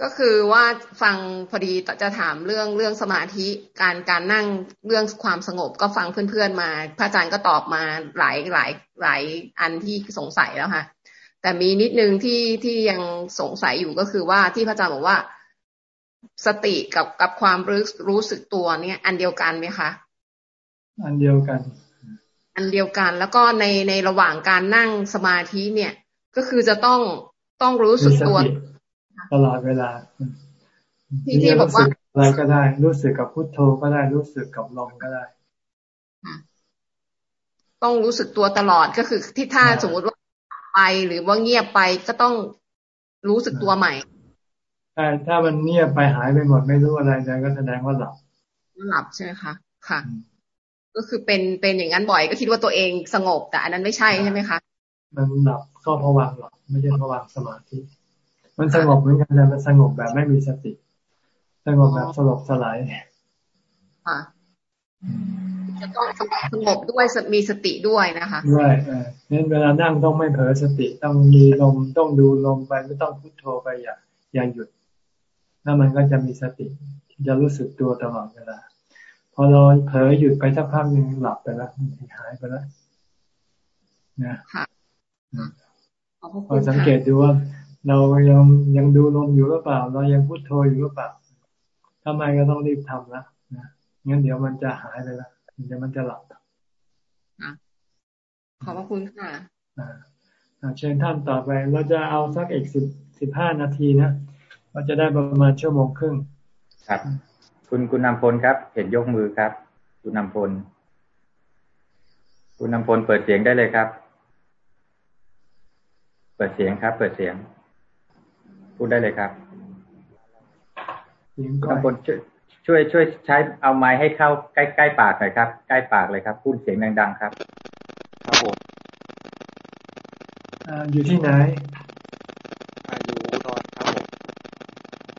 ก็คือว่าฟังพอดีจะถามเรื่องเรื่องสมาธิการการนั่งเรื่องความสงบก็ฟังเพื่อนๆมา พระอาจารย์ก็ตอบมาหลายหลายหลายอันที่สงสัยแล้วค่ะ แต่มีนิดนึงที่ที่ยังสงสัยอยู่ก็คือว่าที่พระอาจารย์บอกว่า สติกับกับความรู้รู้สึกตัวเนี่ย อันเดียวกันไหมคะ อันเดียวกัน อันเดียวกัน แล้วก็ในในระหว่างการนั่งสมาธิเนี่ย ก็คือจะต้องต้องรู้สึกตัวตลอดเวลา ที่ที่บอกว่าอะไรก็ได้ รู้สึกกับพุทโธก็ได้รู้สึกกับลมก็ได้ ต้องรู้สึกตัวตลอดก็คือที่ถ้าสมมติว่า ไปหรือว่าเงียบไปก็ต้องรู้สึกตัวใหม่ใช่ถ้ามันเงียบไปหายไปหมดไม่รู้อะไรเลยก็แสดงว่าหลับหลับใช่ไหมคะค่ะ ก็คือเป็นเป็นอย่างนั้นบ่อยก็คิดว่าตัวเองสงบ แต่อันนั้นไม่ใช่ใช่ไหมคะมันหลับก็ผวังหลับไม่ใช่ผวังสมาธิมันสงบเหมือนกันแต่มันสงบแบบไม่มีสติสงบแบบสลบสลายค่ะ จะต้องสงบด้วยมีสติด้วยนะคะด้วยเออน้นเวลานั่งต้องไม่เผลอสติต้องมีลมต้องดูลมไปไม่ต้องพุทโธไปอย่าอย่าหยุดแล้วมันก็จะมีสติจะรู้สึกตัวตลอดเวลาพอเราเผลอหยุดไปสักพักหนึ่งหลับไปแล้วหายไปแล้วนะพอสังเกตดูว่า เรายังยังดูลมอยู่หรือเปล่า เรายังพูดโทอยู่หรือเปล่าทำไมก็ต้องรีบทำนะนะงั้นเดี๋ยวมันจะหายไปแล้ว เดี๋ยวมันจะหลับขอบพระคุณค่ะเชิญท่านต่อไปเราจะเอาสักอีกสิบสิบห้านาทีนะเราจะได้ประมาณชั่วโมงครึ่ง ครับ คุณคุณนำพลครับ เห็นยกมือครับ คุณนำพล คุณนำพลเปิดเสียงได้เลยครับ เปิดเสียงครับ เปิดเสียง พูดได้เลยครับคุณนำพลช่วย ช่วยใช้เอาไม้ให้เข้าใกล้ใกล้ปากหน่อยครับ ใกล้ปากเลยครับ พูดเสียงดังๆครับ ครับผมอยู่ที่ไหน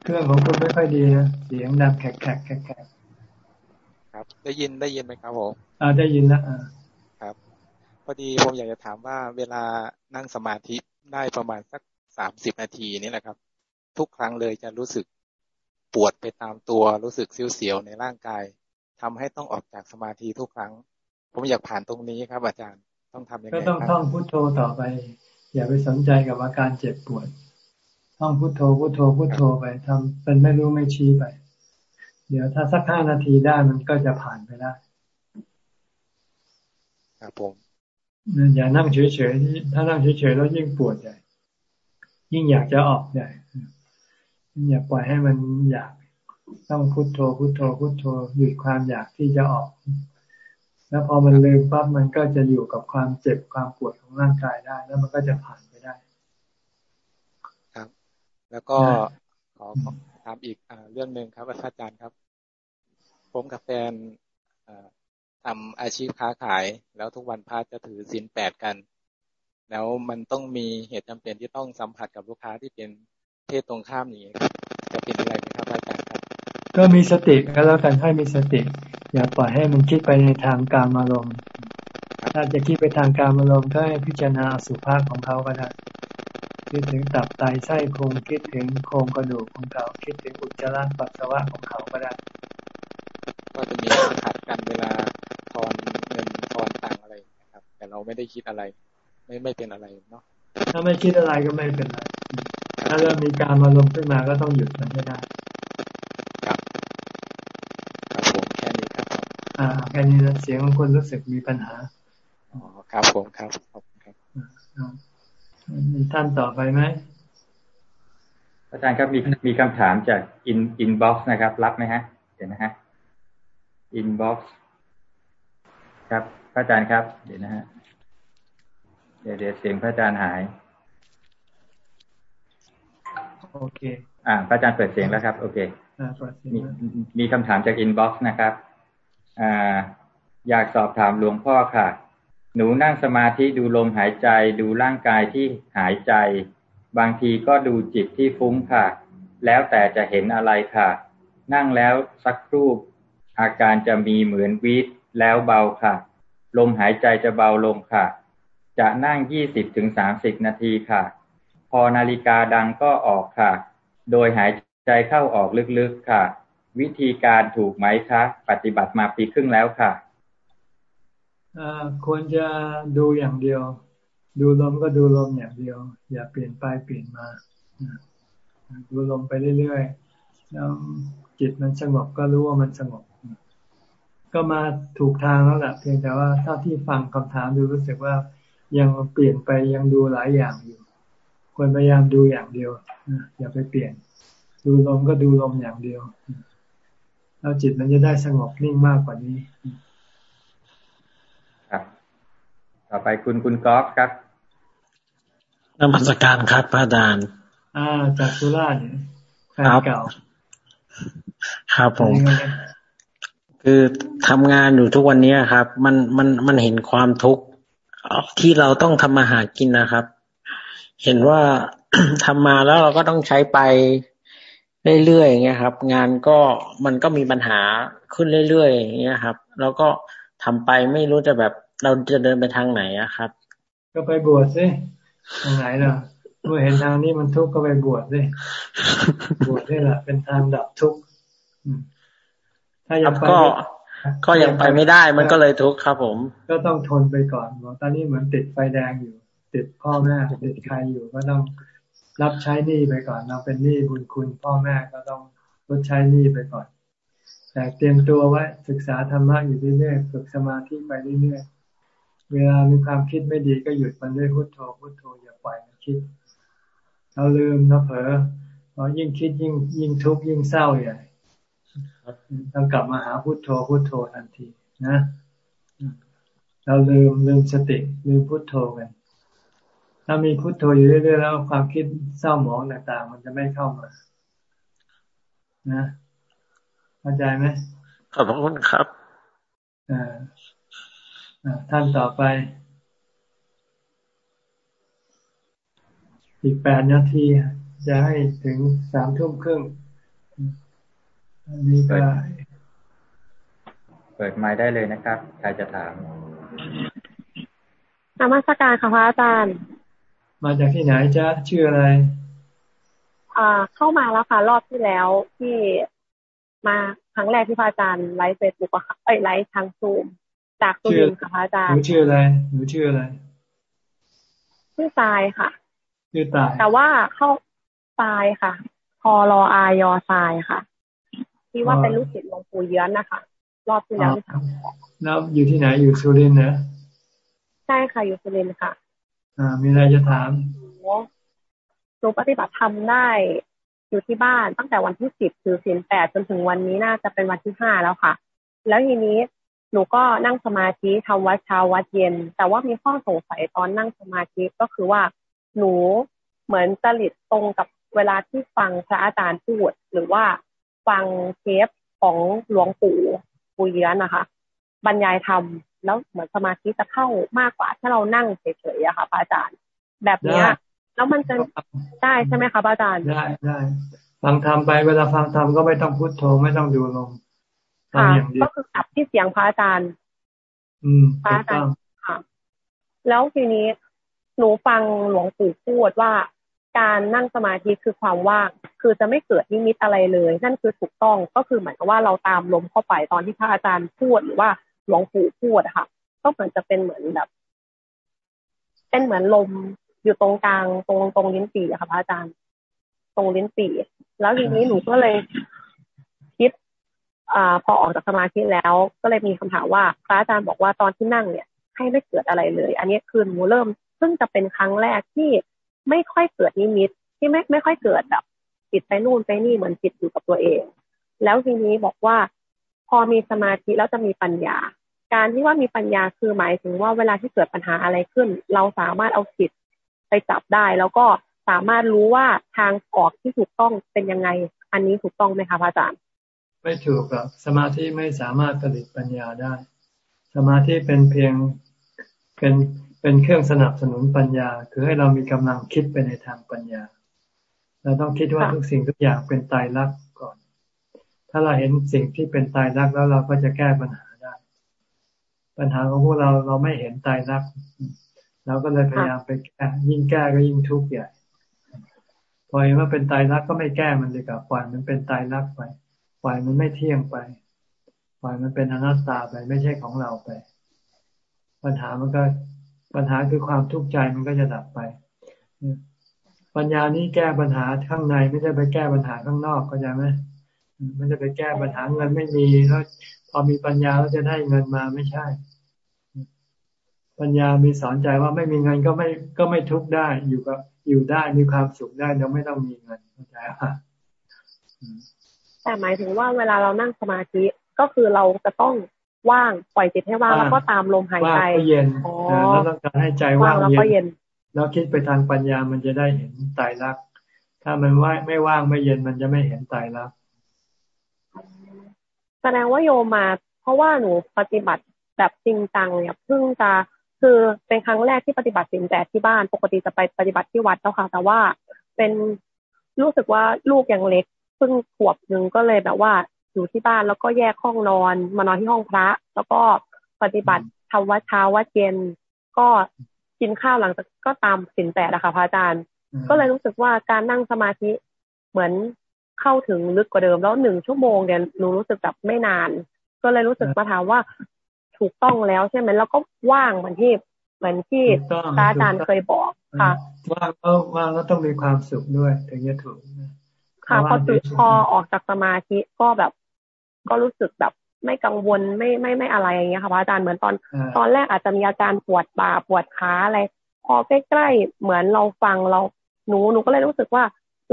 เครื่องของคุณไม่ค่อยดีนะเสียงดังแขกแขกแขกครับ ได้ยินได้ยินไหมครับผมอ่าได้ยินนะอ่าครับ พอดีผมอยากจะถามว่าเวลานั่งสมาธิได้ประมาณสักสามสิบนาทีนี่แหละครับ ทุกครั้งเลยจะรู้สึก ปวดไปตามตัวรู้สึกเสียวๆในร่างกายทำให้ต้องออกจากสมาธิทุกครั้ง ผมอยากผ่านตรงนี้ครับ อาจารย์ต้องทำยังไงก็ต้องท่องพุทโธต่อไป อย่าไปสนใจกับอาการเจ็บปวดท่องพุโทโธพุโทโธพุโทโธไปทำเป็นไม่รู้ไม่ชี้ไป เดี๋ยวถ้าสักห้านาทีได้มันก็จะผ่านไปได้ครับผมอย่านั่งเฉยๆถ้านั่งเฉยๆแล้วยิ่งปวดใหญ่ยิ่งอยากจะออกใหญ่ อย่าปล่อยให้มันอยากต้องพุโทโธพุโทโธพุโทโธหยุดความอยากที่จะออก แล้วพอมันลืมปั๊บมันก็จะอยู่กับความเจ็บความปวดของร่างกายได้ แล้วมันก็จะผ่านแล้วก็ขอถามอีกเรื่องหนึ่งครับอาจารย์ครับ ผมกับแฟนทำอาชีพค้าขาย แล้วทุกวันพาจะถือสินแปดกัน แล้วมันต้องมีเหตุจำเป็นที่ต้องสัมผัสกับลูกค้าที่เป็น เพศตรงข้ามอย่างนี้จะเป็นอะไรไหมครับอาจารย์ครับ ก็มีสติก็แล้วกันให้มีสติ อย่าปล่อยให้มันคิดไปในทางการอารมณ์ถ้าจะคิดไปทางการอารมณ์ก็ให้พิจารณาสุภาพของเขาก็ได้คิดถึงตับไตไส้โครงคิดถึงโครงกระดูกของเขาคิดถึงอุจจาระปัสสาวะของเขาก็ได้ก็จะมีขัดกันเวลาทอนเงินทอนตังอะไรนะครับ แต่เราไม่ได้คิดอะไร ไม่ไม่เป็นอะไรเนาะถ้าไม่คิดอะไรก็ไม่เป็นไร ถ้าเริ่มมีกามารมณ์ขึ้นมาก็ต้องหยุดมันให้ได้ครับครับผมแค่นี้ครับ อ่าแค่นี้นะเสียงของคนรู้สึกมีปัญหาอ๋อครับผมครับขอบคุณครับมีท่านต่อไปไหมอาจารย์ครับมีมีคำถามจาก in inbox นะครับ รับไหมฮะ เดี๋ยวนะฮะ inbox ครับพระอาจารย์ครับ เดี๋ยวนะฮะเดี๋ยวเดี๋ยวเสียงพระอาจารย์หาย โอเค อ่าพระอาจารย์เปิดเสียงแล้วครับ โอเคมีมีคำถามจาก inbox นะครับ อ่า อยากสอบถามหลวงพ่อค่ะ หนูนั่งสมาธิดูลมหายใจ ดูร่างกายที่หายใจ บางทีก็ดูจิตที่ฟุ้งค่ะ แล้วแต่จะเห็นอะไรค่ะ นั่งแล้วสักครู่อาการจะมีเหมือนวีดแล้วเบาค่ะ ลมหายใจจะเบาลงค่ะ จะนั่งยี่สิบถึงสามสิบนาทีค่ะพ อนาฬิกาดังก็ออกค่ะ โดยหายใจเข้าออกลึกๆค่ะ วิธีการถูกไหมคะ ปฏิบัติมาปีครึ่งแล้วค่ะควรจะดูอย่างเดียว ดูลมก็ดูลมอย่างเดียว อย่าเปลี่ยนไปเปลี่ยนมาดูลมไปเรื่อยๆแล้วจิตมันสงบก็รู้ว่ามันสงบ ก็มาถูกทางแล้วแหละเพียงแต่ว่าถ้าที่ฟังคำถามดูรู้สึกว่ายังเปลี่ยนไปยังดูหลายอย่างอยู่ ควรพยายามดูอย่างเดียวอย่าไปเปลี่ยน ดูลมก็ดูลมอย่างเดียว แล้วจิตมันจะได้สงบนิ่งมากกว่านี้ครับ ต่อไปคุณคุณกอล์ฟครับนมัสการครับพระอาจารย์อ่าจากสุราษฎร์แฟนเก่าครับผม คือทำงานอยู่ทุกวันนี้ครับ มันมันมันเห็นความทุกข์ที่เราต้องทำมาหากินนะครับ เห็นว่าทำมาแล้วเราก็ต้องใช้ไปเรื่อยๆอย่างเงี้ยครับ งานก็มันก็มีปัญหาขึ้นเรื่อยๆอย่างเงี้ยครับ แล้วก็ทำไปไม่รู้จะแบบเราจะเดินไปทางไหนอะครับ ก็ไปบวชสิทางไหนล่ะเมื่อเห็นทางนี้มันทุกข์ก็ไปบวชสิบวชนี่แหละเป็นทางดับทุกข์ถ้ายังไปก็ยังไปไม่ได้มันก็เลยทุกข์ครับผม ก็ต้องทนไปก่อนบอกตอนนี้เหมือนติดไฟแดงอยู่ ติดพ่อแม่ติดใครอยู่ก็ต้องรับใช้หนี้ไปก่อนเราเป็นหนี้บุญคุณ พ่อแม่ก็ต้องลดใช้หนี้ไปก่อน แต่เตรียมตัวไว้ศึกษาธรรมะอยู่เรื่อยๆฝึกสมาธิไปเรื่อยๆเวลามีความคิดไม่ดีก็หยุดมันด้วยพุทโธพุทโธอย่าปล่อยมันคิดเราลืมเราเผลอพอยิ่งคิดยิ่งยิ่งทุกข์ยิ่งเศร้าใหญ่ต้องกลับมาหาพุทโธพุทโธทันทีนะเราลืมลืมสติลืมพุทโธกัน ถ้ามีพุโทโธอยู่เรื่อยๆแล้วความคิดเศร้าหมองต่างๆ มันจะไม่เข้ามานะเข้าใจไหมขอบคุณครับอ่าท่านต่อไป อีกแปดนาที จะให้ถึงสามทุ่มครึ่งอันนี้ก็เปิดไมค์ได้เลยนะครับ ใครจะถามนมัสการค่ะพระอาจารย์ มาจากที่ไหนจ๊ะชื่ออะไร อ่า เข้ามาแล้วค่ะ รอบที่แล้วที่มาครั้งแรกที่พระอาจารย์ไลฟ์เฟซบุ๊กอะค่ะอะไลฟ์ทางซูมจากสุรินทร์ค่ะพระอาจารย์หนูชื่ออะไรหนูชื่ออะไร ชื่อตายค่ะ ชื่อตาย แต่ว่าเข้าตายค่ะพอรออายอทรายค่ะ ที่ว่าเป็นลูกศิษย์หลวงปู่เยือนนะคะ รอบที่แล้วที่ทำแล้วอยู่ที่ไหนอยู่สุรินทร์นะใช่ค่ะอยู่สุรินทร์ค่ะ อ่า มีอะไรจะถามหนูปฏิบัติธรรมได้อยู่ที่บ้านตั้งแต่วันที่สิบถือศีลแปดจนถึงวันนี้น่าจะเป็นวันที่ห้าแล้วค่ะ แล้วทีนี้หนูก็นั่งสมาธิทำวัดเช้าวัดเย็น แต่ว่ามีข้อสงสัยตอนนั่งสมาธิก็คือว่าหนูเหมือนจริตตรงกับเวลาที่ฟังพระอาจารย์พูด หรือว่าฟังเทปของหลวงปู่ปู่เยือนนะคะ บรรยายธรรม แล้วเหมือนสมาธิจะเข้ามากกว่า ถ้าเรานั่งเฉยๆอะค่ะอาจารย์ แบบเนี้ย แล้วมันจะได้ใช่ไหมคะอาจารย์ได้ได้ฟังธรรมไปเวลาฟังธรรมก็ไม่ต้องพุทโธไม่ต้องดูลมค่ะก็คือจับที่เสียงพระอาจารย์ อืมพระอาจารย์ค่ะ แล้วทีนี้หนูฟังหลวงปู่พูดว่า การนั่งสมาธิคือความว่างคือจะไม่เกิดนิมิตอะไรเลย นั่นคือถูกต้องก็คือเหมือนกับว่าเราตามลมเข้าไปตอนที่พระอาจารย์พูดหรือว่า หลวงปู่พูดค่ะ ก็เหมือนจะเป็นเหมือนแบบ เป็นเหมือนลมอยู่ตรงกลางตรงตรงลิ้นปี่ค่ะพระอาจารย์ ตรงลิ้นปี่แล้วทีนี้หนูก็เลยคิดอ่าพอออกจากสมาธิแล้ว ก็เลยมีคำถามว่าพระอาจารย์บอกว่าตอนที่นั่งเนี่ย ให้ไม่เกิดอะไรเลย อันนี้คือหนูเริ่มเพิ่งจะเป็นครั้งแรกที่ไม่ค่อยเกิดนิมิตที่ไม่ไม่ค่อยเกิดแบบจิตไปนู่นไปนี่เหมือนจิตอยู่กับตัวเอง แล้วทีนี้บอกว่า พอมีสมาธิแล้วจะมีปัญญา การที่ว่ามีปัญญาคือหมายถึงว่าเวลาที่เกิดปัญหาอะไรขึ้น เราสามารถเอาจิตไปจับได้ แล้วก็สามารถรู้ว่าทางออกที่ถูกต้องเป็นยังไง อันนี้ถูกต้องไหมคะพระอาจารย์ ไม่ถูกครับสมาธิไม่สามารถผลิตปัญญาได้ สมาธิเป็นเพียงเป็นเป็นเครื่องสนับสนุนปัญญา คือให้เรามีกำลังคิดไปในทางปัญญา เราต้องคิดว่าทุกสิ่งทุกอย่างเป็นตายรักก่อน ถ้าเราเห็นสิ่งที่เป็นตายรักแล้วเราก็จะแก้ปัญหา ปัญหาของพวกเราเราไม่เห็นตายรักเราก็เลยพยายามไปแก้ยิ่งแก้ก็ยิ่งทุกข์ใหญ่พอเห็นว่าเป็นตายรักก็ไม่แก้มันเลยกับปล่อยมันเป็นตายรักไปปล่อยมันไม่เที่ยงไปปล่อยมันเป็นอนัตตาไปไม่ใช่ของเราไป ปัญหามันก็ปัญหาคือความทุกข์ใจมันก็จะดับไปปัญญานี้แก้ปัญหาข้างในไม่ได้ไปแก้ปัญหาข้างนอกเข้าใจไหม ไม่ได้ไปแก้ปัญหาเงินไม่มีแล้วพอมีปัญญาแล้วจะได้เงินมาไม่ใช่ ปัญญามีสอนใจว่าไม่มีเงินก็ไม่ก็ไม่ทุกข์ได้อยู่กับอยู่ได้มีความสุขได้เราไม่ต้องมีเงินเข้าใจป่ะแต่หมายถึงว่าเวลาเรานั่งสมาธิก็คือเราจะต้องว่างปล่อยจิตให้ว่างแล้วก็ตามลมหายใจว่างก็เย็นแล้วต้องการให้ใจว่างเย็นแล้วคิดไปทางปัญญามันจะได้เห็นตายรักถ้ามันว่างไม่ว่างไม่เย็นมันจะไม่เห็นตายรัก แสดงว่าโยมา เพราะว่าหนูปฏิบัติแบบจริงจังเนี่ยเพิ่งจะคือเป็นครั้งแรกที่ปฏิบัติสิ่งแต่ที่บ้าน ปกติจะไปปฏิบัติที่วัดแล้วค่ะ แต่ว่าเป็นรู้สึกว่าลูกยังเล็กเพิ่งขวบหนึ่งก็เลยแบบว่าอยู่ที่บ้านแล้วก็แยกห้องนอน มานอนที่ห้องพระ แล้วก็ปฏิบัติทำวัดเช้าวัดเย็น ก็กินข้าวหลังจากก็ตามสินแปดนะคะพระอาจารย์ ก็เลยรู้สึกว่าการนั่งสมาธิเหมือน เข้าถึงลึกกว่าเดิมแล้วหนึ่งชั่วโมงเนี่ยหนูรู้สึกแบบไม่นาน ก็เลยรู้สึกมาถามว่าถูกต้องแล้วใช่ไหมแล้วก็ว่างเหมือนที่เหมือนที่พระอาจารย์เคยบอกค่ะ ว่างก็ว่างแล้วต้องมีความสุขด้วยถึงจะถูกค่ะพอจุดพอออกจากสมาธิก็แบบ ก็รู้สึกแบบไม่กังวลไม่ไม่ไม่อะไรอย่างเงี้ยค่ะพระอาจารย์เหมือนตอน ตอนแรกอาจจะมีอาการปวดบ่าปวดขาอะไร พอใกล้ๆเหมือนเราฟังเราหนูหนูก็เลยรู้สึกว่า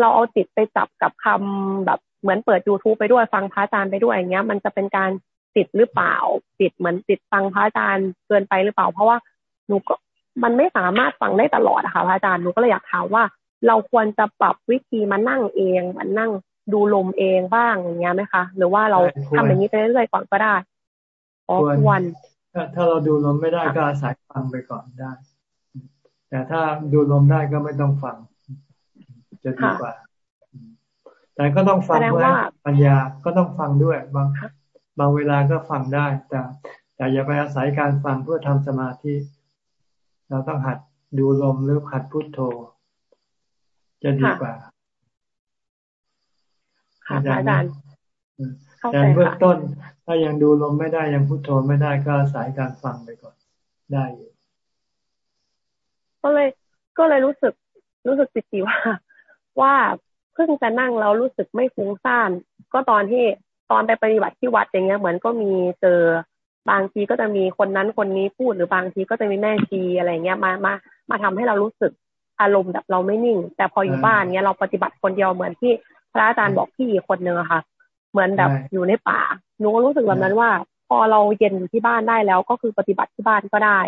เราเอาจิตไปจับกับคำแบบเหมือนเปิด youtube ไปด้วยฟังพระอาจารย์ไปด้วยอย่างเงี้ย มันจะเป็นการติดหรือเปล่าติดเหมือนติดฟังพระอาจารย์เกินไปหรือเปล่า เพราะว่าหนูก็มันไม่สามารถฟังได้ตลอดอะค่ะพระอาจารย์หนูก็เลยอยากถามว่า เราควรจะปรับวิธีมานั่งเองมันนั่งดูลมเองบ้างอย่างเงี้ยไหมคะ หรือว่าเราทำอย่างนี้ไปเรื่อยๆก่อนก็ได้อ๋อควรถ้าถ้าเราดูลมไม่ได้ก็อาศัยฟังไปก่อนได้ แต่ถ้าดูลมได้ก็ไม่ต้องฟัง จะดีกว่า แต่ก็ต้องฟังด้วยปัญญาก็ต้องฟังด้วย บางบางเวลาก็ฟังได้ แต่แต่อย่าไปอาศัยการฟังเพื่อทำสมาธิ เราต้องหัดดูลมหรือหัดพุทโธ จะดีกว่าค่ะอาจารย์แต่เบื้องต้น ถ้ายังดูลมไม่ได้ยังพุทโธไม่ได้ก็อาศัยการฟังไปก่อน ได้อยู่ก็เลยก็เลยรู้สึกรู้สึกปิติว่า ว่าเพิ่งจะนั่งแล้วรู้สึกไม่ฟุ้งซ่านก็ตอนที่ตอนไปปฏิบัติที่วัดอย่างเงี้ยเหมือนก็มีเจอบางทีก็จะมีคนนั้นคนนี้พูดหรือบางทีก็จะมีแม่ชีอะไรเงี้ยมามามาทำให้เรารู้สึกอารมณ์แบบเราไม่นิ่ง แต่พออยู่บ้านเงี้ยเราปฏิบัติคนเดียวเหมือนที่พระอาจารย์บอกพี่คนหนึ่งอะค่ะ เหมือนแบบอยู่ในป่าหนูก็รู้สึกแบบนั้นว่า พอเราเย็นที่บ้านได้แล้วก็คือปฏิบัติที่บ้านก็ได้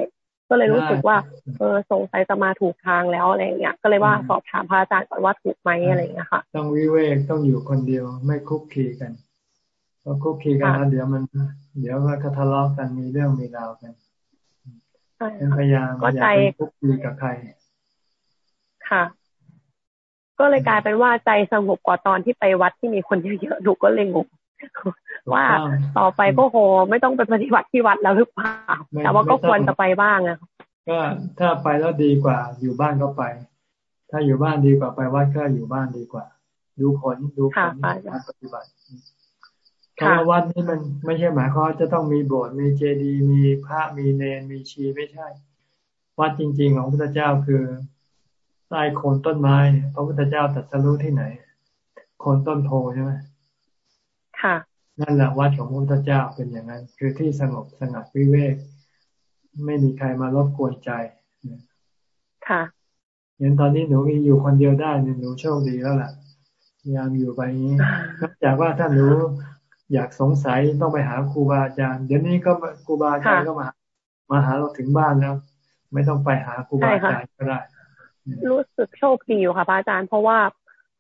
ก็เลยรู้สึกว่าเออสงสัยจะมาถูกทางแล้วอะไรเงี้ยก็เลยว่าสอบถามพระอาจารย์ก่อนว่าถูกไหมอะไรเงี้ยค่ะ ต้องวิเวกต้องอยู่คนเดียวไม่คุกคีกันพอคุกคีกันแล้วเดี๋ยวมัน เดี๋ยวก็ทะเลาะกันมีเรื่องมีราวกันพยายามอย่าไปคุกคีกับใครค่ะก็เลยกลายเป็นว่าใจสงบกว่าตอนที่ไปวัดที่มีคนเยอะๆหนูก็เลยงง ว่าต่อไปก็โหไม่ต้องไปปฏิบัติที่วัดแล้วหรือเปล่าแต่ว่าก็ควรจะไปบ้างอะก็ถ้าไปแล้วดีกว่า อยู่บ้านก็ไป ถ้าอยู่บ้านดีกว่าไปวัดก็อยู่บ้านดีกว่า ดูผลดูผลการปฏิบัติเพราะวัดนี่มันไม่ใช่หมายความจะต้องมีโบสถ์มีเจดีย์มีพระมีเนรมีชีไม่ใช่ วัดจริง ๆ ของพระเจ้าคือใต้โคนต้นไม้พระพุทธเจ้าตรัสรู้ที่ไหน โคนต้นโพใช่ไหม ค่ะนั่นแหละวัดของพระพุทธเจ้าเป็นอย่างนั้น คือที่สงบสงัดวิเวก ไม่มีใครมารบกวนใจค่ะยันตอนนี้หนูมีอยู่คนเดียวได้หนูโชคดีแล้วล่ะพยายามอยู่ไปนี้นอกจากว่าถ้าหนูอยากสงสัยต้องไปหาครูบาอาจารย์ เดี๋ยวนี้ก็ครูบาอาจารย์ก็มา มาหาเราถึงบ้านแล้ว ไม่ต้องไปหาครูบาอาจารย์ก็ได้ รู้สึกโชคดีอยู่ค่ะพระอาจารย์เพราะว่า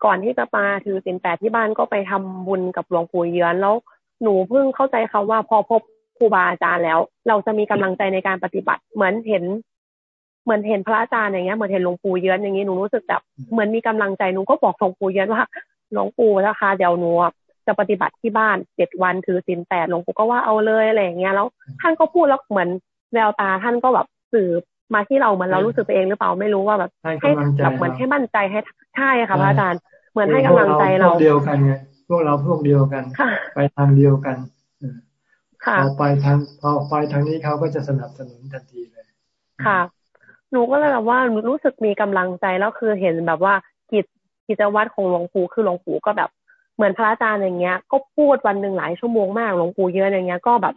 ก่อนที่จะมาถือสินแปดที่บ้านก็ไปทำบุญกับหลวงปู่เยือนแล้วหนูเพิ่งเข้าใจคาว่าพอพบครูบาอาจารย์แล้ว เราจะมีกำลังใจในการปฏิบัติ เหมือนเห็น เหมือนเห็นพระอาจารย์อย่างเงี้ยเหมือนเห็นหลวงปู่เยือนอย่างงี้หนูรู้สึกแบบเหมือนมีกำลังใจหนูก็บอกหลวงปู่เยือนว่าหลวงปู่นะคะเดี๋ยวหนูจะปฏิบัติที่บ้านเจ็ดวันถือศีลแปดหลวงปู่ก็ว่าเอาเลยอะไรอย่างเงี้ยแล้วท่านก็พูดแล้วเหมือนแววตาท่านก็แบบสื่อมาที่เราเหมือนเรารู้สึกไปเองหรือเปล่าไม่รู้ว่าแบบให้แบบเหมือนให้มั่นใจให้ใช่ค่ะพระอาจารย์ เหมือนให้กำลังใจเราพวกเดียวกันไงพวกเราพวกเดียวกันไปทางเดียวกันพอไปทางพอไปทางนี้เขาก็จะสนับสนุนทันทีเลยค่ะ หนูก็เลยแบบว่ารู้สึกมีกำลังใจแล้วคือเห็นแบบว่ากิจกิจวัตรของหลวงปู่คือหลวงปู่ก็แบบเหมือนพระอาจารย์อย่างเงี้ย ก็พูดวันหนึ่งหลายชั่วโมงมากหลวงปู่เยอะอย่างเงี้ย ก็แบบ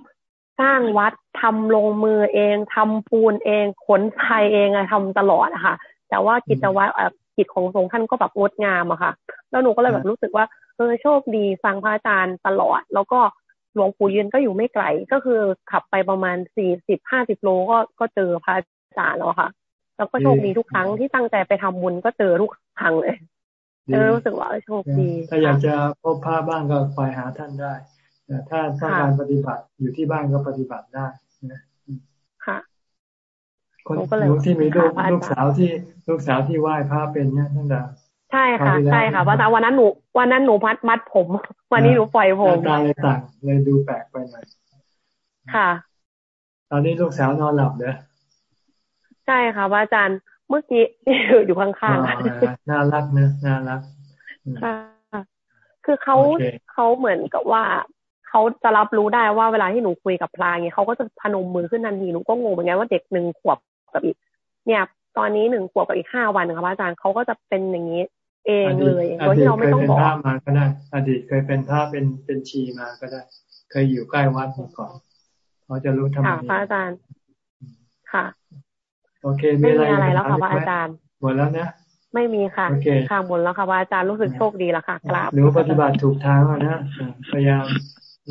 สร้างวัดทำลงมือเองทำปูนเองขนทรายเองอะทำตลอดอะค่ะ แต่ว่ากิจวัตร กิจของสงฆ์ท่านก็แบบงดงามอะค่ะ แล้วหนูก็เลยแบบรู้สึกว่าเออโชคดีฟังพระอาจารย์ตลอด แล้วก็หลวงปู่ยืนก็อยู่ไม่ไกลก็คือขับไปประมาณสี่สิบห้าสิบโลก็ก็เจอพระอาจารย์แล้วค่ะแล้วก็โชคดีทุกครั้งที่ตั้งใจไปทำบุญก็เจอทุกครั้งเลยเออรู้สึกว่าโชคดีถ้าอยากจะพบพระบ้างก็ไปหาท่านได้แต่ถ้าต้องการปฏิบัติอยู่ที่บ้านก็ปฏิบัติได้นะค่ะ คนหนูที่มีลูกลูกสาวที่ลูกสาวที่ไหว้พระเป็นเนี่ยท่านดาใช่ค่ะ ใช่ค่ะว่าวันนั้นหนูวันนั้นหนูพัดมัดผม วันนี้หนูปล่อยผมตาเลยต่างเลยดูแปลกไปหน่อยค่ะ ตอนนี้ลูกสาวนอนหลับเด้อใช่ค่ะว่าอาจารย์เมื่อกี้อยู่ข้างๆน่ารักเนะน่ารักค่ะคือเขาเขาเหมือนกับว่าเขาจะรับรู้ได้ว่าเวลาที่หนูคุยกับพลายเงี้ยเขาก็จะพนมมือขึ้นทันทีหนูก็งงเหมือนกันว่าเด็กหนึ่งขวบ กับอีก เนี่ย ตอนนี้หนึ่งขวบกับอีกห้าวันค่ะอาจารย์เขาก็จะเป็นอย่างนี้ เองเลยโดยที่เราไม่ต้องบอกมาก็ได้อดีตเคยเป็นพระเป็นเป็นชีมาก็ได้ เคยอยู่ใกล้วัดมาก่อนเขาจะรู้ทำไมค่ะพระอาจารย์ ค่ะ โอเคไม่มีอะไรแล้วค่ะพระอาจารย์หมดแล้วนะไม่มีค่ะข้างบนแล้วค่ะพระอาจารย์รู้สึกโชคดีแล้วค่ะกราบหนูปฏิบัติถูกทางแล้วนะพยายาม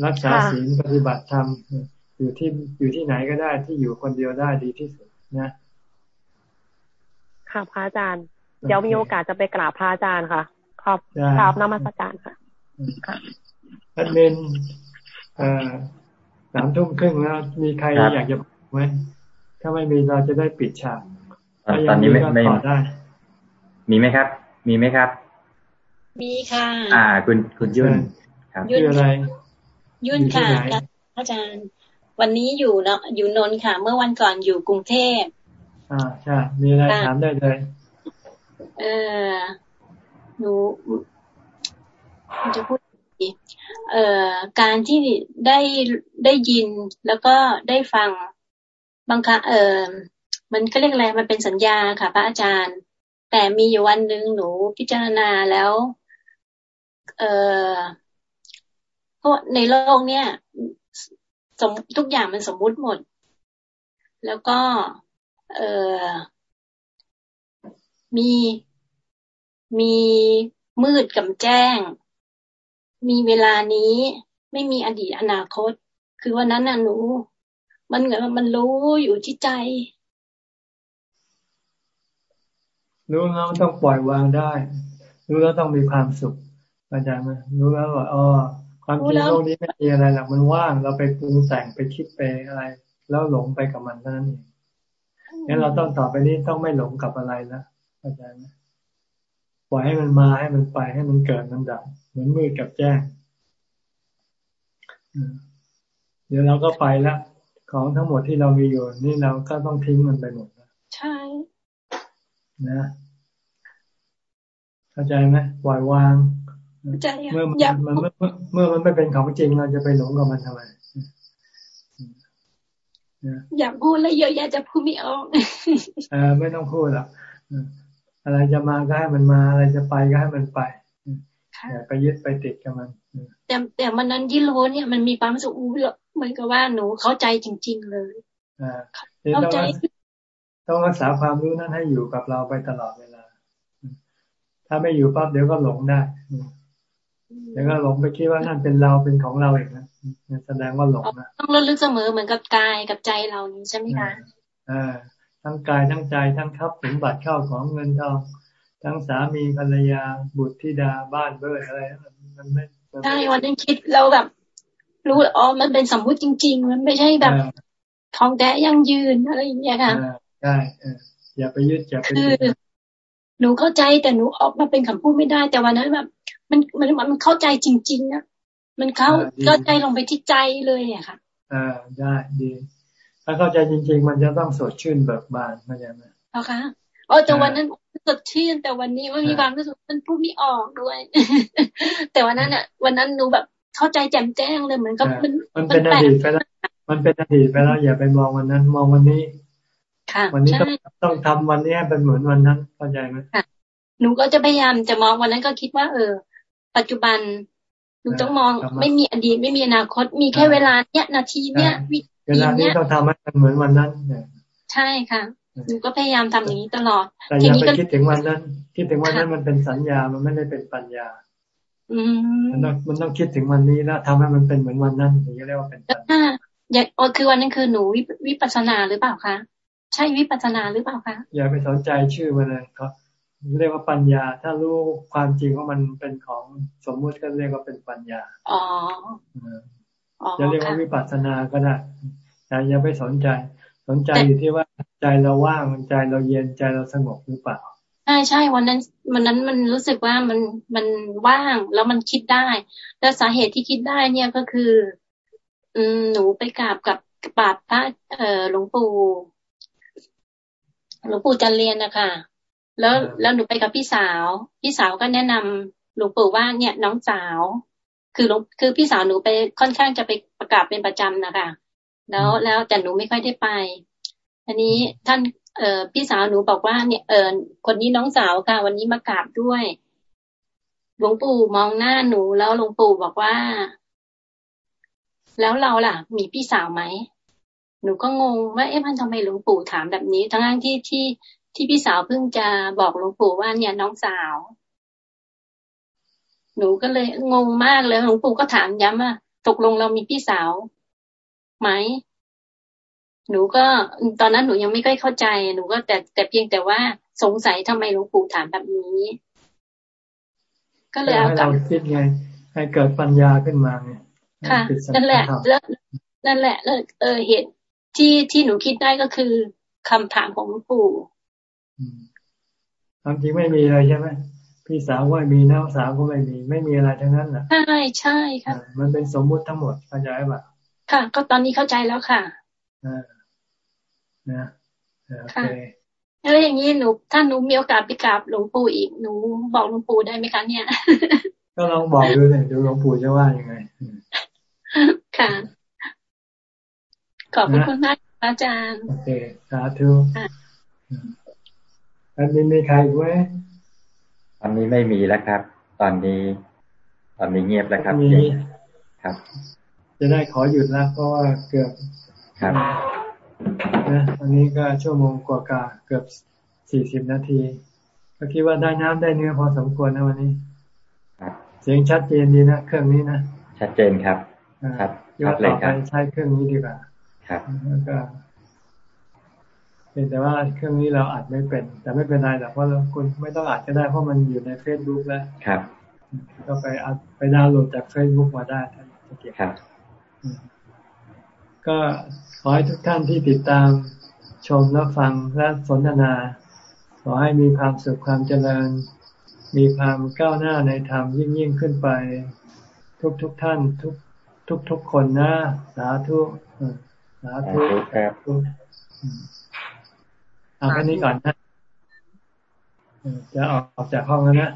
รักษาศีลปฏิบัติธรรมอยู่ที่อยู่ที่ไหนก็ได้ที่อยู่คนเดียวได้ดีที่สุด นะค่ะพระอาจารย์ เดี๋ยวมีโอกาสจะไปกราบพระอาจารย์ค่ะ ขอบกราบนมัสการค่ะท่านเมนสามทุ่มครึ่งแล้ว มีใครอยากจะไหมถ้าไม่มีเราจะได้ปิดฉากตอนนี้ไม่ไม่มีไหมครับ มีไหมครับ มีค่ะ อ่า คุณคุณยุ่นครับชื่ออะไร ยุ่นค่ะอาจารย์ วันนี้อยู่เนาะอยู่นนท์ค่ะ เมื่อวันก่อนอยู่กรุงเทพอ่าใช่มีอะไรถามได้เลยเออหนูจะพูดเอ่อการที่ได้ได้ยินแล้วก็ได้ฟังบางครั้งเออมันก็เรียกอะไรมันเป็นสัญญาค่ะพระอาจารย์ แต่มีอยู่วันหนึ่งหนูพิจารณาแล้ว เออเพราะในโลกเนี้ย สมทุกอย่างมันสมมุติหมด แล้วก็ เออมีมีมืดกับแจ้ง มีเวลานี้ไม่มีอดีตอนาคต คือวันนั้นน่ะหนู มันเหมือนมันรู้อยู่ที่ใจ รู้แล้วต้องปล่อยวางได้ รู้แล้วต้องมีความสุขอาจารย์รู้แล้วว่าอ๋อ ความจริงโลกนี้ไม่มีอะไรหรอกมันว่างเราไปปรุงแต่งไปคิดไปอะไร แล้วหลงไปกับมันเท่านั้นเองงั้นเราต้องต่อไปนี้ต้องไม่หลงกับอะไรแล้วอาจารย์ปล่อยให้มันมาให้มันไปให้มันเกิดมันดับเหมือนมืดกับแจ้งเดี๋ยวเราก็ไปแล้วของทั้งหมดที่เรามีอยู่นี่เราก็ต้องทิ้งมันไปหมดนะใช่นะเข้าใจไหมปล่อยวาง เมื่อมันมันเมื่อเมื่อมันไม่เป็นของจริงเราจะไปหลงกับมันทำไมอยากพูดแล้วเยอะแยะจะพูดไม่ออกเออไม่ต้องพูดหรอกอะไรจะมาก็ให้มันมา อะไรจะไปก็ให้มันไปอย่าไปยึดไปติดกับมันแต่แต่มันนั้นที่รู้เนี่ยมันมีความสุขเหมือนกับว่าหนูเข้าใจจริง ๆ เลยเข้าใจต้องรักษาความรู้นั้นให้อยู่กับเราไปตลอดเวลา ถ้าไม่อยู่ปั๊บเดี๋ยวก็หลงได้ เดี๋ยวก็หลงไปคิดว่านั่นเป็นเราเป็นของเราเองนะแสดงว่าหลงนะต้องระลึกเสมอเหมือนกับกายกับใจเรานี้ใช่ไหมคะอ่าทั้งกายทั้งใจทั้งทับสมบัติเข้าของเงินทองทั้งสามีภรรยาบุตรธิดาบ้านเบิร์อะไรมันไม่ใช่วันนั้นคิดเราแบบ รู้อ๋อมันเป็นสมมุติจริง ๆ มันไม่ใช่แบบของแท้ยังยืนอะไรอย่างเงี้ยค่ะใช่อย่าไปยึดอย่าไปยึดหนูเข้าใจแต่หนูออกมาเป็นคำพูดไม่ได้ แต่วันนั้นแบบ มันมันมันเข้าใจจริง ๆ นะมันเข้าเข้าใจลงไปที่ใจเลยอะค่ะอ่าได้ดี ถ้าเข้าใจจริง ๆ มันจะต้องสดชื่นเบิกบานเข้าใจไหมเอาค่ะอ๋อแต่วันนั้นสดชื่นแต่วันนี้มันมีความรู้สึกมันพูดไม่ออกด้วย แต่วันนั้นอะ วันนั้นหนูแบบเข้าใจแจ่มแจ้งเลยเหมือนกับมันมันเป็นอดีตไปแล้วมันเป็นอดีตไปแล้วอย่าไปมองวันนั้น มองวันนี้ค่ะวันนี้ต้องต้องทำวันนี้เป็นเหมือนวันนั้นเข้าใจไหมค่ะหนูก็จะพยายามจะมองวันนั้นก็คิดว่า เออ ปัจจุบันหนูต้องมองไม่มีอดีตไม่มีอนาคต มีแค่เวลาเนี้ยนาทีเนี้ยวิเวลานี้ต้องทำให้มันเหมือนวันนั้นใช่ค่ะหนูก็พยายามทำอย่างนี้ตลอดแต่อย่าไปคิดถึงวันนั้น คิดถึงวันนั้นมันเป็นสัญญามันไม่ได้เป็นปัญญาอืมมันต้องมันต้องคิดถึงวันนี้แล้วทำให้มันเป็นเหมือนวันนั้นถึงจะเรียกว่าเป็นปัญญาอย่าคือวันนั้นคือหนูวิปัสนาหรือเปล่าคะใช่วิปัสนาหรือเปล่าคะอย่าไปสนใจชื่อมันเลยครับ เรียกว่าปัญญา ถ้ารู้ความจริงว่ามันเป็นของสมมุติก็เรียกว่าเป็นปัญญาอ๋อจะเรียกว่าวิปัสสนาก็ได้แต่อย่าไปสนใจ สนใจอยู่ที่ว่าใจเราว่างใจเราเย็นใจเราสงบหรือเปล่าใช่ใช่วันนั้นวันนั้นมันรู้สึกว่ามันมันว่างแล้วมันคิดได้แล้วสาเหตุที่คิดได้เนี่ยก็คือ อืมหนูไปกราบกับกราบพระเอ่อหลวงปู่หลวงปู่จันเรียนนะคะ แล้วแล้วหนูไปกับพี่สาว พี่สาวก็แนะนำหลวงปู่ว่าเนี่ยน้องสาว คือหลวงคือพี่สาวหนูไปค่อนข้างจะไปประกาศเป็นประจำนะคะแล้วแล้วแต่หนูไม่ค่อยได้ไปอันนี้ท่านเอ่อพี่สาวหนูบอกว่าเนี่ยเออคนนี้น้องสาวค่ะ วันนี้มากราบด้วย หลวงปู่มองหน้าหนูแล้วหลวงปู่บอกว่า แล้วเราล่ะ มีพี่สาวไหมหนูก็งงว่าเอ๊ะมันทำไมหลวงปู่ถามแบบนี้ ทั้งที่ที่ ที่พี่สาวเพิ่งจะบอกหลวงปู่ว่าเนี่ยน้องสาว หนูก็เลยงงมากเลยหลวงปู่ก็ถามย้ำว่าตกลงเรามีพี่สาวไหม หนูก็ตอนนั้นหนูยังไม่ค่อยเข้าใจ หนูก็แต่แต่เพียงแต่ว่าสงสัยทำไมหลวงปู่ถามแบบนี้ ก็เลยเอากลับคิดไง ให้เกิดปัญญาขึ้นมาไงค่ะนั่นแหละแล้วนั่นแหละเออเหตุที่ที่หนูคิดได้ก็คือคำถามของหลวงปู่ ความจริงไม่มีอะไรใช่ไหมพี่สาวก็ไม่มีน้องสาวก็ไม่มี ไม่มีอะไรทั้งนั้นแหละใช่ใช่ค่ะ มันเป็นสมมุติทั้งหมดเข้าใจป่ะค่ะ ก็ตอนนี้เข้าใจแล้วค่ะอ่านะโอเคแล้วอย่างนี้หนูถ้าหนูมีโอกาสไปกราบหลวงปู่อีกหนูบอกหลวงปู่ได้ไหมคะเนี่ย ก็ลองบอกดูเลยดูหลวงปู่จะว่ายังไง ค่ะ ขอบคุณมากอาจารย์ โอเค สาธุ อันนี้มีใครไหมตอนนี้ไม่มีแล้วครับ ตอนนี้ ตอนนี้เงียบแล้วครับครับ จะได้ขอหยุดแล้ว เพราะว่าเกือบครับนะอันนี้ก็ชั่วโมงกว่าๆเกือบสี่สิบนาที ก็คิดว่าได้น้ำได้เนื้อพอสมควรนะวันนี้เสียงชัดเจนดีนะเครื่องนี้นะชัดเจนครับ ครับยกต่อไปใช้เครื่องนี้ดีกว่าครับแล้วก็ เป็นแต่ว่าเครื่องนี้เราอัดไม่เป็น แต่ไม่เป็นไรหรอกเพราะเราคุณไม่ต้องอัดก็ได้เพราะมันอยู่ในเฟซบุ๊กแล้วครับ ก็ไปอัดไปดาวน์โหลดจากเฟซบุ๊กมาได้ถ้าเก็บครับ ก็ขอให้ทุกท่านที่ติดตามชมและฟังและสนทนา ขอให้มีความสุขความเจริญ มีความก้าวหน้าในธรรมยิ่งยิ่งขึ้นไป ทุกทุกท่านทุกทุกทุกคนนะ สาธุสาธุครับ เอาแค่นี้ก่อนนะจะออกจากห้องแล้วนะ